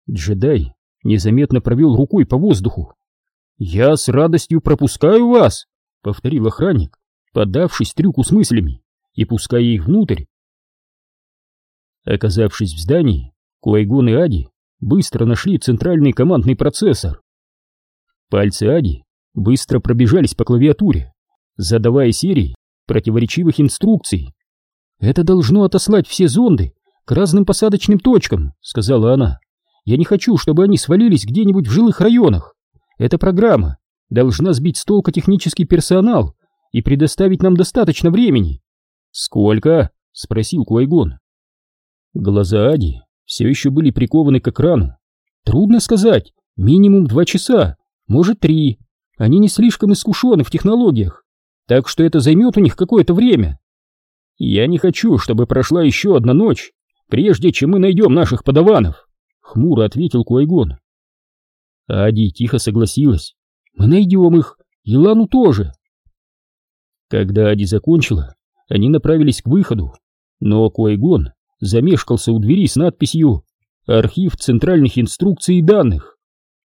Джедай незаметно провел рукой по воздуху. «Я с радостью пропускаю вас», — повторил охранник, поддавшись трюку с мыслями и пуская их внутрь. Оказавшись в здании, Куайгон и Ади быстро нашли центральный командный процессор. Пальцы Ади быстро пробежались по клавиатуре, задавая серии противоречивых инструкций. «Это должно отослать все зонды к разным посадочным точкам», — сказала она. «Я не хочу, чтобы они свалились где-нибудь в жилых районах. Эта программа должна сбить с толка технический персонал и предоставить нам достаточно времени». «Сколько?» — спросил Куайгон. Глаза Ади все еще были прикованы к экрану. «Трудно сказать. Минимум два часа, может три. Они не слишком искушены в технологиях так что это займет у них какое-то время. Я не хочу, чтобы прошла еще одна ночь, прежде чем мы найдем наших подаванов, хмуро ответил Куайгон. Ади тихо согласилась. Мы найдем их, и Лану тоже. Когда Ади закончила, они направились к выходу, но Куайгон замешкался у двери с надписью «Архив центральных инструкций и данных».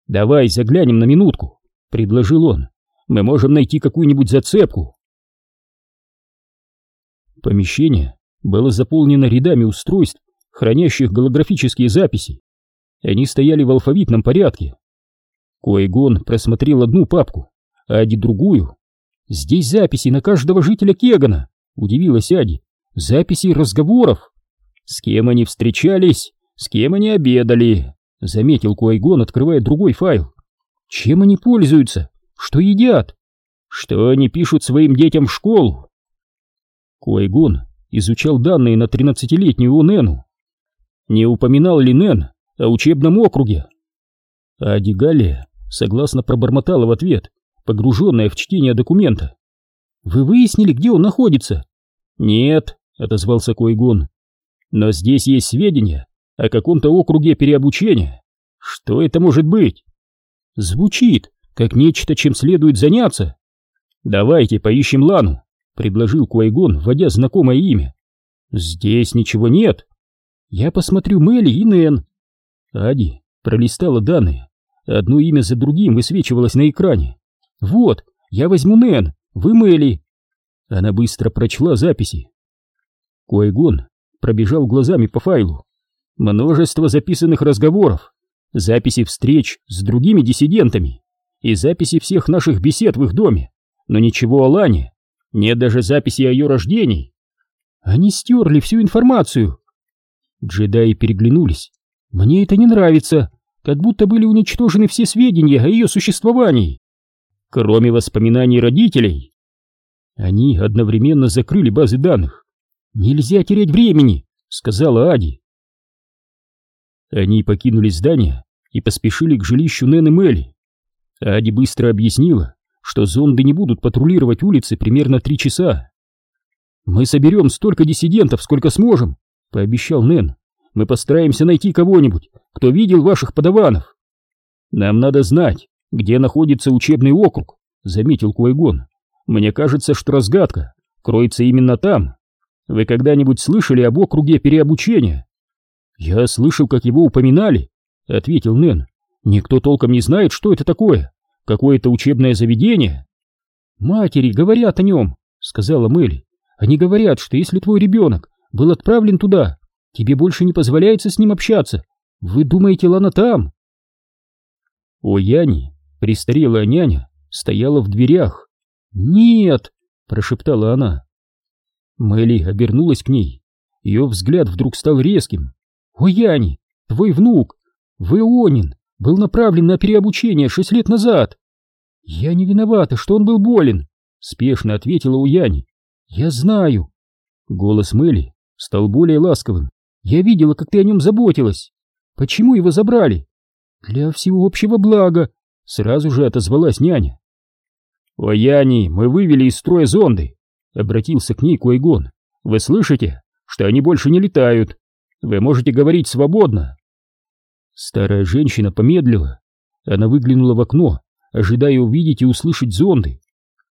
«Давай заглянем на минутку», — предложил он мы можем найти какую-нибудь зацепку. Помещение было заполнено рядами устройств, хранящих голографические записи. Они стояли в алфавитном порядке. Коэгон просмотрел одну папку, а Ади другую. «Здесь записи на каждого жителя Кегана», — удивилась Ади. «Записи разговоров. С кем они встречались, с кем они обедали», — заметил Куайгон, открывая другой файл. «Чем они пользуются? Что едят? Что они пишут своим детям в школу? Куайгон изучал данные на тринадцатилетнюю Нену. Не упоминал ли Нен о учебном округе? А Дигалия согласно пробормотала в ответ, погруженная в чтение документа. «Вы выяснили, где он находится?» «Нет», — отозвался Койгон. «Но здесь есть сведения о каком-то округе переобучения. Что это может быть?» «Звучит, как нечто, чем следует заняться. «Давайте поищем Лану», — предложил Куайгон, вводя знакомое имя. «Здесь ничего нет. Я посмотрю Мелли и Нэн». Ади пролистала данные. Одно имя за другим высвечивалось на экране. «Вот, я возьму Нэн, вы Мелли». Она быстро прочла записи. Куайгон пробежал глазами по файлу. Множество записанных разговоров, записи встреч с другими диссидентами и записи всех наших бесед в их доме, но ничего о Лане, нет даже записи о ее рождении. Они стерли всю информацию. Джедаи переглянулись. Мне это не нравится, как будто были уничтожены все сведения о ее существовании. Кроме воспоминаний родителей. Они одновременно закрыли базы данных. «Нельзя терять времени», — сказала Ади. Они покинули здание и поспешили к жилищу Нэн и Мелли. Ади быстро объяснила, что зонды не будут патрулировать улицы примерно три часа. «Мы соберем столько диссидентов, сколько сможем», — пообещал Нэн. «Мы постараемся найти кого-нибудь, кто видел ваших подаванов». «Нам надо знать, где находится учебный округ», — заметил Куайгон. «Мне кажется, что разгадка кроется именно там. Вы когда-нибудь слышали об округе переобучения?» «Я слышал, как его упоминали», — ответил Нэн. Никто толком не знает, что это такое. Какое-то учебное заведение. Матери говорят о нем, сказала Мэлли. Они говорят, что если твой ребенок был отправлен туда, тебе больше не позволяется с ним общаться Вы думаете, Лана там? О Яни, престарелая няня, стояла в дверях. «Нет!» — прошептала она. Мелли обернулась к ней. Ее взгляд вдруг стал резким. «О, Яни, твой внук, Веонин, был направлен на переобучение шесть лет назад!» «Я не виновата, что он был болен!» — спешно ответила Уяни. «Я знаю!» Голос Мелли стал более ласковым. «Я видела, как ты о нем заботилась. Почему его забрали?» «Для всеобщего блага!» — сразу же отозвалась няня. «Уяни, мы вывели из строя зонды!» — обратился к ней Куайгон. «Вы слышите, что они больше не летают? Вы можете говорить свободно!» Старая женщина помедлила. Она выглянула в окно ожидая увидеть и услышать зонды.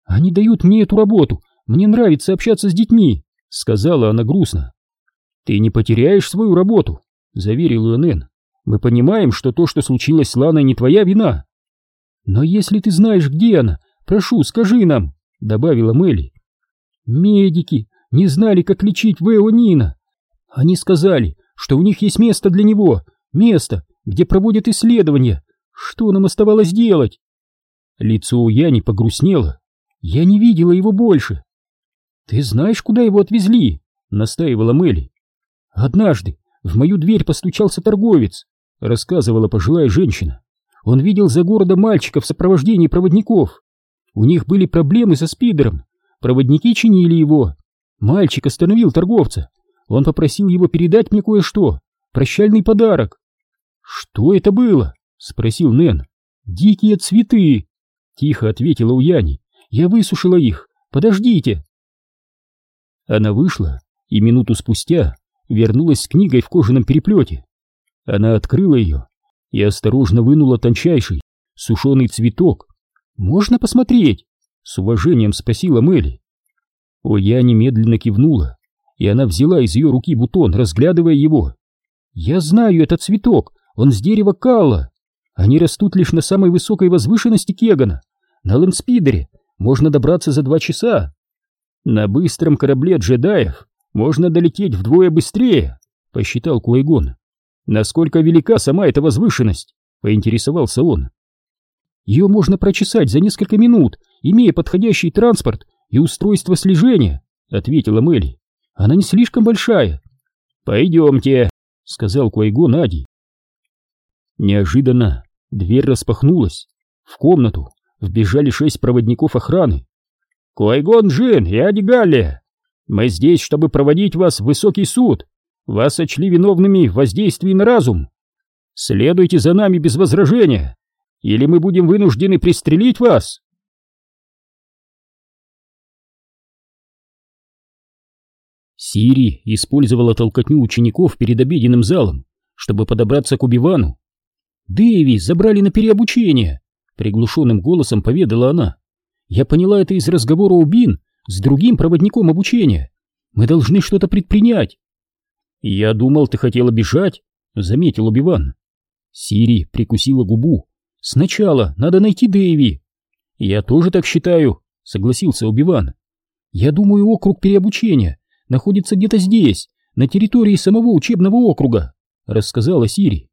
«Они дают мне эту работу, мне нравится общаться с детьми», — сказала она грустно. «Ты не потеряешь свою работу», — заверил Ионен. «Мы понимаем, что то, что случилось с Ланой, не твоя вина». «Но если ты знаешь, где она, прошу, скажи нам», — добавила Мелли. «Медики не знали, как лечить Вэо Нина. Они сказали, что у них есть место для него, место, где проводят исследования. Что нам оставалось делать?» Лицо у Яни погрустнело. Я не видела его больше. Ты знаешь, куда его отвезли? Настаивала Мелли. Однажды в мою дверь постучался торговец, рассказывала пожилая женщина. Он видел за городом мальчика в сопровождении проводников. У них были проблемы со спидером. Проводники чинили его. Мальчик остановил торговца. Он попросил его передать мне кое-что. Прощальный подарок. «Что это было?» — спросил Нэн. «Дикие цветы», Тихо ответила Уяни. Я высушила их. Подождите. Она вышла и минуту спустя вернулась с книгой в кожаном переплете. Она открыла ее и осторожно вынула тончайший, сушеный цветок. «Можно посмотреть?» — с уважением спросила Мелли. Оя немедленно кивнула, и она взяла из ее руки бутон, разглядывая его. «Я знаю этот цветок, он с дерева калла. Они растут лишь на самой высокой возвышенности Кегана. На лэндспидере можно добраться за два часа. На быстром корабле джедаев можно долететь вдвое быстрее, посчитал Куайгон. Насколько велика сама эта возвышенность? Поинтересовался он. Ее можно прочесать за несколько минут, имея подходящий транспорт и устройство слежения, ответила Мелли. Она не слишком большая. Пойдемте, сказал Куайгон Ади. Неожиданно дверь распахнулась. В комнату вбежали шесть проводников охраны. «Куайгон Джин и Ади Галлия! Мы здесь, чтобы проводить вас в высокий суд. Вас сочли виновными в воздействии на разум. Следуйте за нами без возражения, или мы будем вынуждены пристрелить вас!» Сири использовала толкотню учеников перед обеденным залом, чтобы подобраться к Убивану. Дэви забрали на переобучение, приглушенным голосом поведала она. Я поняла это из разговора у Бин с другим проводником обучения. Мы должны что-то предпринять. Я думал, ты хотела бежать, заметил Убиван. Сири прикусила губу. Сначала надо найти Дэви. Я тоже так считаю, согласился Убиван. Я думаю, округ переобучения находится где-то здесь, на территории самого учебного округа, рассказала Сири.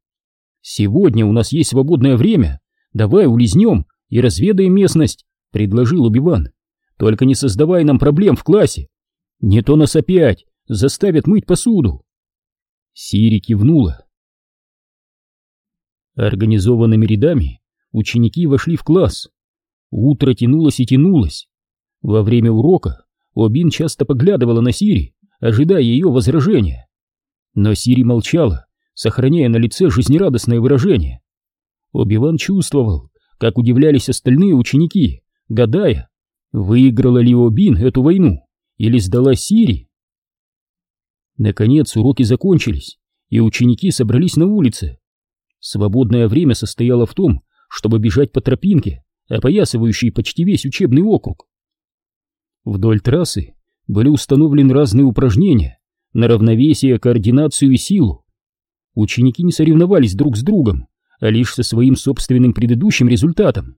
«Сегодня у нас есть свободное время. Давай улизнем и разведаем местность», — предложил Убиван. «Только не создавай нам проблем в классе. Не то нас опять заставят мыть посуду». Сири кивнула. Организованными рядами ученики вошли в класс. Утро тянулось и тянулось. Во время урока Обин часто поглядывала на Сири, ожидая ее возражения. Но Сири молчала, сохраняя на лице жизнерадостное выражение. Оби-Ван чувствовал, как удивлялись остальные ученики, гадая, выиграла ли Обин эту войну или сдала Сири. Наконец уроки закончились, и ученики собрались на улице. Свободное время состояло в том, чтобы бежать по тропинке, опоясывающей почти весь учебный округ. Вдоль трассы были установлены разные упражнения на равновесие, координацию и силу. Ученики не соревновались друг с другом, а лишь со своим собственным предыдущим результатом.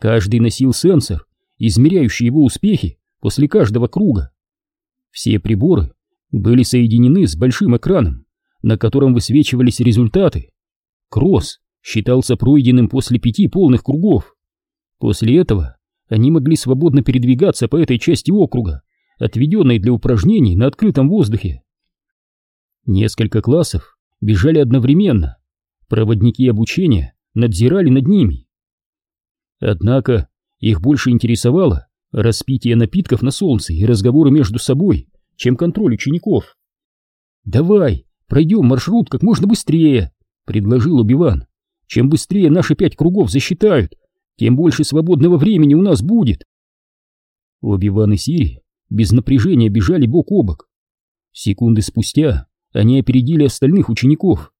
Каждый носил сенсор, измеряющий его успехи после каждого круга. Все приборы были соединены с большим экраном, на котором высвечивались результаты Кросс считался пройденным после пяти полных кругов. После этого они могли свободно передвигаться по этой части округа, отведенной для упражнений на открытом воздухе. Несколько классов бежали одновременно, проводники обучения надзирали над ними. Однако их больше интересовало распитие напитков на солнце и разговоры между собой, чем контроль учеников. «Давай, пройдем маршрут как можно быстрее», — предложил Убиван. «Чем быстрее наши пять кругов засчитают, тем больше свободного времени у нас будет». Убиван и Сири без напряжения бежали бок о бок. Секунды спустя они опередили остальных учеников.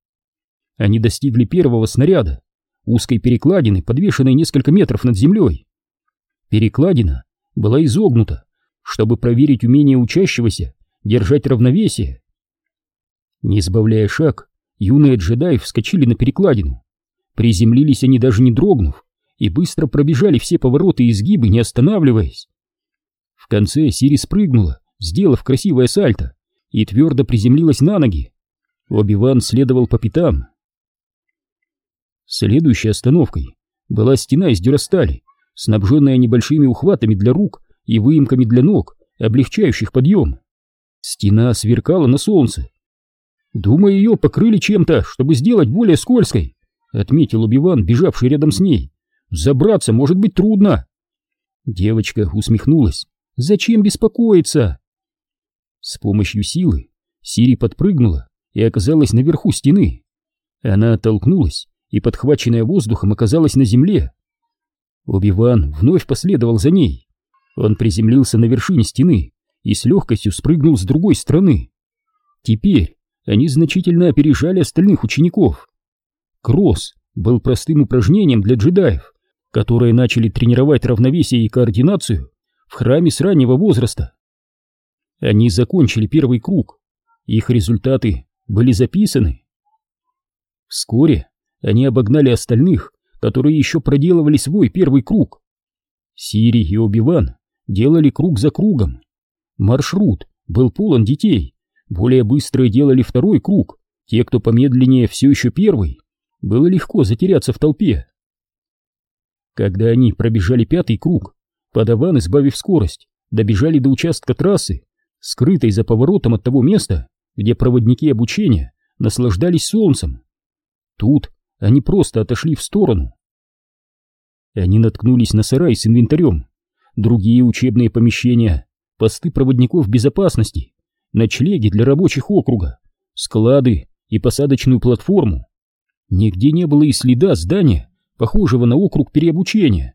Они достигли первого снаряда, узкой перекладины, подвешенной несколько метров над землей. Перекладина была изогнута, чтобы проверить умение учащегося держать равновесие. Не сбавляя шаг, юные джедаи вскочили на перекладину. Приземлились они даже не дрогнув и быстро пробежали все повороты и изгибы, не останавливаясь. В конце Сири спрыгнула, сделав красивое сальто, и твердо приземлилась на ноги. Оби-Ван следовал по пятам. Следующей остановкой была стена из дюрастали, снабженная небольшими ухватами для рук и выемками для ног, облегчающих подъем. Стена сверкала на солнце. «Думаю, ее покрыли чем-то, чтобы сделать более скользкой», — отметил Убиван, бежавший рядом с ней. «Забраться может быть трудно». Девочка усмехнулась. «Зачем беспокоиться?» С помощью силы Сири подпрыгнула и оказалась наверху стены. Она оттолкнулась и, подхваченная воздухом, оказалась на земле. Оби-Ван вновь последовал за ней. Он приземлился на вершине стены и с легкостью спрыгнул с другой стороны. Теперь они значительно опережали остальных учеников. Кросс был простым упражнением для джедаев, которые начали тренировать равновесие и координацию в храме с раннего возраста. Они закончили первый круг. Их результаты были записаны. Вскоре они обогнали остальных, которые еще проделывали свой первый круг. Сири и Оби-Ван делали круг за кругом. Маршрут был полон детей. Более быстрые делали второй круг. Те, кто помедленнее, все еще первый. Было легко затеряться в толпе. Когда они пробежали пятый круг, подаван, избавив скорость, добежали до участка трассы, скрытой за поворотом от того места, где проводники обучения наслаждались солнцем. Тут они просто отошли в сторону. Они наткнулись на сарай с инвентарем, другие учебные помещения, посты проводников безопасности, ночлеги для рабочих округа, склады и посадочную платформу. Нигде не было и следа здания, похожего на округ переобучения.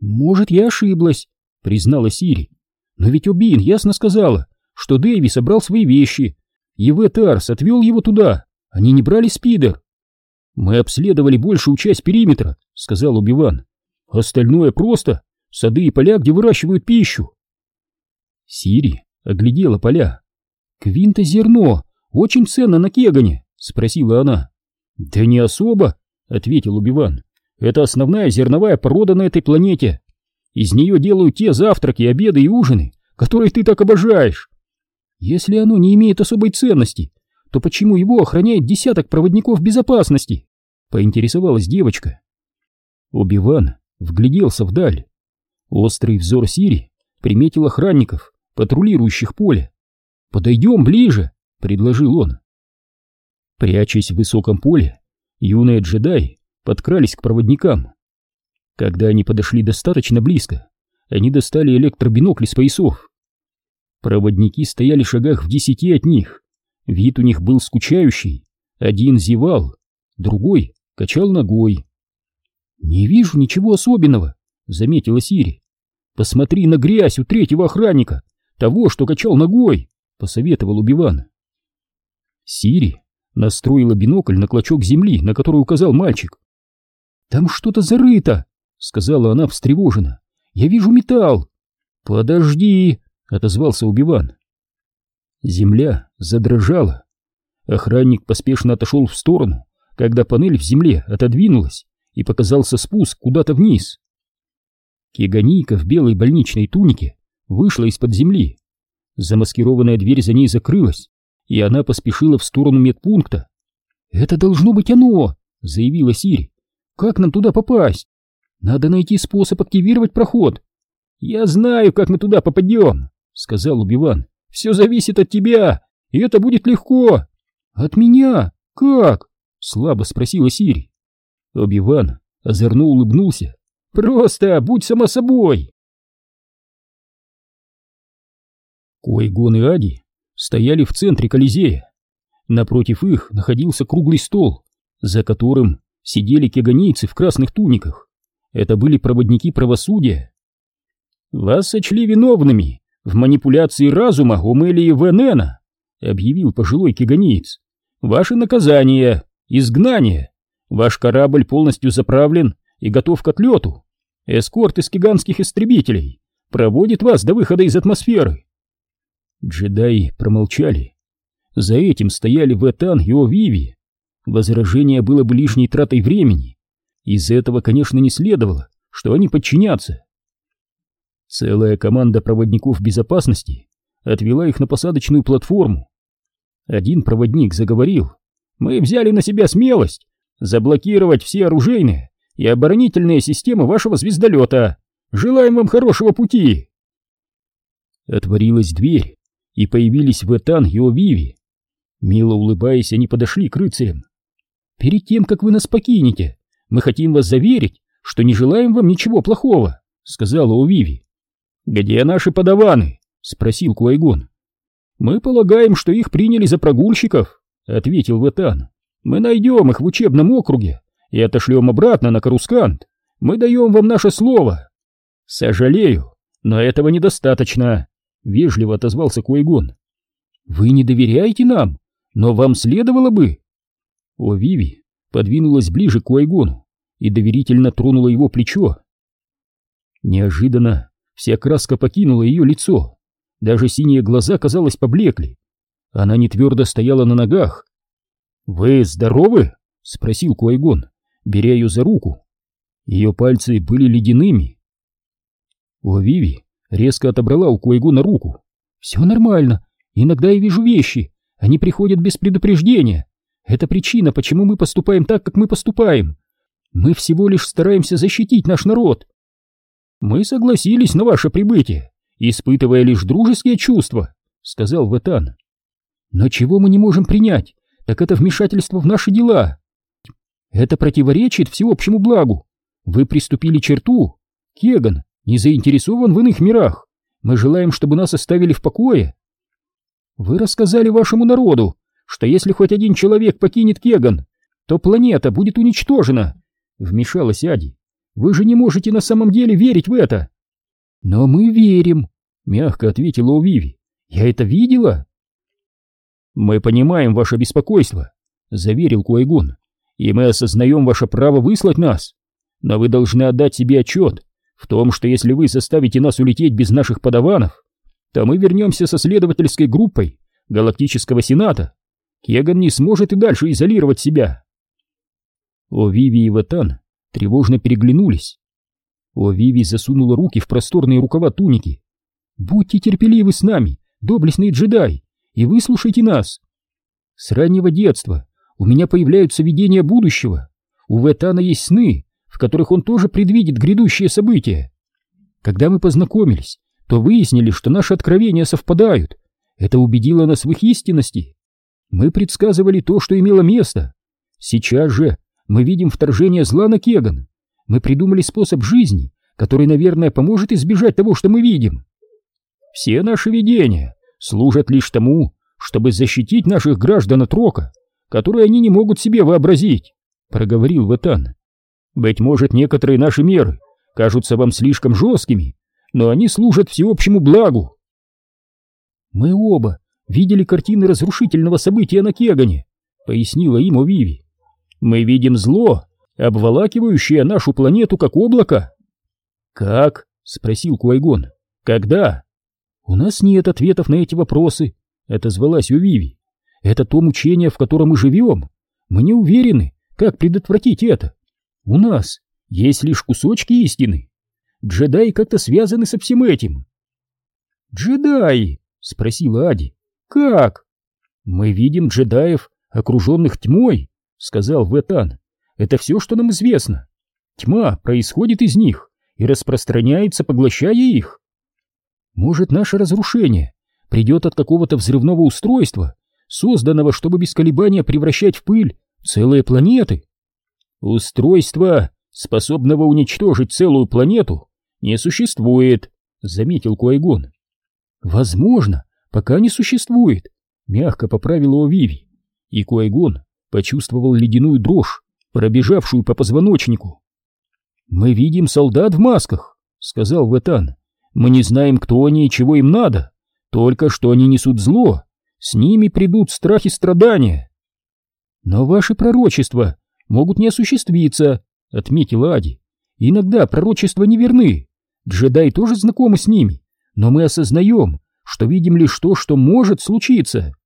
«Может, я ошиблась», — признала Сири. Но ведь Обин ясно сказала, что Дэви собрал свои вещи. И. Тарс отвел его туда. Они не брали спидер. Мы обследовали большую часть периметра, сказал Убиван. Остальное просто сады и поля, где выращивают пищу. Сири оглядела поля. Квинта зерно очень ценно на Кегане, спросила она. Да не особо, ответил Убиван. Это основная зерновая порода на этой планете. Из нее делают те завтраки, обеды и ужины, которые ты так обожаешь. Если оно не имеет особой ценности, то почему его охраняет десяток проводников безопасности? Поинтересовалась девочка. Убиван вгляделся вдаль. Острый взор Сири приметил охранников, патрулирующих поле. «Подойдем ближе», — предложил он. Прячась в высоком поле, юные джедаи подкрались к проводникам. Когда они подошли достаточно близко, они достали электробинокли с поясов. Проводники стояли в шагах в десяти от них. Вид у них был скучающий. Один зевал, другой качал ногой. «Не вижу ничего особенного», — заметила Сири. «Посмотри на грязь у третьего охранника, того, что качал ногой», — посоветовал Убиван. Сири настроила бинокль на клочок земли, на который указал мальчик. «Там что-то зарыто», сказала она встревоженно. Я вижу металл. Подожди, отозвался Убиван. Земля задрожала. Охранник поспешно отошел в сторону, когда панель в земле отодвинулась и показался спуск куда-то вниз. Кеганийка в белой больничной тунике вышла из-под земли. Замаскированная дверь за ней закрылась, и она поспешила в сторону медпункта. «Это должно быть оно!» — заявила Сири. «Как нам туда попасть? Надо найти способ активировать проход». «Я знаю, как мы туда попадем», — сказал Убиван. «Все зависит от тебя, и это будет легко». «От меня? Как?» — слабо спросила Сири. Убиван озорно улыбнулся. «Просто будь сама собой!» Койгон и Ади стояли в центре Колизея. Напротив их находился круглый стол, за которым сидели кеганийцы в красных туниках. Это были проводники правосудия. «Вас сочли виновными в манипуляции разума Омелии Венена», объявил пожилой кеганиец. «Ваше наказание — изгнание. Ваш корабль полностью заправлен и готов к отлету. Эскорт из гигантских истребителей проводит вас до выхода из атмосферы». Джедаи промолчали. За этим стояли Ветан и Овиви. Возражение было бы лишней тратой времени. Из этого, конечно, не следовало, что они подчинятся. Целая команда проводников безопасности отвела их на посадочную платформу. Один проводник заговорил. «Мы взяли на себя смелость заблокировать все оружейные и оборонительные системы вашего звездолета. Желаем вам хорошего пути!» Отворилась дверь, и появились Ветан и Овиви. Мило улыбаясь, они подошли к рыцарям. «Перед тем, как вы нас покинете, мы хотим вас заверить, что не желаем вам ничего плохого», — сказала Овиви. «Где наши подаваны?» — спросил Куайгон. «Мы полагаем, что их приняли за прогульщиков», — ответил Ветан. «Мы найдем их в учебном округе и отошлем обратно на Карускант. Мы даем вам наше слово». «Сожалею, но этого недостаточно», — вежливо отозвался Куайгон. «Вы не доверяете нам, но вам следовало бы...» О Виви подвинулась ближе к Куайгону и доверительно тронула его плечо. Неожиданно вся краска покинула ее лицо, даже синие глаза, казалось, поблекли. Она не твердо стояла на ногах. «Вы здоровы?» — спросил Куайгон, беря ее за руку. Ее пальцы были ледяными. О Виви резко отобрала у Куайгона руку. «Все нормально. Иногда я вижу вещи. Они приходят без предупреждения. Это причина, почему мы поступаем так, как мы поступаем. Мы всего лишь стараемся защитить наш народ». «Мы согласились на ваше прибытие, испытывая лишь дружеские чувства», — сказал Ватан. «Но чего мы не можем принять, так это вмешательство в наши дела. Это противоречит всеобщему благу. Вы приступили черту. Кеган, не заинтересован в иных мирах. Мы желаем, чтобы нас оставили в покое. Вы рассказали вашему народу, что если хоть один человек покинет Кеган, то планета будет уничтожена, вмешалась Ади. Вы же не можете на самом деле верить в это. Но мы верим, мягко ответила Увиви. Я это видела. Мы понимаем ваше беспокойство, заверил Куайгун, и мы осознаем ваше право выслать нас. Но вы должны отдать себе отчет, в том, что если вы заставите нас улететь без наших подаванов, то мы вернемся со следовательской группой Галактического Сената. Кеган не сможет и дальше изолировать себя. О Виви и Ватан тревожно переглянулись. О Виви засунула руки в просторные рукава туники. «Будьте терпеливы с нами, доблестный джедай, и выслушайте нас. С раннего детства у меня появляются видения будущего. У Ватана есть сны, в которых он тоже предвидит грядущие события. Когда мы познакомились, то выяснили, что наши откровения совпадают. Это убедило нас в их истинности. Мы предсказывали то, что имело место. Сейчас же мы видим вторжение зла на Кеган. Мы придумали способ жизни, который, наверное, поможет избежать того, что мы видим. Все наши видения служат лишь тому, чтобы защитить наших граждан от рока, которые они не могут себе вообразить, проговорил Ватан. Быть может, некоторые наши меры кажутся вам слишком жесткими, но они служат всеобщему благу. Мы оба видели картины разрушительного события на Кегане, пояснила им Виви. Мы видим зло, обволакивающее нашу планету как облако. Как? спросил Куайгон. Когда? У нас нет ответов на эти вопросы, отозвалась Увиви. Это то мучение, в котором мы живем. Мы не уверены, как предотвратить это. У нас есть лишь кусочки истины. Джедаи как-то связаны со всем этим. Джедаи? Спросила Ади. Как? Мы видим джедаев, окруженных тьмой, сказал Ветан. Это все, что нам известно. Тьма происходит из них и распространяется, поглощая их. Может, наше разрушение придет от какого-то взрывного устройства, созданного, чтобы без колебания превращать в пыль целые планеты? Устройство, способного уничтожить целую планету, не существует, заметил Куайгон. Возможно, пока не существует, мягко поправил его Виви, и Куайгон почувствовал ледяную дрожь, пробежавшую по позвоночнику. «Мы видим солдат в масках», — сказал Ветан. «Мы не знаем, кто они и чего им надо, только что они несут зло, с ними придут страх и страдания». «Но ваши пророчества могут не осуществиться», — отметила Ади. «Иногда пророчества неверны, джедаи тоже знакомы с ними, но мы осознаем, что видим лишь то, что может случиться».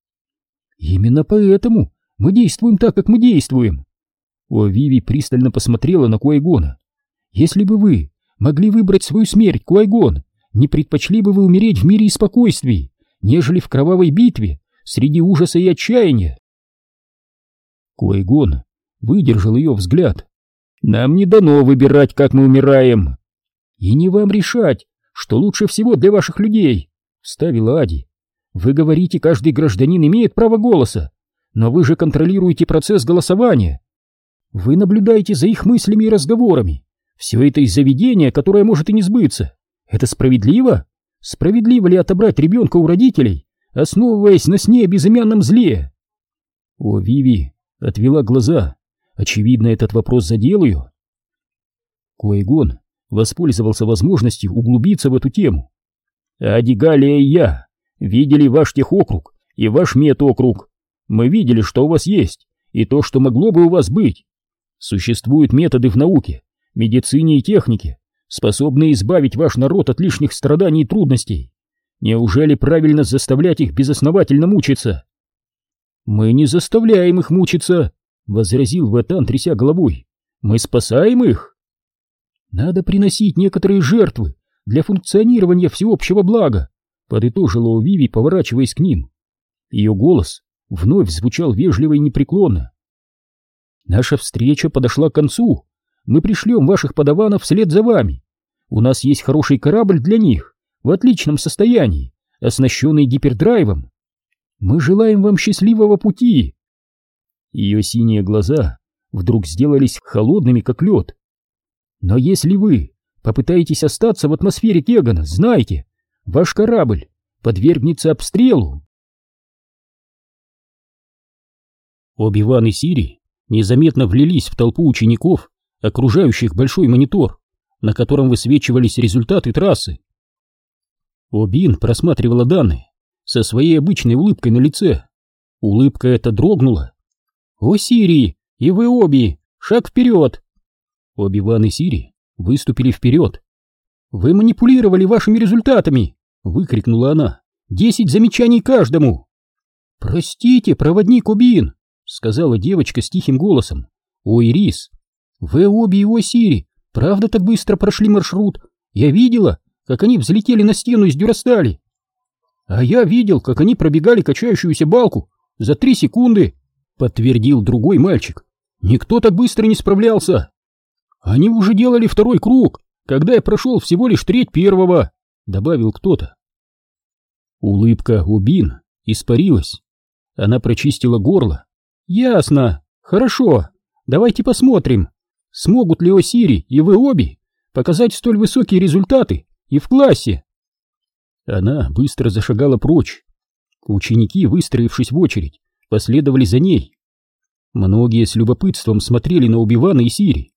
«Именно поэтому мы действуем так, как мы действуем». О, Виви пристально посмотрела на Куайгона. Если бы вы могли выбрать свою смерть, Куайгон, не предпочли бы вы умереть в мире и спокойствии, нежели в кровавой битве среди ужаса и отчаяния? Куайгон выдержал ее взгляд. Нам не дано выбирать, как мы умираем. И не вам решать, что лучше всего для ваших людей, вставила Ади. Вы говорите, каждый гражданин имеет право голоса, но вы же контролируете процесс голосования. Вы наблюдаете за их мыслями и разговорами, все это из заведения, которое может и не сбыться. Это справедливо? Справедливо ли отобрать ребенка у родителей, основываясь на сне безымянном зле? О, Виви отвела глаза. Очевидно, этот вопрос задел ее. Куайгон воспользовался возможностью углубиться в эту тему. Адигалия и я видели ваш техокруг и ваш медокруг. Мы видели, что у вас есть, и то, что могло бы у вас быть. Существуют методы в науке, медицине и технике, способные избавить ваш народ от лишних страданий и трудностей. Неужели правильно заставлять их безосновательно мучиться? Мы не заставляем их мучиться, возразил Ватан, тряся головой. Мы спасаем их. Надо приносить некоторые жертвы для функционирования всеобщего блага, подытожила Увиви, поворачиваясь к ним. Ее голос вновь звучал вежливо и непреклонно. Наша встреча подошла к концу, мы пришлем ваших подаванов вслед за вами. У нас есть хороший корабль для них, в отличном состоянии, оснащенный гипердрайвом. Мы желаем вам счастливого пути. Ее синие глаза вдруг сделались холодными, как лед. Но если вы попытаетесь остаться в атмосфере Кегана, знайте, ваш корабль подвергнется обстрелу. Оби-Ван и Сири незаметно влились в толпу учеников окружающих большой монитор, на котором высвечивались результаты трассы. Обин просматривала данные со своей обычной улыбкой на лице. Улыбка эта дрогнула. «О, Сири! И вы обе! Шаг вперед!» Оби-Ван и Сири выступили вперед. «Вы манипулировали вашими результатами!» — выкрикнула она. «Десять замечаний каждому!» «Простите, проводник Убин!» — сказала девочка с тихим голосом. «Ой, Рис, вы обе его Сири, правда так быстро прошли маршрут? Я видела, как они взлетели на стену из дюрастали. А я видел, как они пробегали качающуюся балку за три секунды, подтвердил другой мальчик. Никто так быстро не справлялся. Они уже делали второй круг, когда я прошел всего лишь треть первого, добавил кто-то. Улыбка Убин испарилась. Она прочистила горло. Ясно. Хорошо. Давайте посмотрим, Смогут ли Осири и вы обе показать столь высокие результаты и в классе? Она быстро зашагала прочь. Ученики, выстроившись в очередь, последовали за ней. Многие с любопытством смотрели на Убивана и Сири.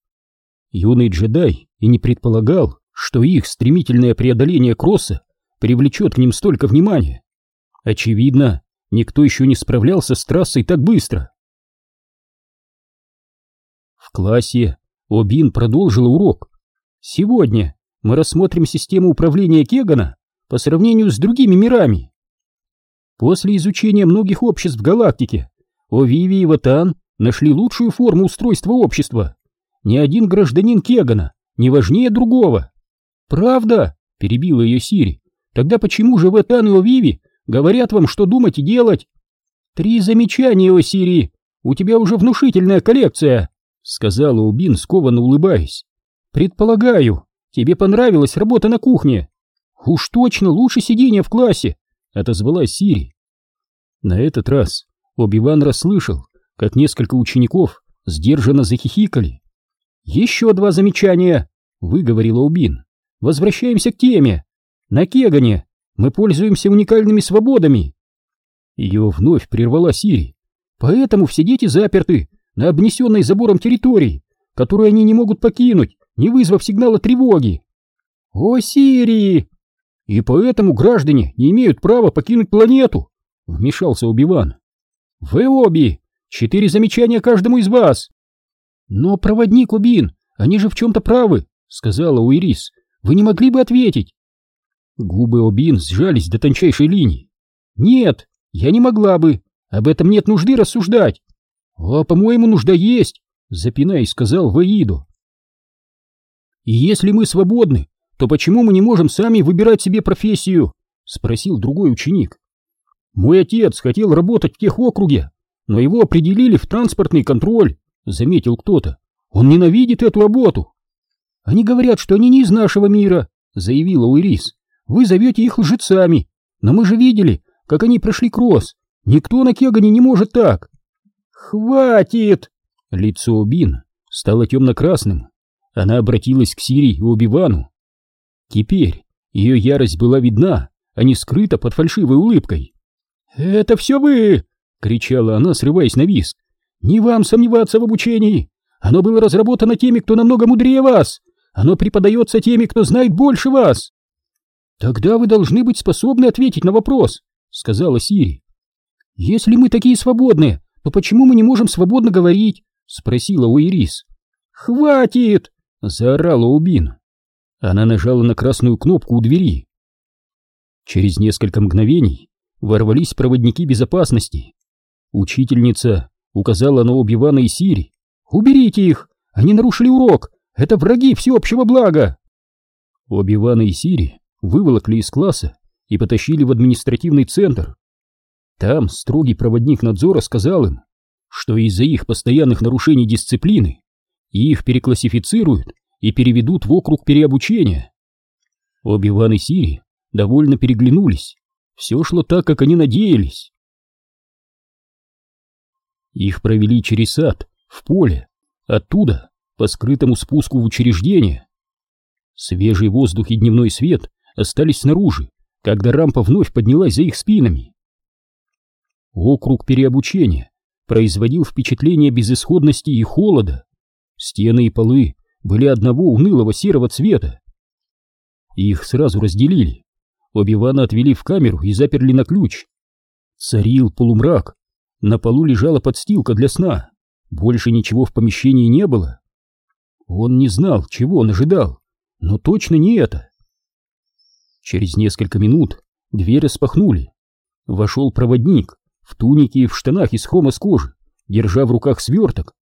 Юный джедай и не предполагал, что их стремительное преодоление кросса привлечет к ним столько внимания. Очевидно, никто еще не справлялся с трассой так быстро. Классе Обин продолжил урок. Сегодня мы рассмотрим систему управления Кегана по сравнению с другими мирами. После изучения многих обществ в галактике, Овиви и Ватан нашли лучшую форму устройства общества. Ни один гражданин Кегана не важнее другого. Правда? Перебила ее Сири. Тогда почему же Ватан и Овиви говорят вам, что думать и делать? Три замечания, о Сири. У тебя уже внушительная коллекция. Сказала Убин, скованно улыбаясь. Предполагаю, тебе понравилась работа на кухне. Уж точно лучше сидения в классе, отозвалась Сири. На этот раз Оби-Ван расслышал, как несколько учеников сдержанно захихикали. «Еще два замечания!» — выговорила Убин. «Возвращаемся к теме. На Кегане мы пользуемся уникальными свободами». Ее вновь прервала Сири. «Поэтому все дети заперты на обнесенной забором территории, которую они не могут покинуть, не вызвав сигнала тревоги». «О, Сири!» «И поэтому граждане не имеют права покинуть планету», — вмешался Убиван. «Вы обе! Четыре замечания каждому из вас!» «Но, проводник Убин, они же в чем-то правы», — сказала Уирис. «Вы не могли бы ответить?» Губы Обин сжались до тончайшей линии. «Нет, я не могла бы. Об этом нет нужды рассуждать». «А, по-моему, нужда есть», — запинаясь, сказал Ваиду. «И если мы свободны, то почему мы не можем сами выбирать себе профессию?» — спросил другой ученик. «Мой отец хотел работать в тех округе, но его определили в транспортный контроль», — заметил кто-то. «Он ненавидит эту работу». «Они говорят, что они не из нашего мира», — заявила Уирис. «Вы зовете их лжецами, но мы же видели, как они прошли кросс. Никто на Кегане не может так». «Хватит!» Лицо Бин стало темно-красным. Она обратилась к Сири и Убивану. Теперь ее ярость была видна, а не скрыта под фальшивой улыбкой. «Это все вы!» — кричала она, срываясь на виск. «Не вам сомневаться в обучении! Оно было разработано теми, кто намного мудрее вас! Оно преподается теми, кто знает больше вас!» «Тогда вы должны быть способны ответить на вопрос», — сказала Сири. «Если мы такие свободные, то почему мы не можем свободно говорить?» — спросила Уирис. «Хватит!» — заорала Убин. Она нажала на красную кнопку у двери. Через несколько мгновений ворвались проводники безопасности. Учительница указала на Оби-Вана и Сири. «Уберите их! Они нарушили урок! Это враги всеобщего блага!» Оби-Вана и Сири выволокли из класса и потащили в административный центр. Там строгий проводник надзора сказал им, что из-за их постоянных нарушений дисциплины их переклассифицируют и переведут в округ переобучения. Оби-Ван и Сири довольно переглянулись. Все шло так, как они надеялись. Их провели через сад, в поле, оттуда по скрытому спуску в учреждение. Свежий воздух и дневной свет остались снаружи, когда рампа вновь поднялась за их спинами. Округ переобучения производил впечатление безысходности и холода. Стены и полы были одного унылого серого цвета. Их сразу разделили. Оби-Вана отвели в камеру и заперли на ключ. Царил полумрак. На полу лежала подстилка для сна. Больше ничего в помещении не было. Он не знал, чего он ожидал, но точно не это. Через несколько минут дверь распахнули. Вошел проводник в тунике и в штанах из хрома с кожи, держа в руках сверток.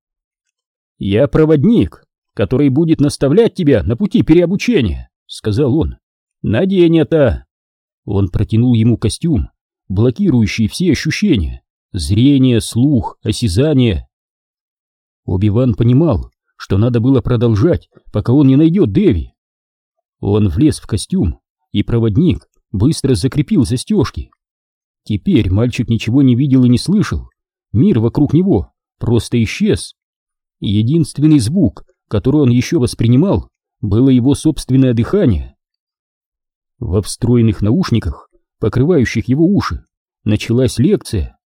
«Я проводник, который будет наставлять тебя на пути переобучения», — сказал он. «Надень это!» Он протянул ему костюм, блокирующий все ощущения — зрение, слух, осязание. Оби-Ван понимал, что надо было продолжать, пока он не найдет Деви. Он влез в костюм, и проводник быстро закрепил застежки. Теперь мальчик ничего не видел и не слышал. Мир вокруг него просто исчез. Единственный звук, который он еще воспринимал, было его собственное дыхание. Во встроенных наушниках, покрывающих его уши, началась лекция.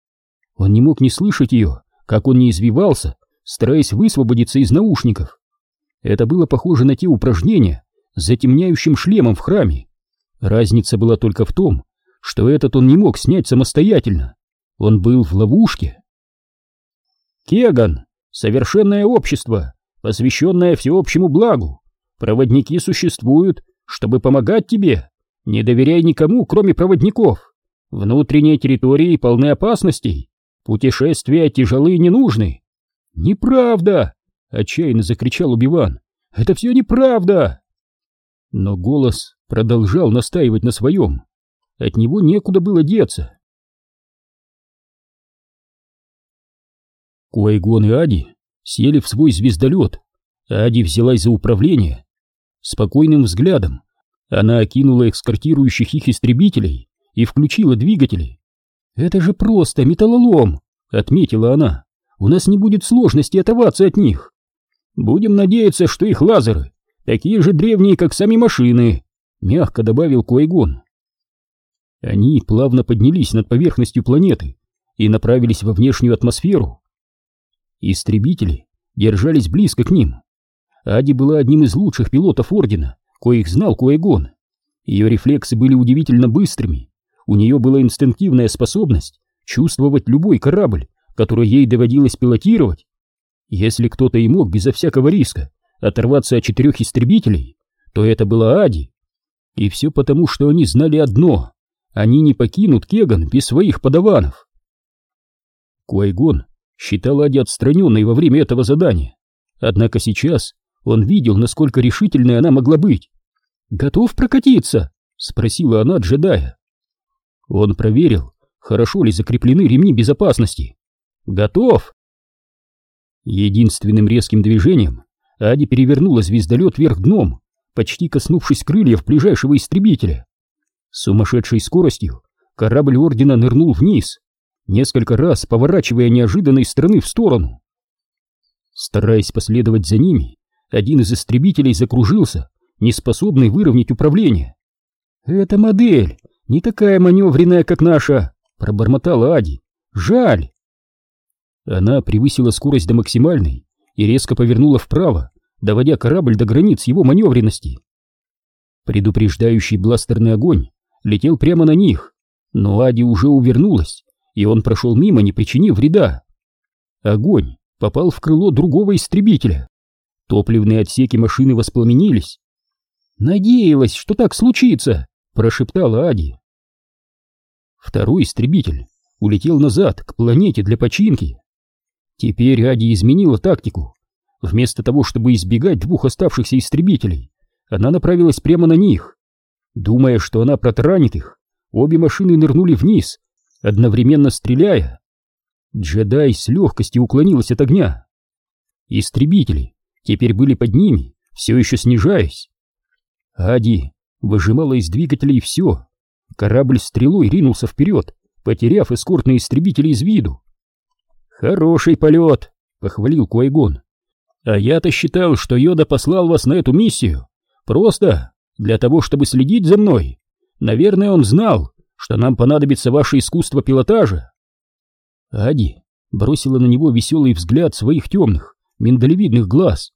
Он не мог не слышать ее, как он не извивался, стараясь высвободиться из наушников. Это было похоже на те упражнения с затемняющим шлемом в храме. Разница была только в том, что этот он не мог снять самостоятельно. Он был в ловушке. Кеган — совершенное общество, посвященное всеобщему благу. Проводники существуют, чтобы помогать тебе. Не доверяй никому, кроме проводников. Внутренние территории полны опасностей. Путешествия тяжелые и ненужны. Неправда! Отчаянно закричал Убиван. Это все неправда! Но голос продолжал настаивать на своем. От него некуда было деться. Куайгон и Ади сели в свой звездолет. Ади взялась за управление. Спокойным взглядом она окинула экскортирующих их истребителей и включила двигатели. «Это же просто металлолом!» — отметила она. «У нас не будет сложности оторваться от них. Будем надеяться, что их лазеры такие же древние, как сами машины», — мягко добавил Куайгон. Они плавно поднялись над поверхностью планеты и направились во внешнюю атмосферу. Истребители держались близко к ним. Ади была одним из лучших пилотов Ордена, коих знал Куайгон. Ее рефлексы были удивительно быстрыми. У нее была инстинктивная способность чувствовать любой корабль, который ей доводилось пилотировать. Если кто-то и мог безо всякого риска оторваться от четырех истребителей, то это была Ади. И все потому, что они знали одно — они не покинут Кеган без своих подаванов. Куайгон считал Ади отстраненной во время этого задания, однако сейчас он видел, насколько решительной она могла быть. «Готов прокатиться?» — спросила она джедая. Он проверил, хорошо ли закреплены ремни безопасности. «Готов!» Единственным резким движением Ади перевернула звездолет вверх дном, почти коснувшись крыльев ближайшего истребителя. Сумасшедшей скоростью корабль Ордена нырнул вниз, несколько раз поворачивая неожиданной стороны в сторону. Стараясь последовать за ними, один из истребителей закружился, неспособный выровнять управление. «Эта модель не такая маневренная, как наша», — пробормотала Ади. «Жаль». Она превысила скорость до максимальной и резко повернула вправо, доводя корабль до границ его маневренности. Предупреждающий бластерный огонь летел прямо на них, но Ади уже увернулась, и он прошел мимо, не причинив вреда. Огонь попал в крыло другого истребителя. Топливные отсеки машины воспламенились. «Надеялась, что так случится», — прошептала Ади. Второй истребитель улетел назад, к планете для починки. Теперь Ади изменила тактику. Вместо того, чтобы избегать двух оставшихся истребителей, она направилась прямо на них. Думая, что она протаранит их, обе машины нырнули вниз, одновременно стреляя. Джедай с легкостью уклонилась от огня. Истребители теперь были под ними, все еще снижаясь. Ади выжимала из двигателей все. Корабль стрелой ринулся вперед, потеряв эскортные истребители из виду. «Хороший полет!» — похвалил Куайгон. «А я-то считал, что Йода послал вас на эту миссию. Просто для того, чтобы следить за мной. Наверное, он знал, что нам понадобится ваше искусство пилотажа. Ади бросила на него веселый взгляд своих темных, миндалевидных глаз.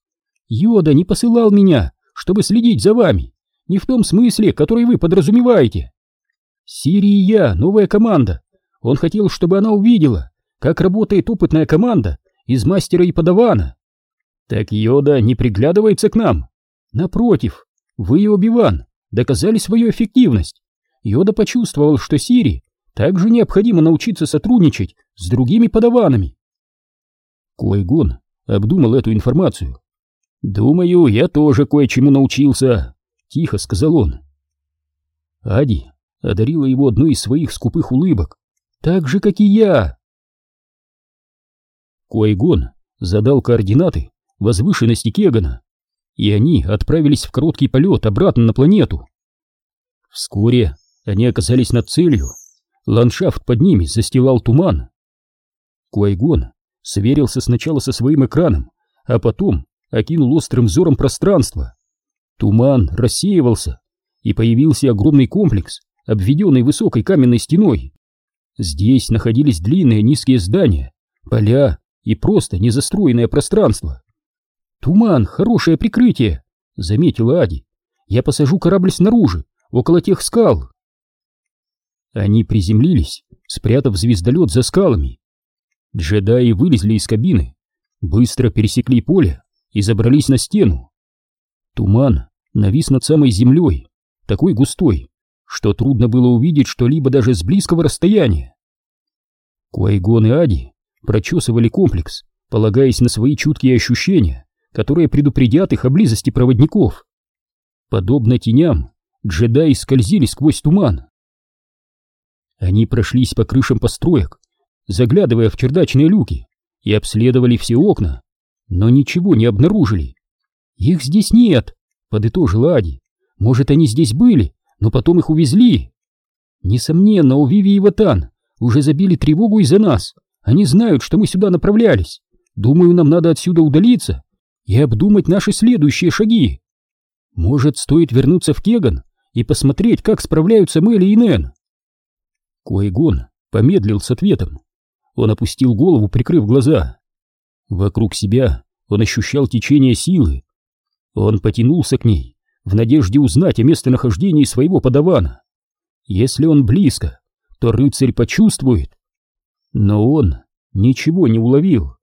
Йода не посылал меня, чтобы следить за вами, не в том смысле, который вы подразумеваете. Сири и я — новая команда. Он хотел, чтобы она увидела, как работает опытная команда из мастера и подавана. Так Йода не приглядывается к нам. Напротив, вы и Оби-Ван доказали свою эффективность. Йода почувствовал, что Сири также необходимо научиться сотрудничать с другими подаванами. Койгон обдумал эту информацию. «Думаю, я тоже кое-чему научился», — тихо сказал он. Ади одарила его одной из своих скупых улыбок, так же, как и я. Койгон задал координаты возвышенности Кегана и они отправились в короткий полет обратно на планету. Вскоре они оказались над целью. Ландшафт под ними застилал туман. Куайгон сверился сначала со своим экраном, а потом окинул острым взором пространство. Туман рассеивался, и появился огромный комплекс, обведенный высокой каменной стеной. Здесь находились длинные низкие здания, поля и просто незастроенное пространство. «Туман — хорошее прикрытие», — заметила Ади. «Я посажу корабль снаружи, около тех скал». Они приземлились, спрятав звездолет за скалами. Джедаи вылезли из кабины, быстро пересекли поле и забрались на стену. Туман навис над самой землей, такой густой, что трудно было увидеть что-либо даже с близкого расстояния. Куайгон и Ади прочесывали комплекс, полагаясь на свои чуткие ощущения которые предупредят их о близости проводников. Подобно теням, джедаи скользили сквозь туман. Они прошлись по крышам построек, заглядывая в чердачные люки, и обследовали все окна, но ничего не обнаружили. «Их здесь нет», — подытожила Ади. «Может, они здесь были, но потом их увезли». «Несомненно, у Виви и Ватан уже забили тревогу из-за нас. Они знают, что мы сюда направлялись. Думаю, нам надо отсюда удалиться и обдумать наши следующие шаги. Может, стоит вернуться в Кеган и посмотреть, как справляются Мелли и Нэн?» Куайгон помедлил с ответом. Он опустил голову, прикрыв глаза. Вокруг себя он ощущал течение силы. Он потянулся к ней, в надежде узнать о местонахождении своего подавана. Если он близко, то рыцарь почувствует. Но он ничего не уловил.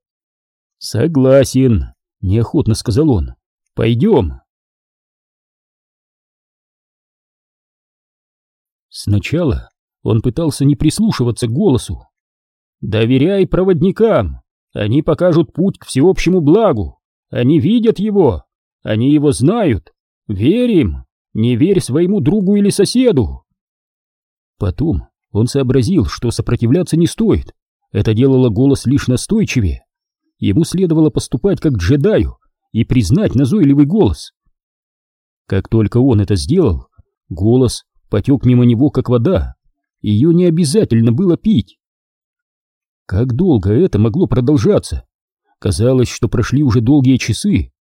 «Согласен», — неохотно сказал он. «Пойдем». Сначала он пытался не прислушиваться к голосу. «Доверяй проводникам, они покажут путь к всеобщему благу, они видят его, они его знают, верим, не верь своему другу или соседу». Потом он сообразил, что сопротивляться не стоит, это делало голос лишь настойчивее. Ему следовало поступать как джедаю и признать назойливый голос. Как только он это сделал, голос потек мимо него, как вода, ее не обязательно было пить. Как долго это могло продолжаться? Казалось, что прошли уже долгие часы.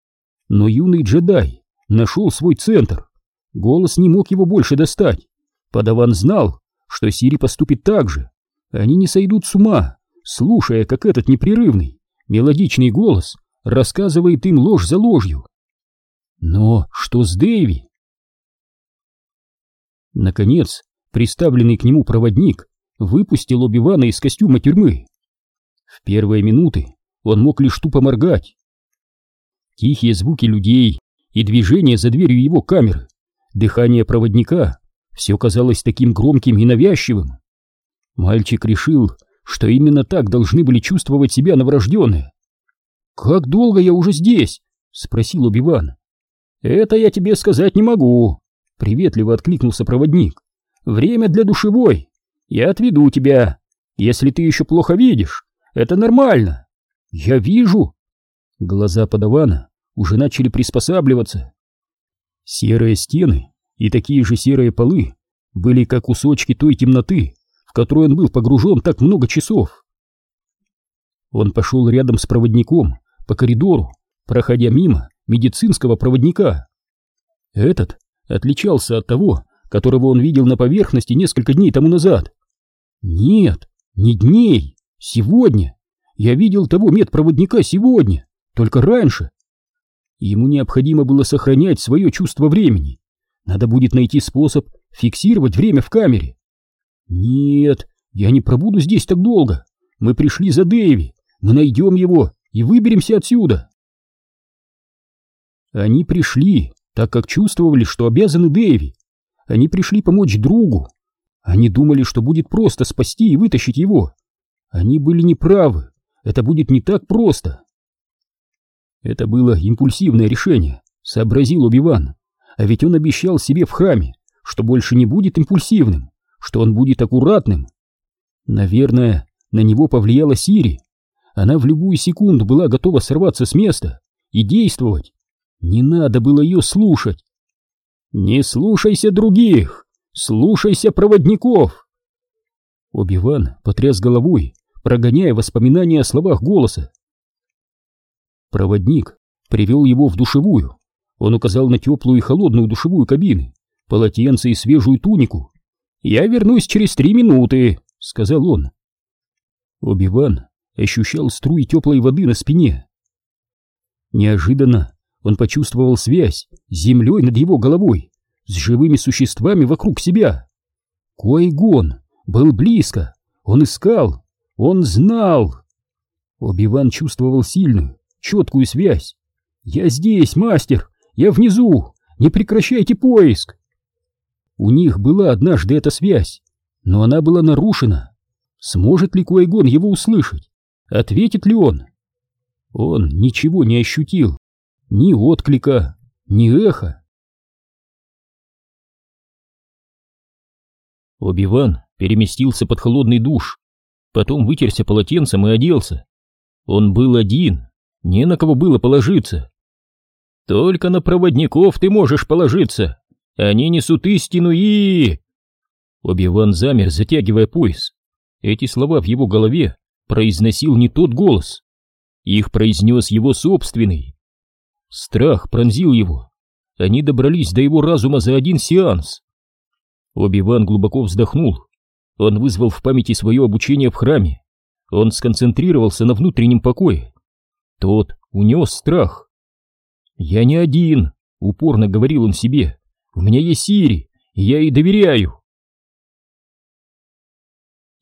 Но юный джедай нашел свой центр. Голос не мог его больше достать. Подаван знал, что Сири поступит так же. Они не сойдут с ума, слушая, как этот непрерывный, мелодичный голос рассказывает им ложь за ложью. Но что с Дэйви? Наконец, Приставленный к нему проводник выпустил Оби-Вана из костюма тюрьмы. В первые минуты он мог лишь тупо моргать. Тихие звуки людей и движения за дверью его камеры, дыхание проводника, все казалось таким громким и навязчивым. Мальчик решил, что именно так должны были чувствовать себя новорожденные. «Как долго я уже здесь?» — спросил Оби-Ван. «Это я тебе сказать не могу», — приветливо откликнулся проводник. Время для душевой. Я отведу тебя. Если ты еще плохо видишь, это нормально. Я вижу. Глаза подавана уже начали приспосабливаться. Серые стены и такие же серые полы были как кусочки той темноты, в которую он был погружен так много часов. Он пошел рядом с проводником по коридору, проходя мимо медицинского проводника. Этот отличался от того, которого он видел на поверхности несколько дней тому назад. Нет, не дней, сегодня. Я видел того медпроводника сегодня, только раньше. Ему необходимо было сохранять свое чувство времени. Надо будет найти способ фиксировать время в камере. Нет, я не пробуду здесь так долго. Мы пришли за Дэйви, мы найдем его и выберемся отсюда. Они пришли, так как чувствовали, что обязаны Дэйви, они пришли помочь другу. Они думали, что будет просто спасти и вытащить его. Они были неправы. Это будет не так просто. Это было импульсивное решение, сообразил Убиван. А ведь он обещал себе в храме, что больше не будет импульсивным, что он будет аккуратным. Наверное, на него повлияла Сири. Она в любую секунду была готова сорваться с места и действовать. Не надо было ее слушать. «Не слушайся других! Слушайся проводников!» Оби-Ван потряс головой, прогоняя воспоминания о словах голоса. Проводник привел его в душевую. Он указал на теплую и холодную душевую кабины, полотенце и свежую тунику. «Я вернусь через три минуты», — сказал он. Оби-Ван ощущал струи теплой воды на спине. Неожиданно он почувствовал связь с землей над его головой, с живыми существами вокруг себя. Куайгон был близко, он искал, он знал. Оби-Ван чувствовал сильную, четкую связь. «Я здесь, мастер! Я внизу! Не прекращайте поиск!» У них была однажды эта связь, но она была нарушена. Сможет ли Куайгон его услышать? Ответит ли он? Он ничего не ощутил ни отклика, ни эха. Оби-Ван переместился под холодный душ, потом вытерся полотенцем и оделся. Он был один, Не на кого было положиться. Только на проводников ты можешь положиться. Они несут истину и... Оби-Ван замер, затягивая пояс. Эти слова в его голове произносил не тот голос. Их произнес его собственный. Страх пронзил его. Они добрались до его разума за один сеанс. Оби-Ван глубоко вздохнул. Он вызвал в памяти свое обучение в храме. Он сконцентрировался на внутреннем покое. Тот унес страх. «Я не один», — упорно говорил он себе. «У меня есть Сири, и я ей доверяю».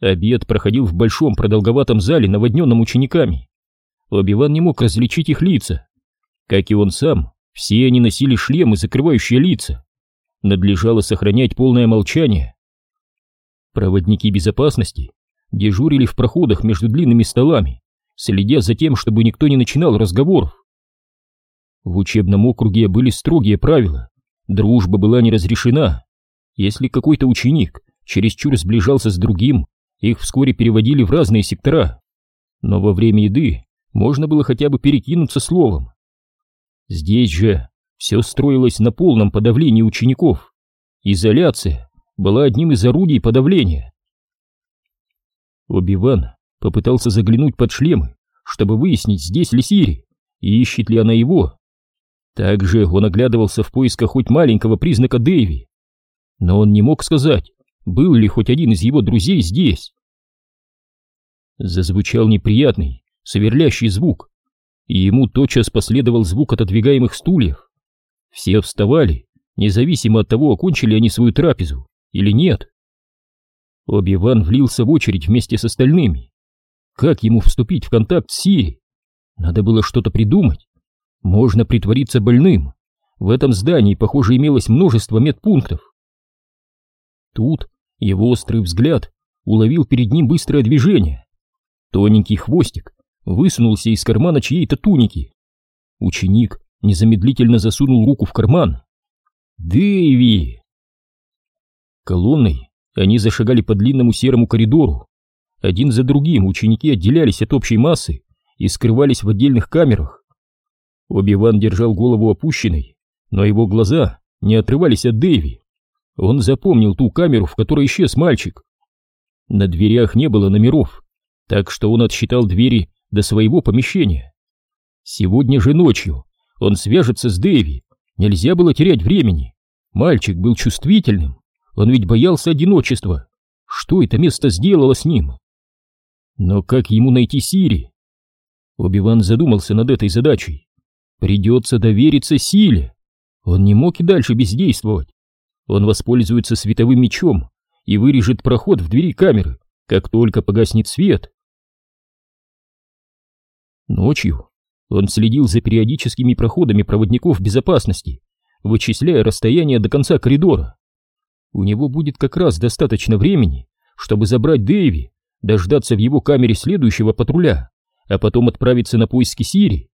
Обед проходил в большом продолговатом зале, наводненном учениками. Оби-Ван не мог различить их лица. Как и он сам, все они носили шлемы, закрывающие лица. Надлежало сохранять полное молчание. Проводники безопасности дежурили в проходах между длинными столами, следя за тем, чтобы никто не начинал разговоров. В учебном округе были строгие правила. Дружба была не разрешена. Если какой-то ученик чересчур сближался с другим, их вскоре переводили в разные сектора. Но во время еды можно было хотя бы перекинуться словом. Здесь же все строилось на полном подавлении учеников. Изоляция была одним из орудий подавления. Оби-Ван попытался заглянуть под шлемы, чтобы выяснить, здесь ли Сири и ищет ли она его. Также он оглядывался в поисках хоть маленького признака Дэйви. Но он не мог сказать, был ли хоть один из его друзей здесь. Зазвучал неприятный, сверлящий звук, и ему тотчас последовал звук отодвигаемых стульев. Все вставали, независимо от того, окончили они свою трапезу или нет. Оби-Ван влился в очередь вместе с остальными. Как ему вступить в контакт с Сири? Надо было что-то придумать. Можно притвориться больным. В этом здании, похоже, имелось множество медпунктов. Тут его острый взгляд уловил перед ним быстрое движение. Тоненький хвостик высунулся из кармана чьей-то туники. Ученик незамедлительно засунул руку в карман. «Дэйви!» Колонной они зашагали по длинному серому коридору. Один за другим ученики отделялись от общей массы и скрывались в отдельных камерах. Оби-Ван держал голову опущенной, но его глаза не отрывались от Дэйви. Он запомнил ту камеру, в которой исчез мальчик. На дверях не было номеров, так что он отсчитал двери до своего помещения. Сегодня же ночью он свяжется с Дэви, нельзя было терять времени. Мальчик был чувствительным, он ведь боялся одиночества. Что это место сделало с ним? Но как ему найти Сири? Оби-Ван задумался над этой задачей. Придется довериться силе. Он не мог и дальше бездействовать. Он воспользуется световым мечом и вырежет проход в двери камеры, как только погаснет свет. Ночью он следил за периодическими проходами проводников безопасности, вычисляя расстояние до конца коридора. У него будет как раз достаточно времени, чтобы забрать Дэйви, дождаться в его камере следующего патруля, а потом отправиться на поиски Сири.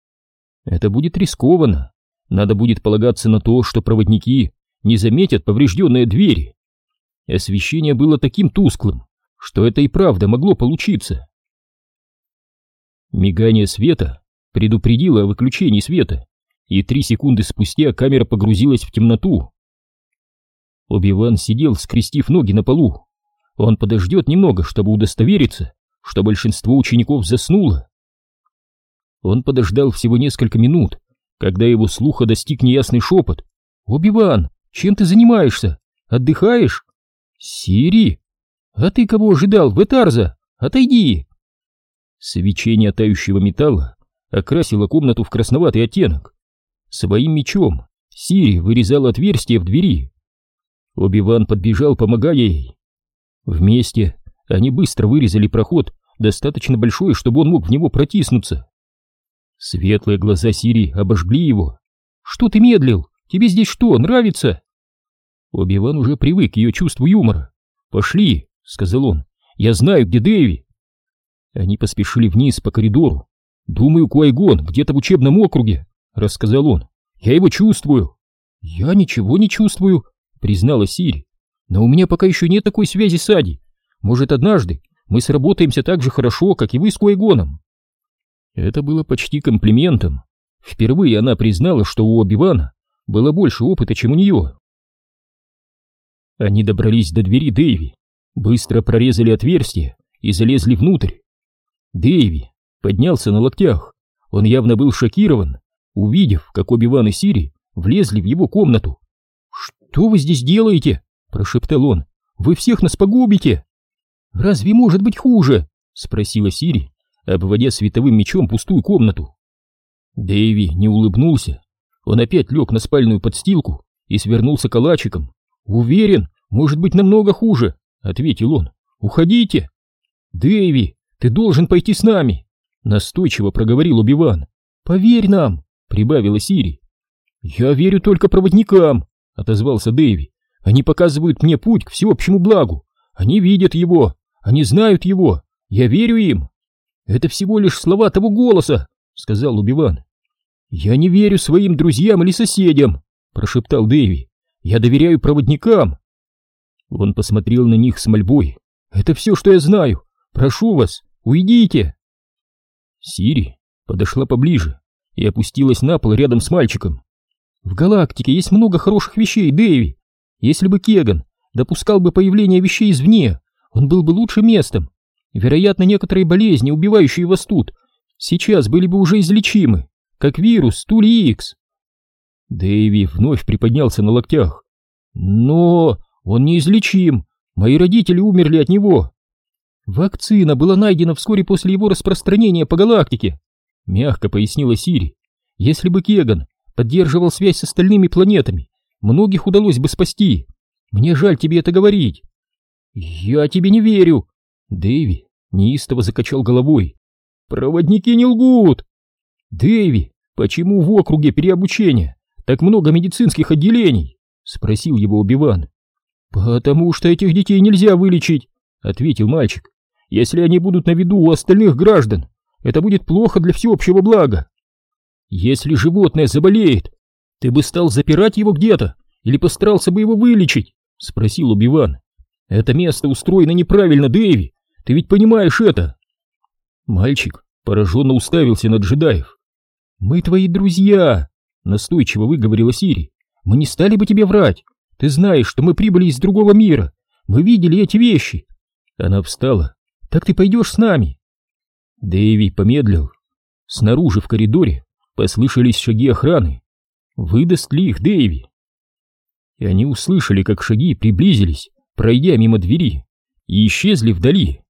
Это будет рискованно. Надо будет полагаться на то, что проводники не заметят поврежденные двери. Освещение было таким тусклым, что это и правда могло получиться. Мигание света предупредило о выключении света, и три секунды спустя камера погрузилась в темноту. Оби-Ван сидел, скрестив ноги на полу. Он подождет немного, чтобы удостовериться, что большинство учеников заснуло. Он подождал всего несколько минут, когда его слуха достиг неясный шепот. «Оби-Ван, чем ты занимаешься? Отдыхаешь?» «Сири? А ты кого ожидал, Ветарза? Отойди!» Свечение тающего металла окрасило комнату в красноватый оттенок. Своим мечом Сири вырезал отверстие в двери. Оби-Ван подбежал, помогая ей. Вместе они быстро вырезали проход, достаточно большой, чтобы он мог в него протиснуться. Светлые глаза Сири обожгли его. «Что ты медлил? Тебе здесь что, нравится?» Оби-Ван уже привык к ее чувству юмора. «Пошли», — сказал он, — «я знаю, где Дэви». Они поспешили вниз по коридору. «Думаю, Куайгон где-то в учебном округе», — рассказал он. «Я его чувствую». «Я ничего не чувствую», — признала Сири. «Но у меня пока еще нет такой связи с Ади. Может, однажды мы сработаемся так же хорошо, как и вы с Куайгоном». Это было почти комплиментом. Впервые она признала, что у Оби-Вана было больше опыта, чем у нее. Они добрались до двери Дэйви, быстро прорезали отверстие и залезли внутрь. Дэйви поднялся на локтях. Он явно был шокирован, увидев, как Оби-Ван и Сири влезли в его комнату. «Что вы здесь делаете?» — прошептал он. «Вы всех нас погубите!» «Разве может быть хуже?» — спросила Сири, обводя световым мечом пустую комнату. Дэйви не улыбнулся. Он опять лег на спальную подстилку и свернулся калачиком. «Уверен, может быть намного хуже», — ответил он. «Уходите!» «Дэйви, ты должен пойти с нами!» Настойчиво проговорил Убиван. «Поверь нам!» — прибавила Сири. «Я верю только проводникам!» — отозвался Дэйви. «Они показывают мне путь к всеобщему благу. Они видят его, они знают его. Я верю им!» «Это всего лишь слова того голоса!» — сказал Убиван. «Я не верю своим друзьям или соседям!» — прошептал Дэйви. «Я доверяю проводникам!» Он посмотрел на них с мольбой. «Это все, что я знаю! Прошу вас, уйдите!» Сири подошла поближе и опустилась на пол рядом с мальчиком. «В галактике есть много хороших вещей, Дэви. Если бы Кеган допускал бы появление вещей извне, он был бы лучшим местом. Вероятно, некоторые болезни, убивающие вас тут, сейчас были бы уже излечимы, как вирус Тули Икс. Дэйви вновь приподнялся на локтях. Но он неизлечим. Мои родители умерли от него. Вакцина была найдена вскоре после его распространения по галактике, мягко пояснила Сири. Если бы Кеган поддерживал связь с остальными планетами, многих удалось бы спасти. Мне жаль тебе это говорить. Я тебе не верю. Дэви неистово закачал головой. Проводники не лгут. Дэви, почему в округе переобучения так много медицинских отделений? Спросил его Убиван. Потому что этих детей нельзя вылечить, ответил мальчик. Если они будут на виду у остальных граждан, это будет плохо для всеобщего блага. Если животное заболеет, ты бы стал запирать его где-то или постарался бы его вылечить? Спросил Убиван. Это место устроено неправильно, Дэви. Ты ведь понимаешь это? Мальчик пораженно уставился на джедаев. Мы твои друзья, настойчиво выговорила Сири. Мы не стали бы тебе врать. Ты знаешь, что мы прибыли из другого мира. Мы видели эти вещи. Она встала. Так ты пойдешь с нами? Дэви помедлил. Снаружи в коридоре послышались шаги охраны. Выдаст ли их Дэви? И они услышали, как шаги приблизились, пройдя мимо двери, и исчезли вдали.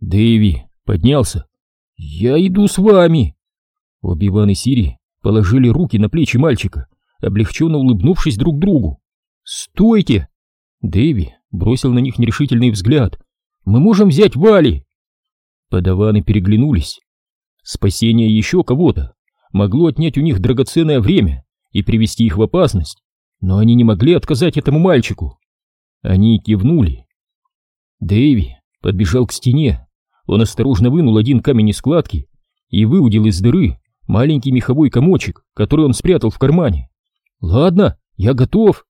Дэви поднялся. «Я иду с вами!» Оби-Ван и Сири положили руки на плечи мальчика облегченно улыбнувшись друг другу. «Стойте!» Дэви бросил на них нерешительный взгляд. «Мы можем взять Вали!» Подаваны переглянулись. Спасение еще кого-то могло отнять у них драгоценное время и привести их в опасность, но они не могли отказать этому мальчику. Они кивнули. Дэви подбежал к стене. Он осторожно вынул один камень из складки и выудил из дыры маленький меховой комочек, который он спрятал в кармане. «Ладно, я готов!»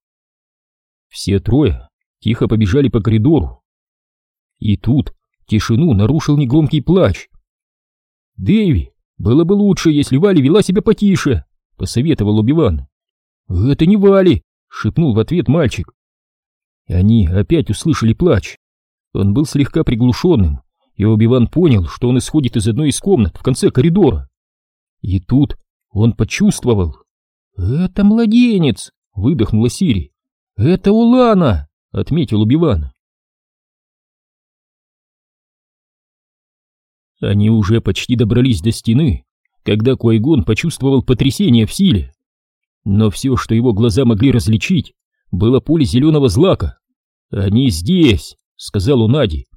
Все трое тихо побежали по коридору. И тут тишину нарушил негромкий плач. «Дэви, было бы лучше, если Вали вела себя потише», — посоветовал Убиван. «Это не Вали», — шепнул в ответ мальчик. Они опять услышали плач. Он был слегка приглушенным, и Убиван понял, что он исходит из одной из комнат в конце коридора. И тут он почувствовал, «Это младенец!» — выдохнула Сири. «Это Улана!» — отметил Убиван. Они уже почти добрались до стены, когда Куайгон почувствовал потрясение в силе. Но все, что его глаза могли различить, было поле зеленого злака. «Они здесь!» — сказал он Ади.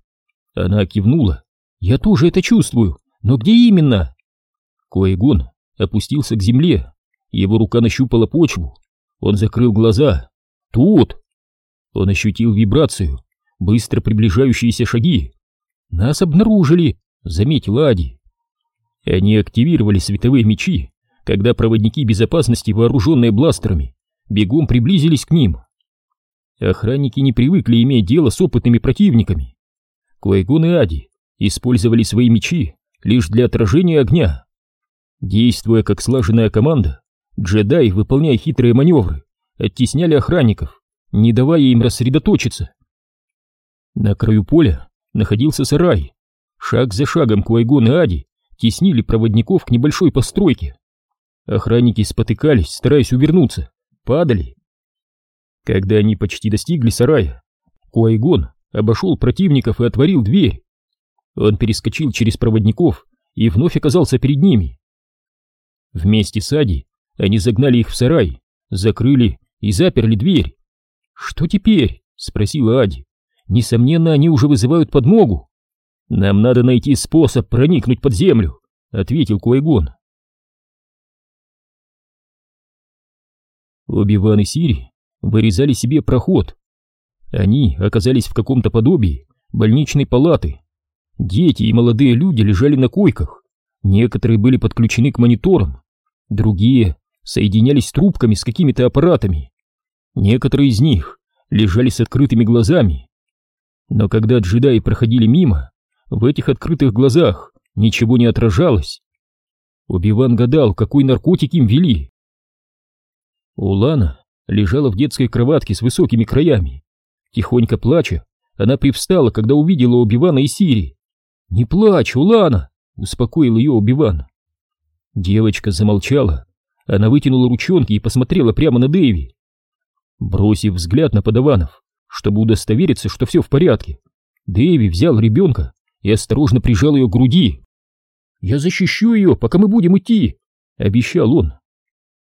Она кивнула. «Я тоже это чувствую, но где именно?» Куайгон опустился к земле. Его рука нащупала почву. Он закрыл глаза. Тут! Он ощутил вибрацию, быстро приближающиеся шаги. «Нас обнаружили!» — заметил Ади. Они активировали световые мечи, когда проводники безопасности, вооруженные бластерами, бегом приблизились к ним. Охранники не привыкли иметь дело с опытными противниками. Куайгон и Ади использовали свои мечи лишь для отражения огня. Действуя как слаженная команда, джедаи, выполняя хитрые маневры, оттесняли охранников, не давая им рассредоточиться. На краю поля находился сарай. Шаг за шагом Куайгон и Ади теснили проводников к небольшой постройке. Охранники спотыкались, стараясь увернуться, падали. Когда они почти достигли сарая, Куайгон обошел противников и отворил дверь. Он перескочил через проводников и вновь оказался перед ними. Вместе с Ади они загнали их в сарай, закрыли и заперли дверь. «Что теперь?» — спросила Ади. «Несомненно, они уже вызывают подмогу». «Нам надо найти способ проникнуть под землю», — ответил Куайгон. Оби-Ван и Сири вырезали себе проход. Они оказались в каком-то подобии больничной палаты. Дети и молодые люди лежали на койках. Некоторые были подключены к мониторам, другие соединялись трубками с какими-то аппаратами. Некоторые из них лежали с открытыми глазами. Но когда джедаи проходили мимо, в этих открытых глазах ничего не отражалось. Убиван гадал, какой наркотик им вели. Улана лежала в детской кроватке с высокими краями. Тихонько плача, она привстала, когда увидела Убивана и Сири. «Не плачь, Улана!» — успокоил ее Убиван. Девочка замолчала. Она вытянула ручонки и посмотрела прямо на Дэйви. Бросив взгляд на подаванов, чтобы удостовериться, что все в порядке, Дэйви взял ребенка и осторожно прижал ее к груди. «Я защищу ее, пока мы будем идти», — обещал он.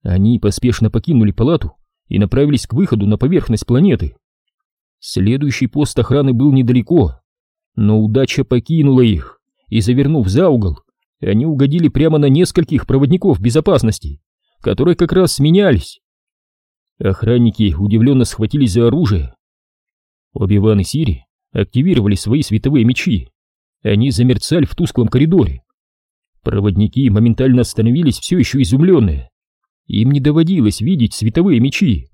Они поспешно покинули палату и направились к выходу на поверхность планеты. Следующий пост охраны был недалеко, но удача покинула их, и, завернув за угол, они угодили прямо на нескольких проводников безопасности, которые как раз сменялись. Охранники удивленно схватились за оружие. Оби-Ван и Сири активировали свои световые мечи. Они замерцали в тусклом коридоре. Проводники моментально остановились все еще изумленные. Им не доводилось видеть световые мечи.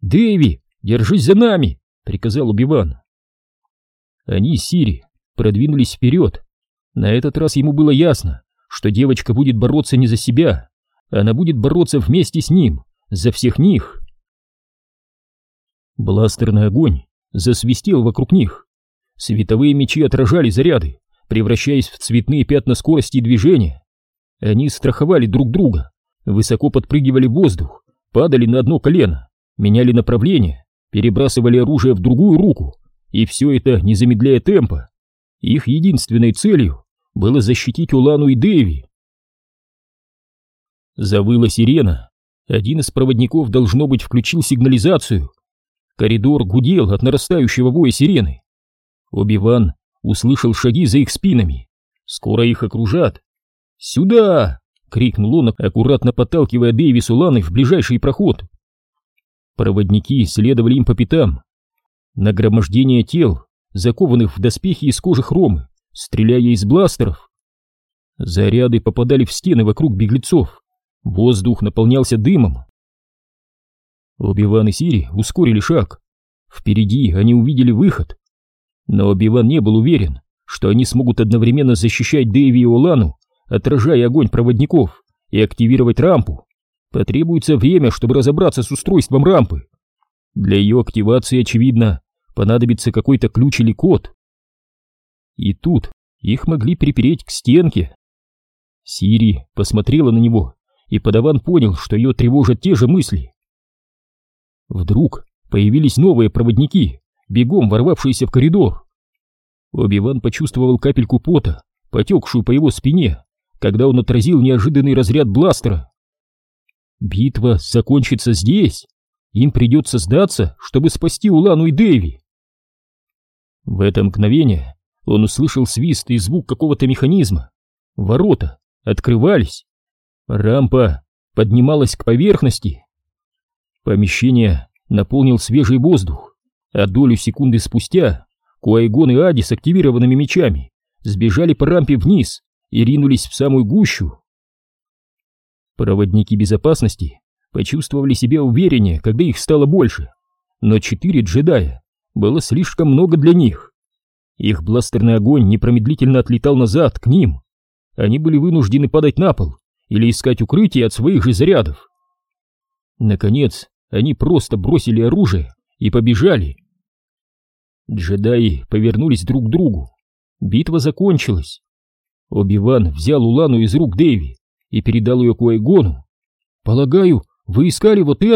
«Дэви, держись за нами!» — приказал Убиван. Они с Сири продвинулись вперед. На этот раз ему было ясно, что девочка будет бороться не за себя, она будет бороться вместе с ним, за всех них. Бластерный огонь засвистел вокруг них. Световые мечи отражали заряды, превращаясь в цветные пятна скорости движения. Они страховали друг друга, высоко подпрыгивали в воздух, падали на одно колено, меняли направление, перебрасывали оружие в другую руку, и все это не замедляя темпа. Их единственной целью было защитить Улану и Дэви. Завыла сирена. Один из проводников, должно быть, включил сигнализацию. Коридор гудел от нарастающего воя сирены. Оби-Ван услышал шаги за их спинами. Скоро их окружат. «Сюда!» крикнул он, аккуратно подталкивая Дэйви с Уланой в ближайший проход. Проводники следовали им по пятам. Нагромождение тел, закованных в доспехи из кожи хромы, стреляя из бластеров. Заряды попадали в стены вокруг беглецов. Воздух наполнялся дымом. Оби-Ван и Сири ускорили шаг. Впереди они увидели выход. Но Оби-Ван не был уверен, что они смогут одновременно защищать Дэйви и Олану отражая огонь проводников, и активировать рампу. Потребуется время, чтобы разобраться с устройством рампы. Для ее активации, очевидно, понадобится какой-то ключ или код. И тут их могли припереть к стенке. Сири посмотрела на него, и подаван понял, что ее тревожат те же мысли. Вдруг появились новые проводники, бегом ворвавшиеся в коридор. Оби-Ван почувствовал капельку пота, потекшую по его спине, когда он отразил неожиданный разряд бластера. Битва закончится здесь. Им придется сдаться, чтобы спасти Улану и Дэви. В это мгновение он услышал свист и звук какого-то механизма. Ворота открывались. Рампа поднималась к поверхности. Помещение наполнил свежий воздух, а долю секунды спустя Куайгон и Ади с активированными мечами сбежали по рампе вниз и ринулись в самую гущу. Проводники безопасности почувствовали себя увереннее, когда их стало больше, но четыре джедая было слишком много для них. Их бластерный огонь непромедлительно отлетал назад, к ним. они были вынуждены падать на пол или искать укрытие от своих же зарядов. Наконец, они просто бросили оружие и побежали. Джедаи повернулись друг к другу. Битва закончилась. Оби-Ван взял Улану из рук Дэви и передал ее Куайгону. «Полагаю, вы искали вот это?»